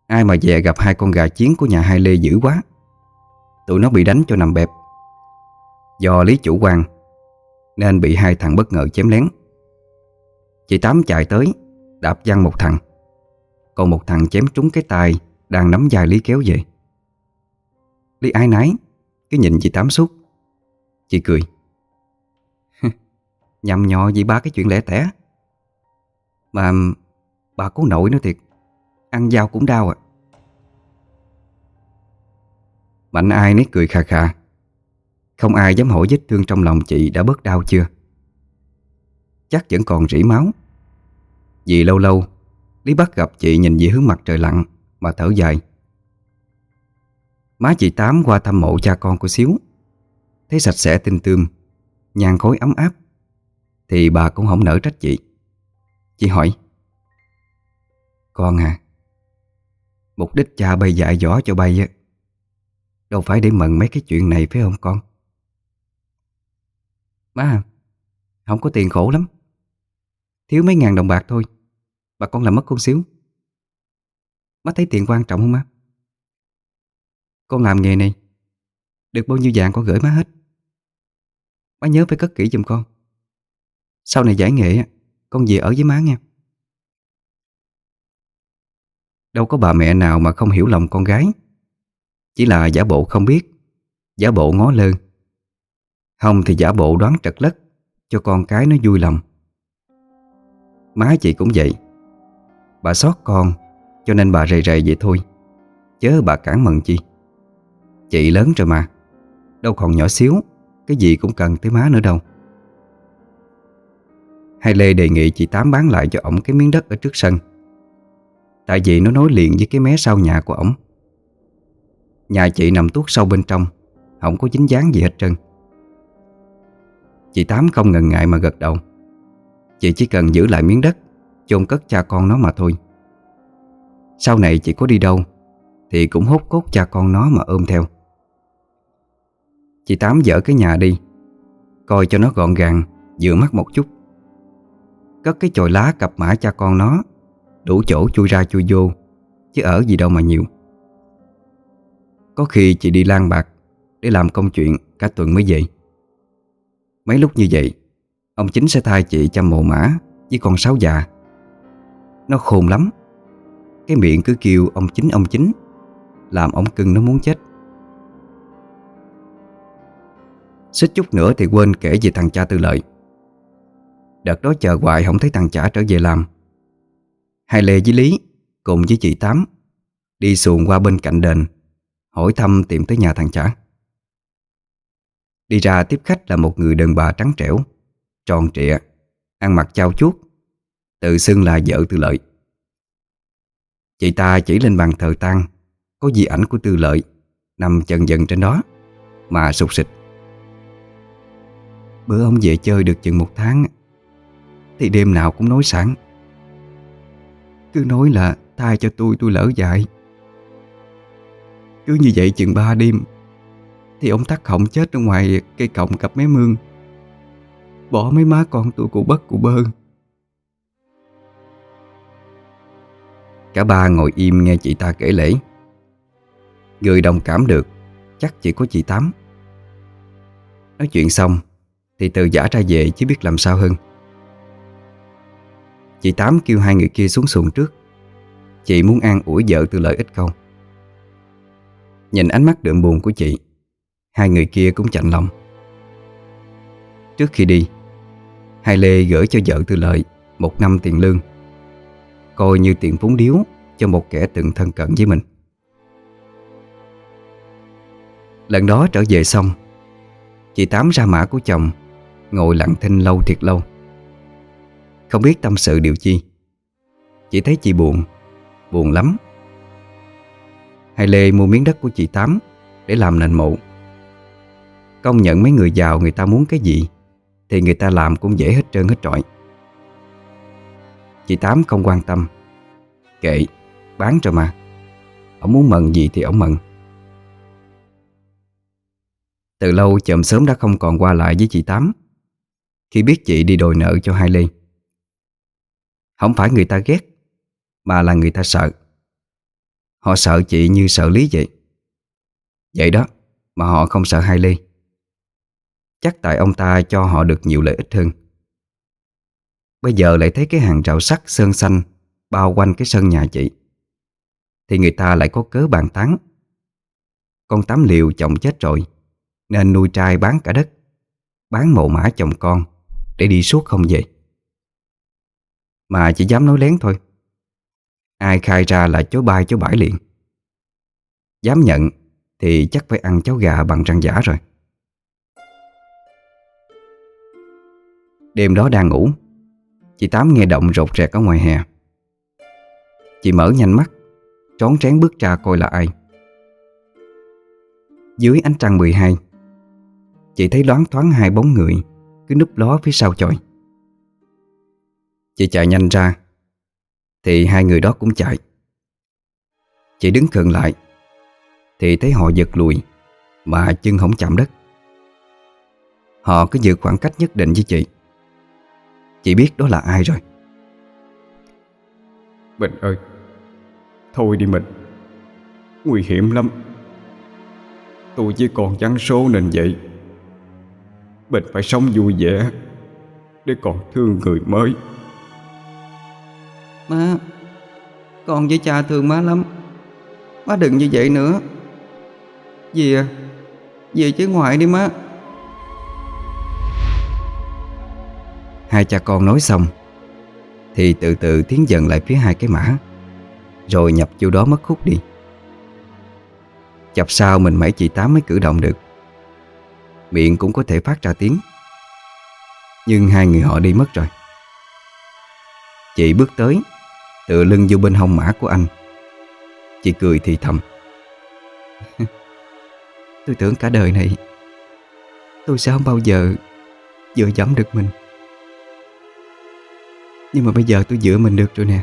Ai mà về gặp hai con gà chiến của nhà hai Lê dữ quá. Tụi nó bị đánh cho nằm bẹp. Do Lý chủ quan Nên bị hai thằng bất ngờ chém lén. Chị Tám chạy tới, Đạp văng một thằng. Còn một thằng chém trúng cái tay Đang nắm dài Lý kéo về. Lý ái nái, Cứ nhìn chị Tám suốt. Chị cười. *laughs* cười Nhầm nhò gì ba cái chuyện lẻ tẻ. Mà Bà cố nội nó thiệt. Ăn dao cũng đau à Mạnh ai nét cười khà khà. Không ai dám hỏi vết thương trong lòng chị đã bớt đau chưa? Chắc vẫn còn rỉ máu. Vì lâu lâu, Lý Bắc gặp chị nhìn về hướng mặt trời lặn Mà thở dài. Má chị Tám qua thăm mộ cha con của Xíu. Thấy sạch sẽ tinh tươm, Nhàn khối ấm áp, Thì bà cũng không nỡ trách chị. Chị hỏi, Con à Mục đích cha bay dạy dỗ cho bay á. Đâu phải để mận mấy cái chuyện này, phải không con? Má, Không có tiền khổ lắm. Thiếu mấy ngàn đồng bạc thôi. Bà con làm mất con xíu. Má thấy tiền quan trọng không má? Con làm nghề này, Được bao nhiêu dạng con gửi má hết. Má nhớ phải cất kỹ giùm con. Sau này giải nghệ Con về ở với má nha. Đâu có bà mẹ nào mà không hiểu lòng con gái. Chỉ là giả bộ không biết, Giả bộ ngó lơ. Không thì giả bộ đoán trật lất, Cho con cái nó vui lòng. Má chị cũng vậy. Bà xót con, Cho nên bà rầy rầy vậy thôi. Chớ bà cản mận chi. Chị lớn rồi mà. Đâu còn nhỏ xíu, Cái gì cũng cần tới má nữa đâu. Hai Lê đề nghị chị Tám bán lại cho ổng cái miếng đất ở trước sân. Tại vì nó nối liền với cái mé sau nhà của ổng. Nhà chị nằm tuốt sâu bên trong, Không có dính dáng gì hết trơn. Chị Tám không ngần ngại mà gật đầu. Chị chỉ cần giữ lại miếng đất, chôn cất cha con nó mà thôi. Sau này chị có đi đâu, Thì cũng hốt cốt cha con nó mà ôm theo. Chị Tám dỡ cái nhà đi, Coi cho nó gọn gàng Dựa mắt một chút. Cất cái chồi lá cặp mã cha con nó Đủ chỗ chui ra chui vô, Chứ ở gì đâu mà nhiều. Có khi chị đi lang bạc Để làm công chuyện cả tuần mới về. Mấy lúc như vậy, Ông chính sẽ thay chị chăm mồ mã Với con sáo già. Nó khôn lắm. Cái miệng cứ kêu ông chính ông chính, Làm ông cưng nó muốn chết. Xích chút nữa thì quên kể về thằng cha tư lợi. Đợt đó chờ hoài không thấy thằng trả trở về làm. Hai Lê với Lý cùng với chị Tám đi xuồng qua bên cạnh đền hỏi thăm tìm tới nhà thằng Chả. Đi ra tiếp khách là một người đàn bà trắng trẻo, tròn trịa, ăn mặc trao chuốt, tự xưng là vợ Tư Lợi. Chị ta chỉ lên bàn thờ tang có di ảnh của Tư Lợi nằm chân dần trên đó mà sụt sịch. Bữa ông về chơi được chừng một tháng thì đêm nào cũng nói sáng cứ nói là thay cho tôi tôi lỡ dại. Cứ như vậy chừng ba đêm, Thì ông tắt họng chết ở ngoài cây cọng cặp mé mương. Bỏ mấy má con tôi cụ bất, cụ bơ. Cả ba ngồi im nghe chị ta kể lễ. Người đồng cảm được, Chắc chỉ có chị Tám. Nói chuyện xong, Thì từ giả ra về chứ biết làm sao hơn. Chị Tám kêu hai người kia xuống xuồng trước. Chị muốn an ủi vợ từ lợi ích câu Nhìn ánh mắt đượm buồn của chị, Hai người kia cũng chạnh lòng. Trước khi đi, Hai Lê gửi cho vợ từ lợi Một năm tiền lương, Coi như tiền phúng điếu Cho một kẻ từng thân cận với mình. Lần đó trở về xong, Chị Tám ra mã của chồng, Ngồi lặng thinh lâu thiệt lâu không biết tâm sự điều chi. Chỉ thấy chị buồn Buồn lắm. Hai Lê mua miếng đất của chị Tám Để làm nền mộ. Công nhận mấy người giàu người ta muốn cái gì Thì người ta làm cũng dễ hết trơn hết trọi. Chị Tám không quan tâm. Kệ, bán cho mà. Ông muốn mận gì thì ông mận. Từ lâu chậm sớm đã không còn qua lại với chị Tám. Khi biết chị đi đòi nợ cho hai Lê không phải người ta ghét, Mà là người ta sợ. Họ sợ chị như sợ Lý vậy. Vậy đó, Mà họ không sợ hai ly Chắc tại ông ta cho họ được nhiều lợi ích hơn. Bây giờ lại thấy cái hàng rào sắt sơn xanh Bao quanh cái sân nhà chị. Thì người ta lại có cớ bàn tán. Con tám liều chồng chết rồi, Nên nuôi trai bán cả đất, Bán mộ mã chồng con Để đi suốt không về. Mà chỉ dám nói lén thôi. Ai khai ra là chối bay chối bãi liền. Dám nhận Thì chắc phải ăn cháo gà bằng răng giả rồi. Đêm đó đang ngủ, Chị Tám nghe động rột rẹt ở ngoài hè. Chị mở nhanh mắt, Trón trén bước ra coi là ai. Dưới ánh trăng 12 Chị thấy loáng thoáng hai bóng người Cứ núp ló phía sau chòi. Chị chạy nhanh ra. Thì hai người đó cũng chạy. Chị đứng khựng lại. Thì thấy họ giật lùi, Mà chân không chạm đất. Họ cứ giữ khoảng cách nhất định với chị. Chị biết đó là ai rồi. Bình ơi, Thôi đi mình. Nguy hiểm lắm. Tôi chỉ còn chắn số nên vậy. Bình phải sống vui vẻ Để còn thương người mới. Má, Con với cha thương má lắm. Má đừng như vậy nữa. Về à, Về chứ ngoại đi má. Hai cha con nói xong, Thì từ từ tiến dần lại phía hai cái mã, Rồi nhập vô đó mất khúc đi. Chập sau mình mấy chị Tám mới cử động được. Miệng cũng có thể phát ra tiếng. Nhưng hai người họ đi mất rồi. Chị bước tới Tựa lưng vô bên hông mã của anh. Chị cười thì thầm. *laughs* Tôi tưởng cả đời này, Tôi sẽ không bao giờ Dựa dẫm được mình. Nhưng mà bây giờ tôi dựa mình được rồi nè.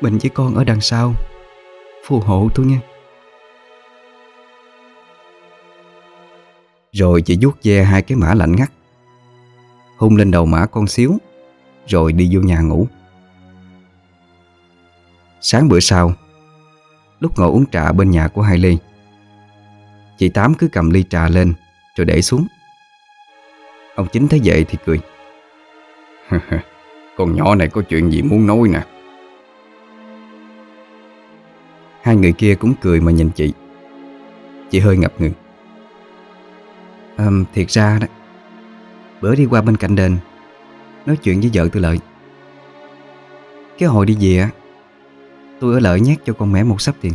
Mình với con ở đằng sau, Phù hộ tôi nha. Rồi chị vuốt ve hai cái mã lạnh ngắt. Hung lên đầu mã con xíu, Rồi đi vô nhà ngủ. Sáng bữa sau Lúc ngồi uống trà bên nhà của hai Ly Chị Tám cứ cầm ly trà lên Rồi để xuống. Ông Chính thấy vậy thì cười. *laughs* Con nhỏ này có chuyện gì muốn nói nè. Hai người kia cũng cười mà nhìn chị. Chị hơi ngập ngừng. À, Thiệt ra đó Bữa đi qua bên cạnh đền Nói chuyện với vợ tôi lợi. Cái hồi đi về á Tôi ở lợi nhét cho con mẹ một sắp tiền.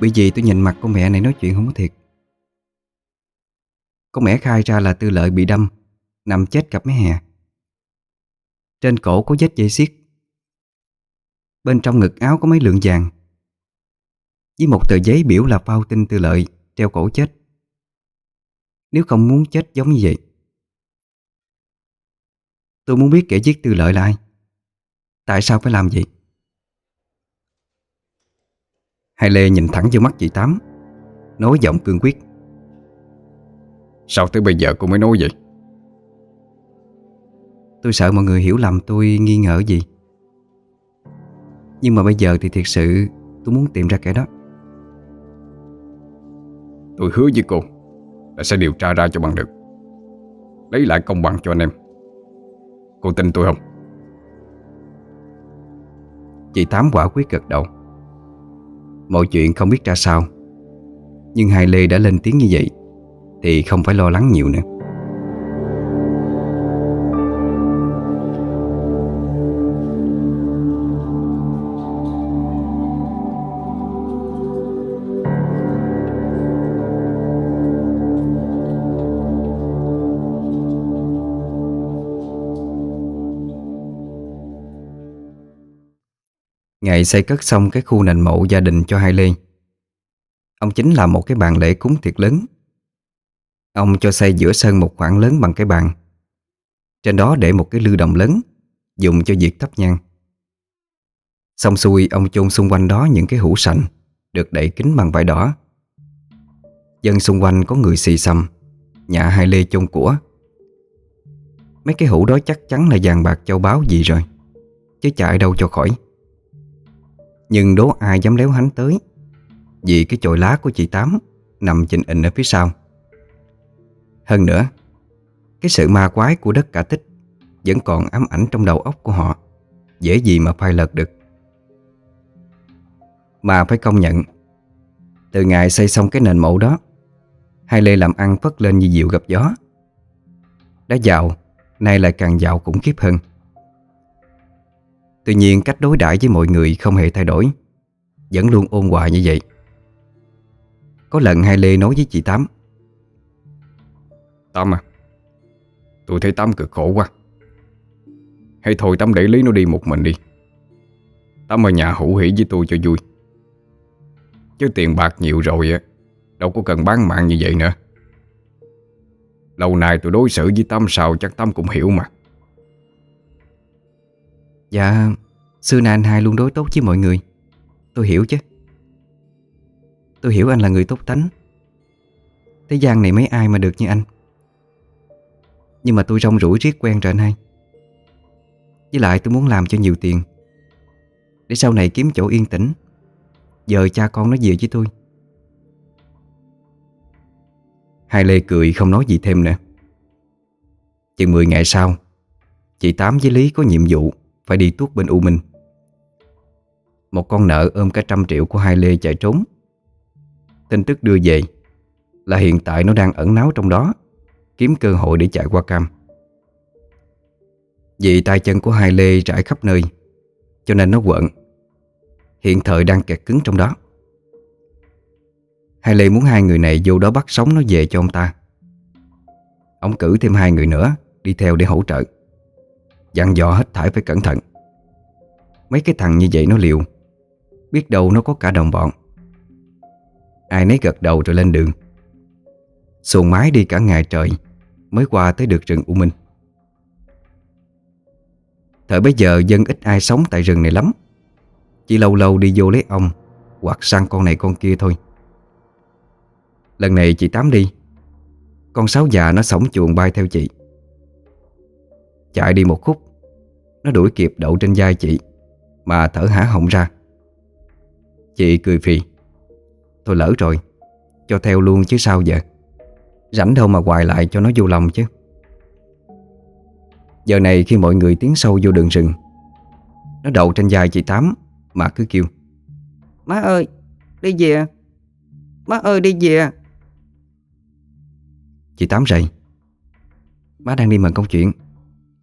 Bởi vì tôi nhìn mặt con mẹ này nói chuyện không có thiệt. Con mẹ khai ra là tư lợi bị đâm, Nằm chết cặp mấy hè. Trên cổ có vết dây xiết. Bên trong ngực áo có mấy lượng vàng. Với một tờ giấy biểu là phao tin tư lợi Treo cổ chết. Nếu không muốn chết giống như vậy, Tôi muốn biết kẻ giết tư lợi là ai? Tại sao phải làm vậy? Hai Lê nhìn thẳng vô mắt chị Tám Nói giọng cương quyết. Sao tới bây giờ cô mới nói vậy? Tôi sợ mọi người hiểu lầm tôi nghi ngờ gì. Nhưng mà bây giờ thì thiệt sự Tôi muốn tìm ra kẻ đó. Tôi hứa với cô Là sẽ điều tra ra cho bằng được. Lấy lại công bằng cho anh em. Cô tin tôi không? Chị Tám quả quyết gật đầu Mọi chuyện không biết ra sao. Nhưng hai Lê đã lên tiếng như vậy, Thì không phải lo lắng nhiều nữa. Ngày xây cất xong cái khu nền mộ gia đình cho hai Lê Ông chính là một cái bàn lễ cúng thiệt lớn. Ông cho xây giữa sân một khoảng lớn bằng cái bàn. Trên đó để một cái lư đồng lớn, Dùng cho việc thắp nhang. Xong xuôi, ông chôn xung quanh đó những cái hũ sành, Được đậy kính bằng vải đỏ. Dân xung quanh có người xì xầm Nhà hai lê chôn của. Mấy cái hũ đó chắc chắn là vàng bạc châu báu gì rồi, Chứ chạy đâu cho khỏi. Nhưng đố ai dám léo hánh tới? Vì cái chồi lá của chị Tám Nằm chình ịnh ở phía sau. Hơn nữa, Cái sự ma quái của đất cả tích Vẫn còn ám ảnh trong đầu óc của họ. Dễ gì mà phai lật được. Mà phải công nhận, Từ ngày xây xong cái nền mẫu đó, Hai Lê làm ăn phất lên như diệu gặp gió. Đã giàu, Nay lại càng giàu khủng khiếp hơn. Tuy nhiên cách đối đãi với mọi người không hề thay đổi. Vẫn luôn ôn hòa như vậy. Có lần hai Lê nói với chị Tám. Tâm à Tôi thấy tám cực khổ quá. Hay thôi tám để lý nó đi một mình đi. Tám ở nhà hữu hỷ với tôi cho vui. Chứ tiền bạc nhiều rồi á, Đâu có cần bán mạng như vậy nữa. Lâu nay tôi đối xử với Tâm sao chắc Tâm cũng hiểu mà. Dạ Xưa nay anh hai luôn đối tốt với mọi người. Tôi hiểu chứ. Tôi hiểu anh là người tốt tánh. Thế gian này mấy ai mà được như anh? Nhưng mà tôi rong rủi riết quen rồi anh hai. Với lại tôi muốn làm cho nhiều tiền. Để sau này kiếm chỗ yên tĩnh. Giờ cha con nó về với tôi. Hai Lê cười không nói gì thêm nữa. Chừng 10 ngày sau, Chị Tám với Lý có nhiệm vụ. Phải đi tuốt bên U Minh. Một con nợ ôm cả trăm triệu của hai Lê chạy trốn. Tin tức đưa về Là hiện tại nó đang ẩn náu trong đó, Kiếm cơ hội để chạy qua cam. Vì tay chân của hai Lê trải khắp nơi, Cho nên nó quận Hiện thời đang kẹt cứng trong đó. Hai Lê muốn hai người này vô đó bắt sống nó về cho ông ta. Ông cử thêm hai người nữa Đi theo để hỗ trợ. Dặn dò hết thải phải cẩn thận. Mấy cái thằng như vậy nó liều, Biết đâu nó có cả đồng bọn. Ai nấy gật đầu rồi lên đường. Xuồng máy đi cả ngày trời Mới qua tới được rừng U Minh. Thời bấy giờ dân ít ai sống tại rừng này lắm. Chỉ lâu lâu đi vô lấy ong Hoặc săn con này con kia thôi. Lần này chị Tám đi, Con sáu già nó sống chuồng bay theo chị. Chạy đi một khúc. Nó đuổi kịp đậu trên vai chị, Mà thở hả họng ra. Chị cười phì. Thôi lỡ rồi, Cho theo luôn chứ sao giờ? Rảnh đâu mà hoài lại cho nó vô lòng chứ. Giờ này khi mọi người tiến sâu vô đường rừng, Nó đậu trên vai chị Tám, Mà cứ kêu, Má ơi, đi về. Má ơi, đi về. Chị Tám rầy, Má đang đi mần công chuyện.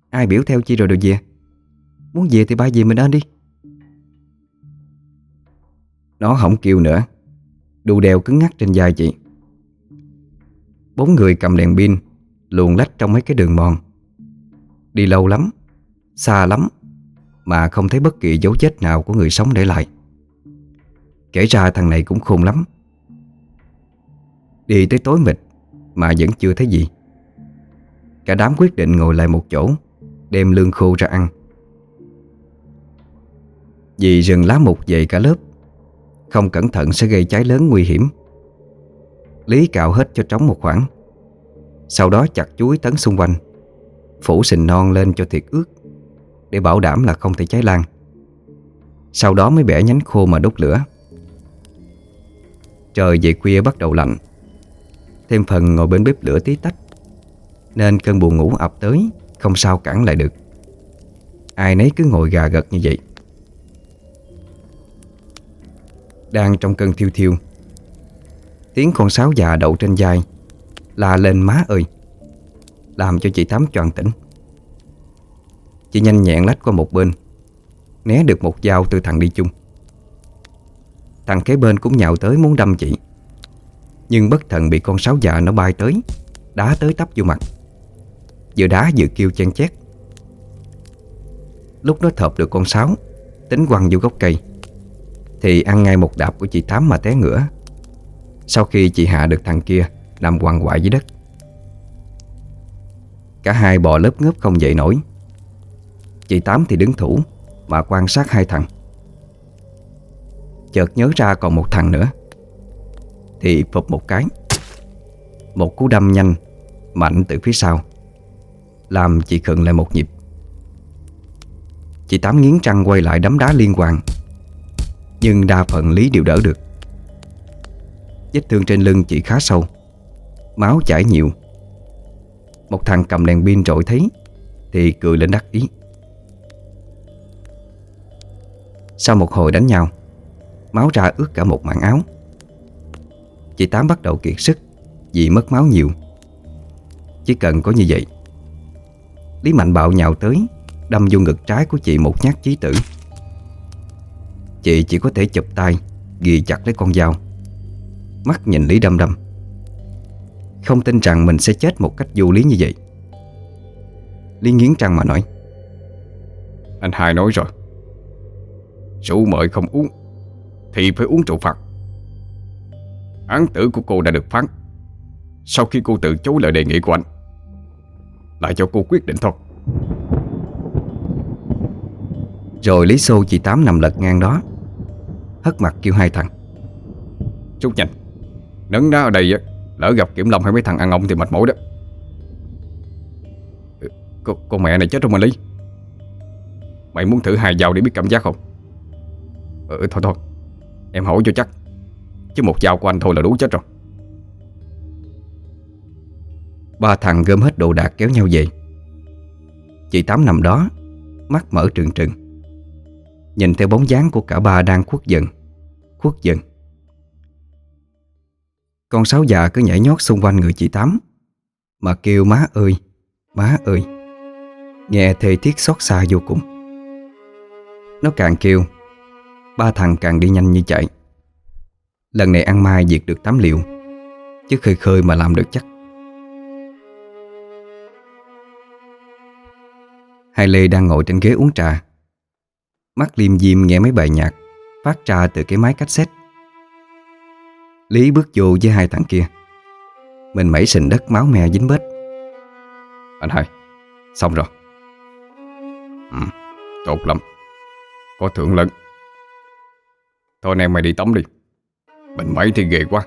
Ai biểu theo chi rồi được về? Muốn về thì bay về mình đến đi. Nó không kêu nữa. Đu đèo cứng ngắc trên vai chị. Bốn người cầm đèn pin, Luồn lách trong mấy cái đường mòn. Đi lâu lắm, Xa lắm, Mà không thấy bất kỳ dấu vết nào của người sống để lại. Kể ra thằng này cũng khôn lắm. Đi tới tối mịt, Mà vẫn chưa thấy gì. Cả đám quyết định ngồi lại một chỗ. Đem lương khô ra ăn. Vì rừng lá mục dày cả lớp, Không cẩn thận sẽ gây cháy lớn nguy hiểm. Lý cạo hết cho trống một khoảng. Sau đó chặt chuối tấn xung quanh, Phủ sình non lên cho thiệt ướt Để bảo đảm là không thể cháy lan. Sau đó mới bẻ nhánh khô mà đốt lửa. Trời về khuya bắt đầu lạnh. Thêm phần ngồi bên bếp lửa tí tách, Nên cơn buồn ngủ ập tới. Không sao cản lại được. Ai nấy cứ ngồi gà gật như vậy. Đang trong cơn thiêu thiêu, Tiếng con sáo già đậu trên vai, La lên má ơi, Làm cho chị Tám choàng tỉnh. Chị nhanh nhẹn lách qua một bên, Né được một dao từ thằng đi chung. Thằng kế bên cũng nhào tới muốn đâm chị, Nhưng bất thần bị con sáo già nó bay tới, Đá tới tấp vô mặt. Vừa đá vừa kêu chen chét. Lúc nó thợp được con sáo, Tính quăng vô gốc cây, Thì ăn ngay một đạp của chị Tám mà té ngửa. Sau khi chị hạ được thằng kia Nằm quằn quại dưới đất, Cả hai bò lớp ngớp không dậy nổi. Chị Tám thì đứng thủ Mà quan sát hai thằng. Chợt nhớ ra còn một thằng nữa, Thì phục một cái. Một cú đâm nhanh, Mạnh từ phía sau. Làm chị khựng lại một nhịp. Chị Tám nghiến răng quay lại đấm đá liên hoàn, Nhưng đa phần Lý đều đỡ được. Vết thương trên lưng chị khá sâu Máu chảy nhiều. Một thằng cầm đèn pin trội thấy Thì cười lên đắc ý. Sau một hồi đánh nhau Máu ra ướt cả một mảng áo. Chị Tám bắt đầu kiệt sức Vì mất máu nhiều. Chỉ cần có như vậy Lý Mạnh bạo nhào tới, Đâm vô ngực trái của chị một nhát chí tử. Chị chỉ có thể chụp tay, Ghi chặt lấy con dao. Mắt nhìn Lý đâm đâm. Không tin rằng mình sẽ chết một cách vô lý như vậy. Lý nghiến răng mà nói. Anh hai nói rồi. Rượu mời không uống, Thì phải uống rượu phạt. Án tử của cô đã được phán. Sau khi cô từ chối lời đề nghị của anh lại cho cô quyết định thôi. Rồi Lý Xô chị Tám nằm lật ngang đó. Hất mặt kêu hai thằng. Chút nhanh. Nấn đá ở đây á Lỡ gặp Kiểm Lâm hay mấy thằng ăn ông thì mệt mỏi đó. Con, con mẹ này chết rồi mà Lý. Mày muốn thử hai dao để biết cảm giác không? Ừ thôi thôi. Em hỏi cho chắc. Chứ một dao của anh thôi là đủ chết rồi Ba thằng gom hết đồ đạc kéo nhau về. Chị Tám nằm đó, Mắt mở trừng trừng. Nhìn theo bóng dáng của cả ba đang khuất dần Khuất dần. Con sáu già cứ nhảy nhót xung quanh người chị Tám, Mà kêu, má ơi Má ơi. Nghe thề thiết xót xa vô cùng. Nó càng kêu, Ba thằng càng đi nhanh như chạy. Lần này ăn mai diệt được tám liệu Chứ khơi khơi mà làm được chắc. Hai Lê đang ngồi trên ghế uống trà. Mắt liêm diêm nghe mấy bài nhạc Phát ra từ cái máy cassette. Lý bước vô với hai thằng kia. Mình mẩy sình đất máu me dính bết. Anh hai Xong rồi. Ừ, Tốt lắm. Có thưởng lớn. Thôi anh em mày đi tắm đi. Mình mấy thì ghê quá.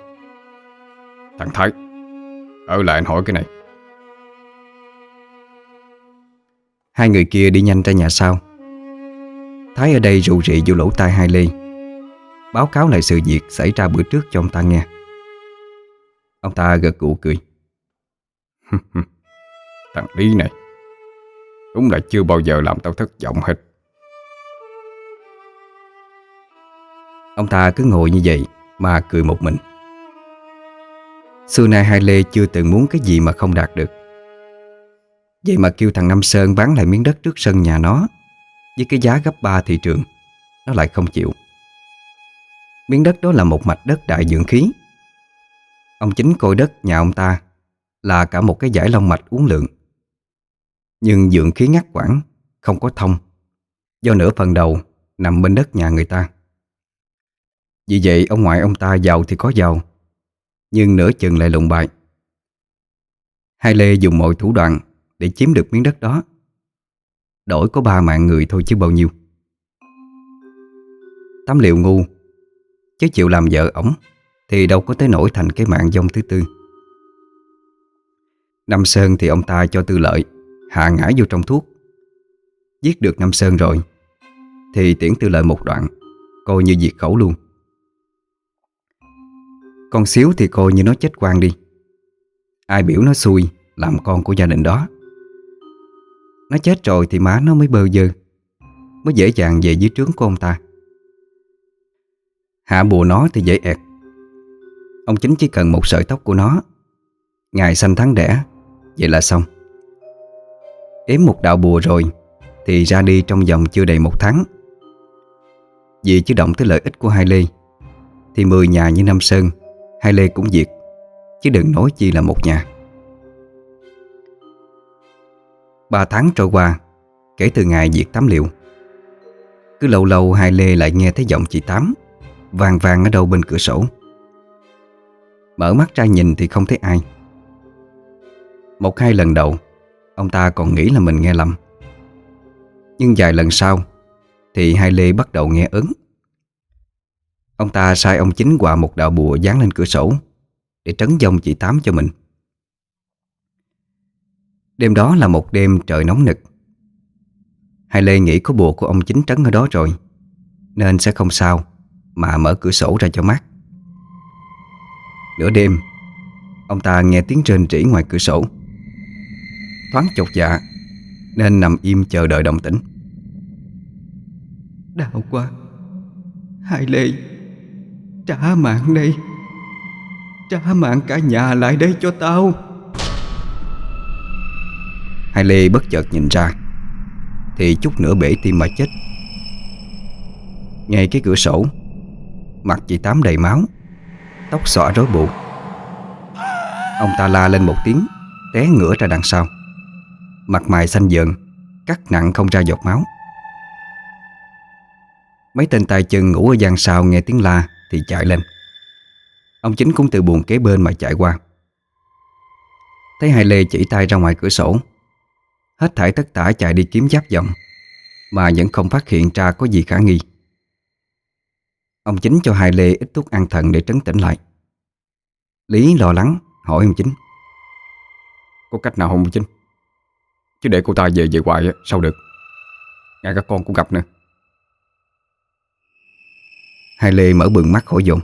Thằng Thái Ở lại anh hỏi cái này. Hai người kia đi nhanh ra nhà sau. Thái ở đây rủ rị vô lỗ tai hai Lê Báo cáo lại sự việc xảy ra bữa trước cho ông ta nghe. Ông ta gật gù cười. *laughs* Thằng Lý này, Đúng là chưa bao giờ làm tao thất vọng hết. Ông ta cứ ngồi như vậy Mà cười một mình. Xưa nay hai Lê chưa từng muốn cái gì mà không đạt được. Vậy mà kêu thằng Nam Sơn bán lại miếng đất trước sân nhà nó. Với cái giá gấp 3 thị trường, Nó lại không chịu. Miếng đất đó là một mạch đất đại dưỡng khí. Ông chính coi đất nhà ông ta Là cả một cái giải long mạch uống lượng Nhưng dưỡng khí ngắt quãng, Không có thông, Do nửa phần đầu nằm bên đất nhà người ta. Vì vậy, ông ngoại ông ta giàu thì có giàu, Nhưng nửa chừng lại lụng bại. Hai Lê dùng mọi thủ đoạn để chiếm được miếng đất đó. Đổi có ba mạng người thôi chứ bao nhiêu. Tám liệu ngu Chứ chịu làm vợ ổng, Thì đâu có tới nổi thành cái mạng dông thứ tư. Năm Sơn thì ông ta cho tư lợi, Hạ ngã vô trong thuốc. Giết được Năm Sơn rồi, Thì tiễn tư lợi một đoạn, Coi như diệt khẩu luôn. Con xíu thì coi như nó chết quang đi. Ai biểu nó xui, Làm con của gia đình đó. Nó chết rồi thì má nó mới bơ dơ Mới dễ dàng về dưới trướng của ông ta. Hạ bùa nó thì dễ ẹt. Ông chính chỉ cần một sợi tóc của nó, Ngày sanh tháng đẻ, Vậy là xong. Ếm một đạo bùa rồi Thì ra đi trong vòng chưa đầy một tháng. Vì chứ động tới lợi ích của hai Lê, Thì mười nhà như Nam Sơn, Hai Lê cũng diệt, Chứ đừng nói chi là một nhà. Ba tháng trôi qua, Kể từ ngày diệt tám liệu Cứ lâu lâu hai Lê lại nghe thấy giọng chị Tám, Vàng vàng ở đâu bên cửa sổ. Mở mắt ra nhìn thì không thấy ai. Một hai lần đầu, Ông ta còn nghĩ là mình nghe lầm. Nhưng vài lần sau, Thì hai Lê bắt đầu nghe ứng Ông ta sai ông chính qua một đạo bùa dán lên cửa sổ, Để trấn dông chị Tám cho mình. Đêm đó là một đêm trời nóng nực. Hai Lê nghĩ có bùa của ông chính trấn ở đó rồi, Nên sẽ không sao Mà mở cửa sổ ra cho mát. Nửa đêm, Ông ta nghe tiếng rên rỉ ngoài cửa sổ. Thoáng chột dạ Nên nằm im chờ đợi động tĩnh. Đau quá. Hai Lê, Trả mạng đây Trả mạng cả nhà lại đây cho tao. Hai Lê bất chợt nhìn ra. Thì chút nữa bể tim mà chết. Ngay cái cửa sổ, Mặt chị Tám đầy máu, Tóc xõa rối bù. Ông ta la lên một tiếng, Té ngửa ra đằng sau. Mặt mày xanh dợn Cắt nặng không ra giọt máu. Mấy tên tay chân ngủ ở gian sau nghe tiếng la Thì chạy lên. Ông chính cũng từ buồn kế bên mà chạy qua. Thấy hai Lê chỉ tay ra ngoài cửa sổ Hết thảy tất tả chạy đi kiếm giáp giọng Mà vẫn không phát hiện ra có gì khả nghi. Ông chính cho hai Lê ít thuốc an thần để trấn tĩnh lại. Lý lo lắng hỏi ông chính Có cách nào không ông chính? Chứ để cô ta về về hoài sao được? Ngay cả con cũng gặp nữa Hai Lê mở bừng mắt hỏi dồn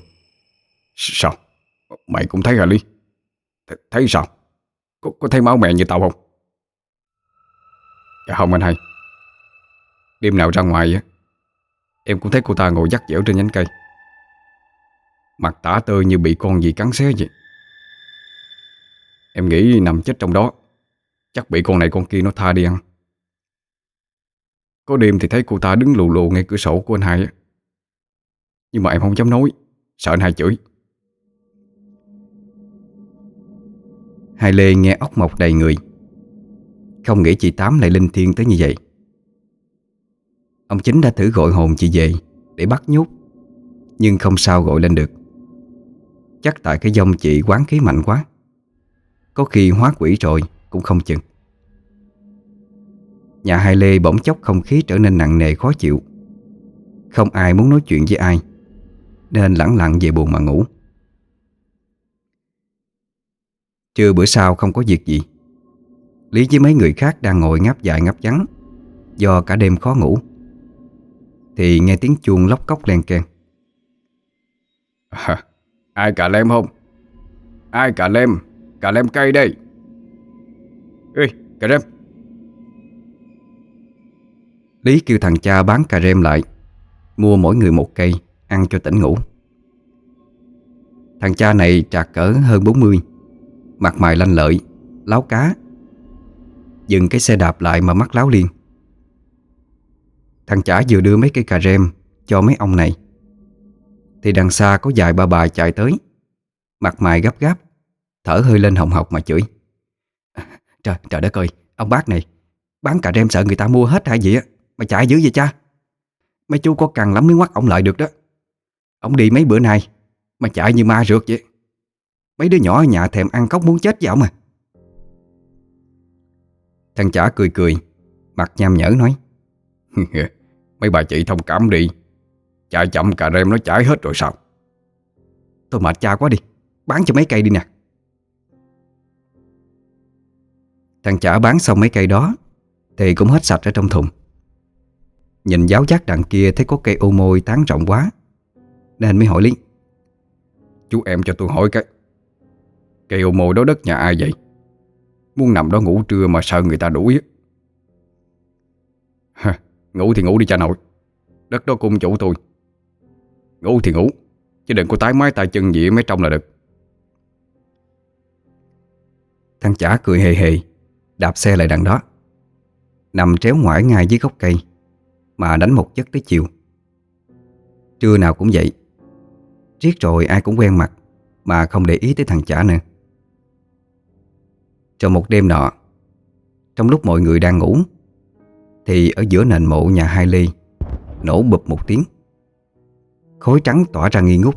Sao? Mày cũng thấy hả Lý? Th Thấy sao? Có, có thấy máu mẹ như tao không? Dạ không anh hai. Đêm nào ra ngoài á, Em cũng thấy cô ta ngồi dắt dẻo trên nhánh cây. Mặt tả tơi như bị con gì cắn xé vậy. Em nghĩ nằm chết trong đó, Chắc bị con này con kia nó tha đi ăn. Có đêm thì thấy cô ta đứng lù lù ngay cửa sổ của anh hai á. Nhưng mà em không dám nói, Sợ anh hai chửi. Hai Lê nghe ốc mọc đầy người. Không nghĩ chị Tám lại linh thiêng tới như vậy. Ông chính đã thử gọi hồn chị về Để bắt nhốt, Nhưng không sao gọi lên được. Chắc tại cái dông chị quán khí mạnh quá, Có khi hóa quỷ rồi Cũng không chừng. Nhà hai Lê bỗng chốc không khí trở nên nặng nề khó chịu. Không ai muốn nói chuyện với ai, Nên lẳng lặng về buồn mà ngủ. Trưa bữa sau không có việc gì. Lý với mấy người khác đang ngồi ngáp dài ngáp trắng Do cả đêm khó ngủ. Thì nghe tiếng chuông lóc cốc len keng. À, Ai cà lem không? Ai cà lem? Cà lem cây đây. Ê cà lem. Lý kêu thằng cha bán cà rem lại Mua mỗi người một cây Ăn cho tỉnh ngủ. Thằng cha này trạc cỡ hơn 40 Mặt mày lanh lợi Láo cá Dừng cái xe đạp lại mà mắt láo liên Thằng chả vừa đưa mấy cây cà rem Cho mấy ông này. Thì đằng xa có vài ba bà chạy tới. Mặt mày gấp gáp Thở hơi lên hồng hộc mà chửi. *laughs* Trời, trời đất ơi Ông bác này Bán cà rem sợ người ta mua hết hay gì á Mà chạy dữ vậy cha? Mấy chú có cần lắm mới ngoắt ông lại được đó. Ông đi mấy bữa nay Mà chạy như ma rượt vậy. Mấy đứa nhỏ ở nhà thèm ăn cốc muốn chết với ông à. Thằng chả cười cười, Mặt nham nhở nói. *laughs* Mấy bà chị thông cảm đi. Chạy chậm cà rem nó chảy hết rồi sao? Tôi mệt cha quá đi, Bán cho mấy cây đi nè. Thằng chả bán xong mấy cây đó, Thì cũng hết sạch ở trong thùng. Nhìn giáo giác đằng kia Thấy có cây ô môi tán rộng quá, Nên mới hỏi Lý. Chú em cho tôi hỏi cái, Cây ô môi đó đất nhà ai vậy? Muốn nằm đó ngủ trưa mà sợ người ta đuổi ha, Ngủ thì ngủ đi cha nội. Đất đó cung chủ tôi. Ngủ thì ngủ Chứ đừng có tái mái tay chân gì mấy trong là được. Thằng chả cười hề hề Đạp xe lại đằng đó. Nằm tréo ngoải ngay dưới gốc cây Mà đánh một giấc tới chiều. Trưa nào cũng vậy. Riết rồi ai cũng quen mặt Mà không để ý tới thằng chả nữa. Trong một đêm nọ. Trong lúc mọi người đang ngủ, Thì ở giữa nền mộ nhà hai ly Nổ bụp một tiếng. Khói trắng tỏa ra nghi ngút,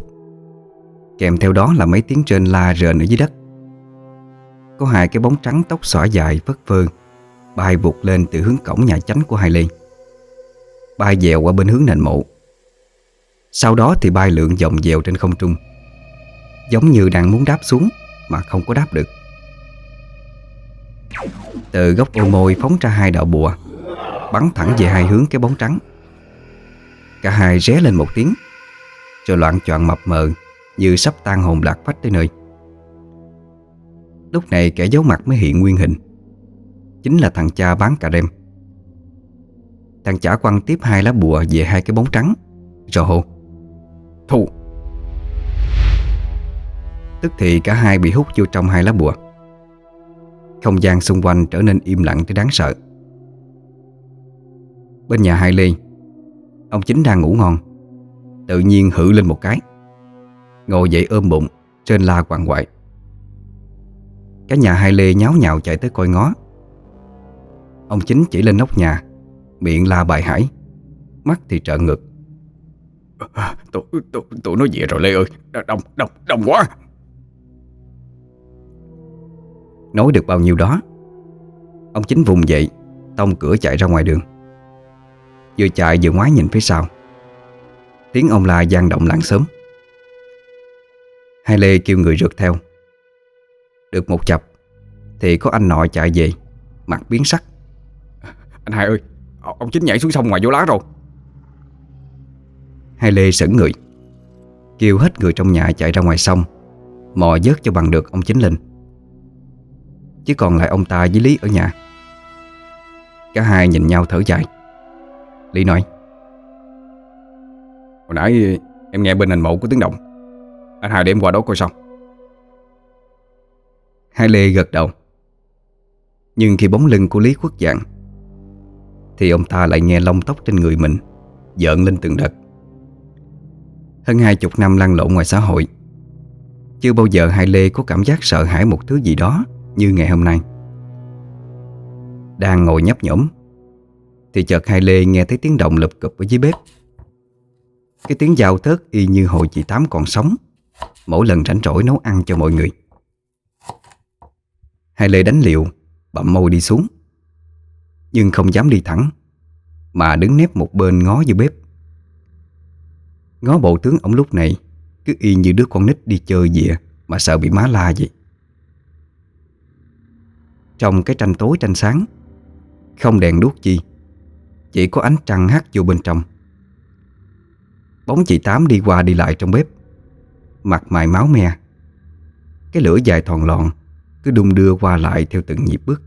Kèm theo đó là mấy tiếng trên la rền ở dưới đất. Có hai cái bóng trắng tóc xõa dài phất phơ, Bay vụt lên từ hướng cổng nhà chánh của Hai Ly Bay dèo qua bên hướng nền mộ. Sau đó thì bay lượn vòng dèo trên không trung, Giống như đang muốn đáp xuống Mà không có đáp được. Từ góc ô môi phóng ra hai đạo bùa, Bắn thẳng về hai hướng cái bóng trắng. Cả hai ré lên một tiếng, Rồi loạn choạng mập mờ Như sắp tan hồn lạc phách tới nơi. Lúc này kẻ giấu mặt mới hiện nguyên hình, Chính là thằng cha bán cà rem. Thằng chả quăng tiếp hai lá bùa về hai cái bóng trắng Rồi hô, Thu! Tức thì cả hai bị hút vô trong hai lá bùa. Không gian xung quanh trở nên im lặng tới đáng sợ Bên nhà hai Lê Ông chính đang ngủ ngon Tự nhiên hự lên một cái Ngồi dậy ôm bụng Trên la quằn quại Cả nhà hai Lê nháo nhào chạy tới coi ngó Ông chính chỉ lên nóc nhà Miệng la bài hải Mắt thì trợn ngực Tụi, tụi, tụi nó về rồi Lê ơi Đông, đông, đông quá Nói được bao nhiêu đó. Ông chính vùng dậy Tông cửa chạy ra ngoài đường. Vừa chạy vừa ngoái nhìn phía sau. Tiếng ông la gian động làng sớm. Hai Lê kêu người rượt theo. Được một chập Thì có anh nọ chạy về Mặt biến sắc. *laughs* Anh hai ơi Ông chính nhảy xuống sông ngoài vô lá rồi. Hai Lê sững người Kêu hết người trong nhà chạy ra ngoài sông Mò vớt cho bằng được ông chính lên Chứ còn lại ông ta với Lý ở nhà. Cả hai nhìn nhau thở dài. Lý nói Hồi nãy em nghe bên hành mộ có tiếng động. Anh hai để em qua đó coi xong Hai Lê gật đầu. Nhưng khi bóng lưng của Lý khuất dạng Thì ông ta lại nghe lông tóc trên người mình Giỡn lên từng đợt. Hơn hai chục năm lăn lộn ngoài xã hội Chưa bao giờ Hai Lê có cảm giác sợ hãi một thứ gì đó như ngày hôm nay. Đang ngồi nhấp nhổm, Thì chợt Hai Lê nghe thấy tiếng động lụp cụp ở dưới bếp. Cái tiếng giao thớt y như hồi chị Tám còn sống, Mỗi lần rảnh rỗi nấu ăn cho mọi người. Hai Lê đánh liều, Bậm môi đi xuống. Nhưng không dám đi thẳng, Mà đứng nép một bên ngó dưới bếp. Ngó bộ tướng ông lúc này, Cứ y như đứa con nít đi chơi dịa Mà sợ bị má la vậy. Trong cái tranh tối tranh sáng. Không đèn đuốc chi, Chỉ có ánh trăng hắt vô bên trong. Bóng chị Tám đi qua đi lại trong bếp, Mặt mày máu me. Cái lửa dài thòn lòn Cứ đung đưa qua lại theo từng nhịp bước.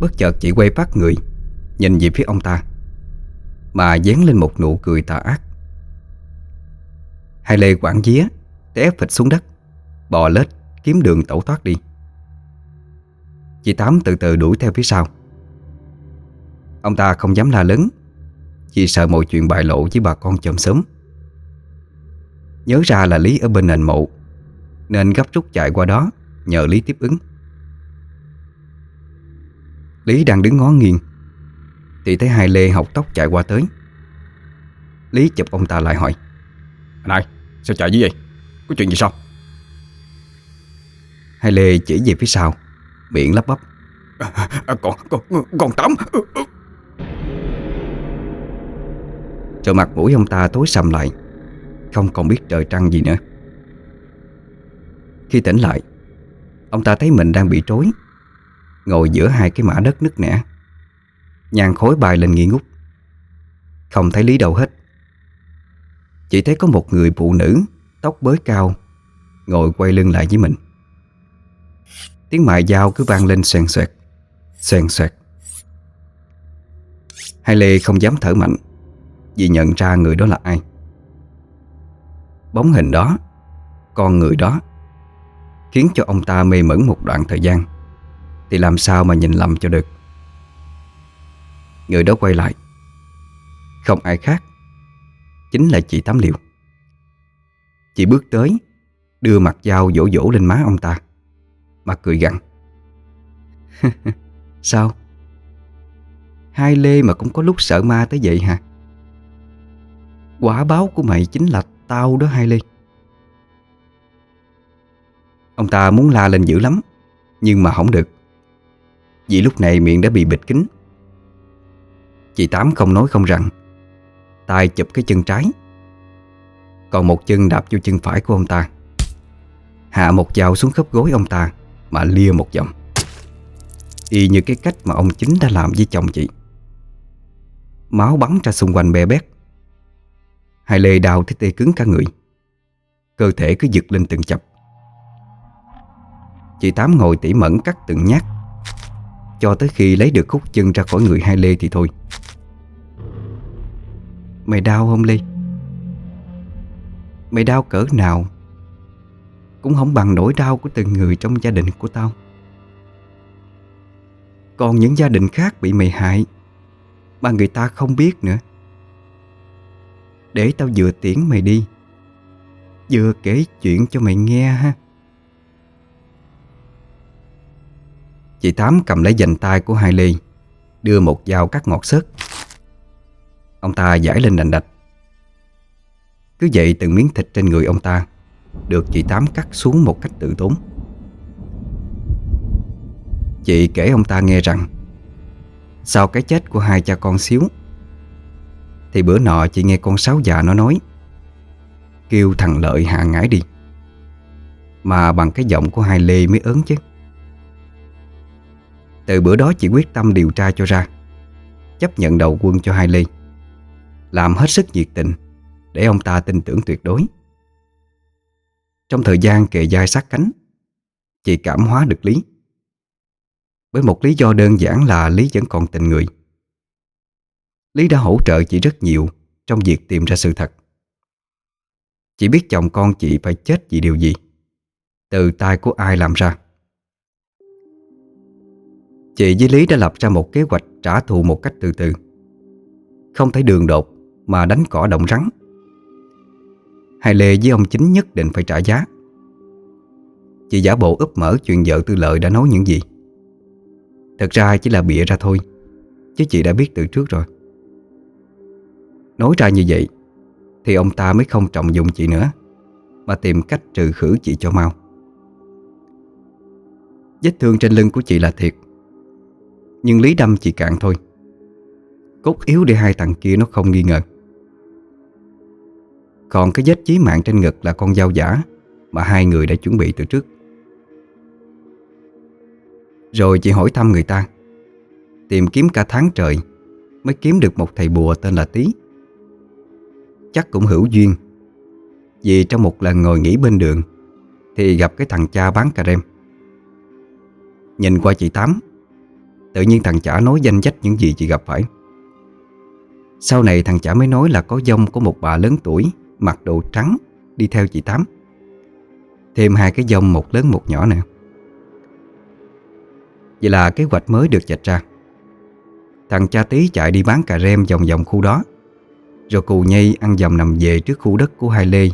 Bất chợt chị quay phát người, Nhìn về phía ông ta, Mà dán lên một nụ cười tà ác. Hai lê quảng día Té phịch xuống đất, Bò lết kiếm đường tẩu thoát đi. Chị Tám từ từ đuổi theo phía sau. Ông ta không dám la lớn. Chỉ sợ mọi chuyện bại lộ với bà con chồng sớm. Nhớ ra là Lý ở bên nền mộ, Nên gấp rút chạy qua đó Nhờ Lý tiếp ứng. Lý đang đứng ngó nghiêng, Thì thấy hai Lê học tóc chạy qua tới. Lý chụp ông ta lại hỏi này sao chạy như vậy? Có chuyện gì sao? Hai Lê chỉ về phía sau. Miệng lắp bắp. À, Còn, còn, còn Tám. Rồi mặt mũi ông ta tối sầm lại. Không còn biết trời trăng gì nữa. Khi tỉnh lại Ông ta thấy mình đang bị trối Ngồi giữa hai cái mã đất nứt nẻ. Nhàn khối bài lên nghi ngút. Không thấy lý đâu hết. Chỉ thấy có một người phụ nữ Tóc bới cao Ngồi quay lưng lại với mình Tiếng mại dao cứ vang lên xoèn xoẹt Xoèn xoẹt Hai Lê không dám thở mạnh, Vì nhận ra người đó là ai. Bóng hình đó, Con người đó, Khiến cho ông ta mê mẩn một đoạn thời gian, Thì làm sao mà nhìn lầm cho được. Người đó quay lại. Không ai khác, Chính là chị Tám Liệu Chị bước tới, Đưa mặt dao dỗ dỗ lên má ông ta. Mà cười gằn. *laughs* Sao? Hai Lê mà cũng có lúc sợ ma tới vậy hả? Quả báo của mày chính là tao đó, Hai Lê. Ông ta muốn la lên dữ lắm, Nhưng mà không được. Vì lúc này miệng đã bị bịt kín. Chị Tám không nói không rằng, tay chụp cái chân trái. Còn một chân đạp vô chân phải của ông ta. Hạ một dao xuống khớp gối ông ta. Mà lia một dòng. Y như cái cách mà ông chính đã làm với chồng chị. Máu bắn ra xung quanh bè bét. Hai lê đau thấy tê cứng cả người. Cơ thể cứ giật lên từng chập. Chị Tám ngồi tỉ mẩn cắt từng nhát. Cho tới khi lấy được khúc chân ra khỏi người hai lê thì thôi. Mày đau không Ly? Mày đau cỡ nào cũng không bằng nỗi đau của từng người trong gia đình của tao. Còn những gia đình khác bị mày hại Mà người ta không biết nữa. Để tao vừa tiễn mày đi, Vừa kể chuyện cho mày nghe ha. Chị Tám cầm lấy dành tay của Hai Ly, Đưa một dao cắt ngọt sức. Ông ta giải lên đành đạch. Cứ vậy từng miếng thịt trên người ông ta được chị Tám cắt xuống một cách tự tốn. Chị kể ông ta nghe rằng, Sau cái chết của hai cha con xíu, Thì bữa nọ chị nghe con sáu già nó nói, Kêu thằng Lợi hạ ngải đi, Mà bằng cái giọng của hai Lê mới ớn chứ. Từ bữa đó chị quyết tâm điều tra cho ra, Chấp nhận đầu quân cho hai Lê, làm hết sức nhiệt tình Để ông ta tin tưởng tuyệt đối. Trong thời gian kề dai sát cánh, Chị cảm hóa được Lý. Với một lý do đơn giản là Lý vẫn còn tình người. Lý đã hỗ trợ chị rất nhiều Trong việc tìm ra sự thật. Chị biết chồng con chị phải chết vì điều gì, Từ tay của ai làm ra. Chị với Lý đã lập ra một kế hoạch trả thù một cách từ từ. Không thể đường đột mà đánh cỏ động rắn. Hai Lê với ông chính nhất định phải trả giá. Chị giả bộ úp mở chuyện vợ tư lợi đã nói những gì. Thật ra chỉ là bịa ra thôi, Chứ chị đã biết từ trước rồi. Nói ra như vậy, Thì ông ta mới không trọng dụng chị nữa, Mà tìm cách trừ khử chị cho mau. Vết thương trên lưng của chị là thiệt, Nhưng lý đâm chị cạn thôi. Cốt yếu để hai thằng kia nó không nghi ngờ còn cái vết chí mạng trên ngực là con dao giả Mà hai người đã chuẩn bị từ trước. Rồi chị hỏi thăm người ta, Tìm kiếm cả tháng trời Mới kiếm được một thầy bùa tên là Tý. Chắc cũng hữu duyên, Vì trong một lần ngồi nghỉ bên đường Thì gặp cái thằng cha bán cà rem. Nhìn qua chị Tám, Tự nhiên thằng chả nói danh sách những gì chị gặp phải. Sau này thằng chả mới nói là có dông của một bà lớn tuổi Mặc đồ trắng, Đi theo chị Tám. Thêm hai cái dông, một lớn một nhỏ nữa Vậy là kế hoạch mới được dạch ra. Thằng cha tí chạy đi bán cà rem vòng vòng khu đó. Rồi cù nhây ăn dòng nằm về trước khu đất của hai Lê,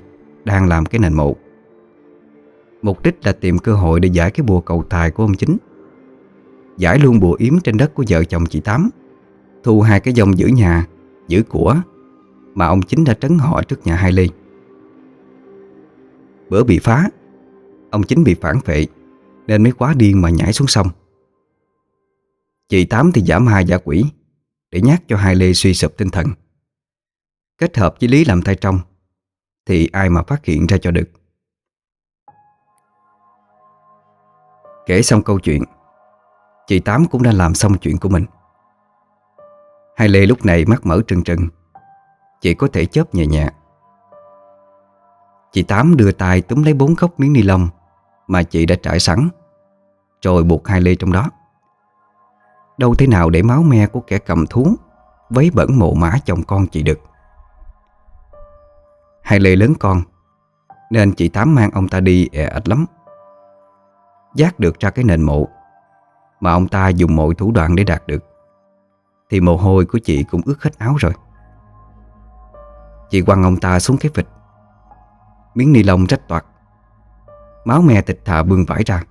Đang làm cái nền mộ. Mục đích là tìm cơ hội để giải cái bùa cầu tài của ông chính. Giải luôn bùa yếm trên đất của vợ chồng chị Tám. Thu hai cái dòng giữ nhà, Giữ của mà ông chính đã trấn họ trước nhà Hai Lê Bữa bị phá, Ông chính bị phản vệ, Nên mới quá điên mà nhảy xuống sông. Chị Tám thì giảm hai giả quỷ Để nhắc cho Hai Lê suy sụp tinh thần. Kết hợp với Lý làm tay trong, Thì ai mà phát hiện ra cho được. Kể xong câu chuyện, Chị Tám cũng đã làm xong chuyện của mình. Hai Lê lúc này mắt mở trừng trừng Chị có thể chớp nhẹ nhẹ. Chị Tám đưa tay túm lấy bốn góc miếng ni lông Mà chị đã trải sẵn, Rồi buộc hai lê trong đó. Đâu thế nào để máu me của kẻ cầm thú Vấy bẩn mộ mã chồng con chị được. Hai lê lớn con, Nên chị Tám mang ông ta đi ẻ ạch lắm. Giác được ra cái nền mộ Mà ông ta dùng mọi thủ đoạn để đạt được, Thì mồ hôi của chị cũng ướt hết áo rồi. Chị quăng ông ta xuống cái vịt. Miếng ni lông rách toạc. Máu me tịch thà bươn vải ra.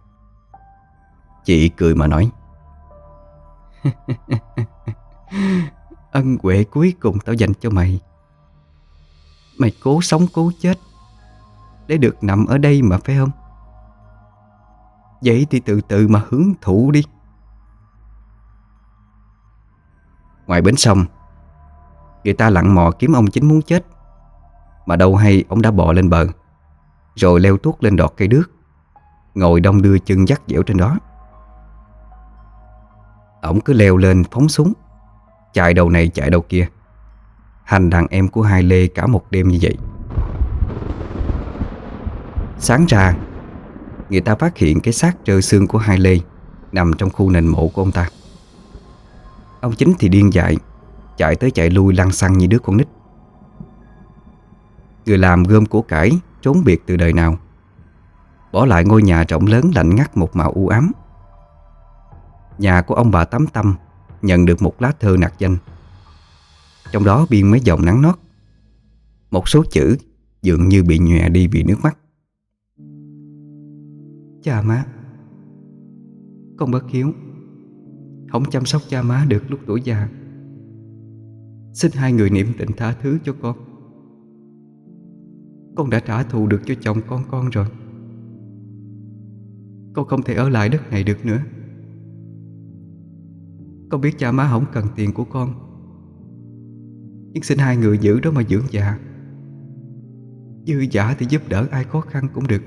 Chị cười mà nói. *laughs* Ân huệ cuối cùng tao dành cho mày. Mày cố sống cố chết Để được nằm ở đây mà phải không? Vậy thì từ từ mà hưởng thụ đi. Ngoài bến sông, Người ta lặn mò kiếm ông chính muốn chết. Mà đâu hay ông đã bò lên bờ, Rồi leo tuốt lên đọt cây đước, Ngồi đông đưa chân dắt dẻo trên đó. Ông cứ leo lên phóng súng Chạy đầu này chạy đầu kia. Hành đàn em của hai Lê cả một đêm như vậy. Sáng ra, Người ta phát hiện cái xác trơ xương của hai Lê Nằm trong khu nền mộ của ông ta. Ông chính thì điên dại, Chạy tới chạy lui lăn xăng như đứa con nít. Người làm gom của cải Trốn biệt từ đời nào? Bỏ lại ngôi nhà rộng lớn lạnh ngắt một màu u ám. Nhà của ông bà Tám Tâm Nhận được một lá thơ nạc danh. Trong đó biên mấy dòng nắng nót. Một số chữ Dường như bị nhòe đi vì nước mắt. Cha má, Con bất hiếu Không chăm sóc cha má được lúc tuổi già. Xin hai người niệm tình tha thứ cho con. Con đã trả thù được cho chồng con con rồi. Con không thể ở lại đất này được nữa. Con biết cha má không cần tiền của con. Nhưng xin hai người giữ đó mà dưỡng già. Dư giả thì giúp đỡ ai khó khăn cũng được.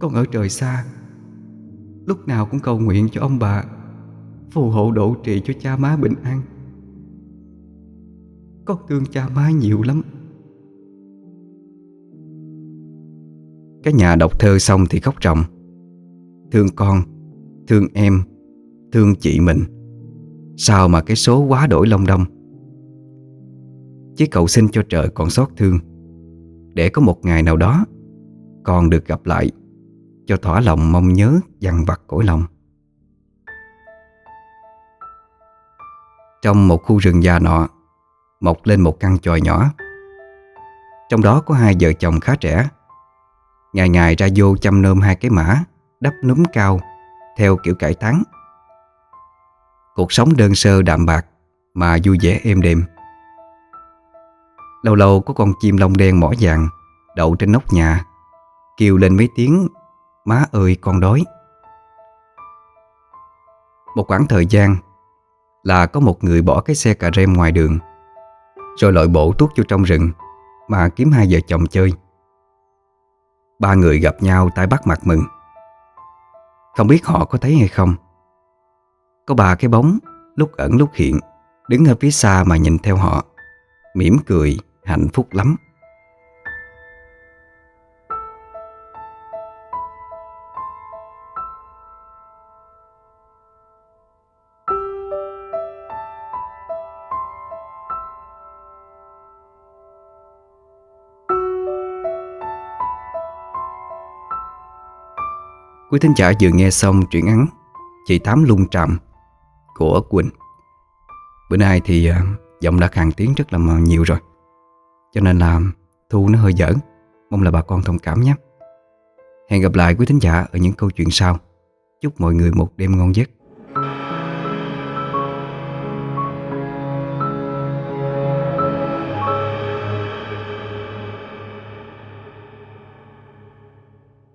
Con ở trời xa, Lúc nào cũng cầu nguyện cho ông bà Phù hộ độ trì cho cha má bình an. Con thương cha má nhiều lắm. Cái nhà đọc thơ xong thì khóc ròng Thương con, Thương em, Thương chị mình. Sao mà cái số quá đổi long đông? Chứ cậu xin cho trời còn xót thương. Để có một ngày nào đó, Con được gặp lại, Cho thỏa lòng mong nhớ dằn vặt cõi lòng. Trong một khu rừng già nọ, Mọc lên một căn tròi nhỏ. Trong đó có hai vợ chồng khá trẻ. Ngày ngày ra vô chăm nôm hai cái mã, Đắp núm cao, Theo kiểu cải tán Cuộc sống đơn sơ đạm bạc Mà vui vẻ êm đềm. Lâu lâu có con chim lông đen mỏ vàng Đậu trên nóc nhà, Kêu lên mấy tiếng, Má ơi, con đói. Một khoảng thời gian Là có một người bỏ cái xe cà rem ngoài đường, Rồi lội bộ tuốt vô trong rừng Mà kiếm hai vợ chồng chơi. Ba người gặp nhau tay bắt mặt mừng. Không biết họ có thấy hay không. Có ba cái bóng Lúc ẩn lúc hiện, Đứng ở phía xa mà nhìn theo họ. Mỉm cười, hạnh phúc lắm. Quý thính giả vừa nghe xong truyện ngắn Chị Tám lung trạm của Quỳnh. Bữa nay thì à, giọng đã khàn tiếng rất là nhiều rồi. Cho nên là thu nó hơi dở. Mong là bà con thông cảm nhé. Hẹn gặp lại quý thính giả ở những câu chuyện sau. Chúc mọi người một đêm ngon giấc.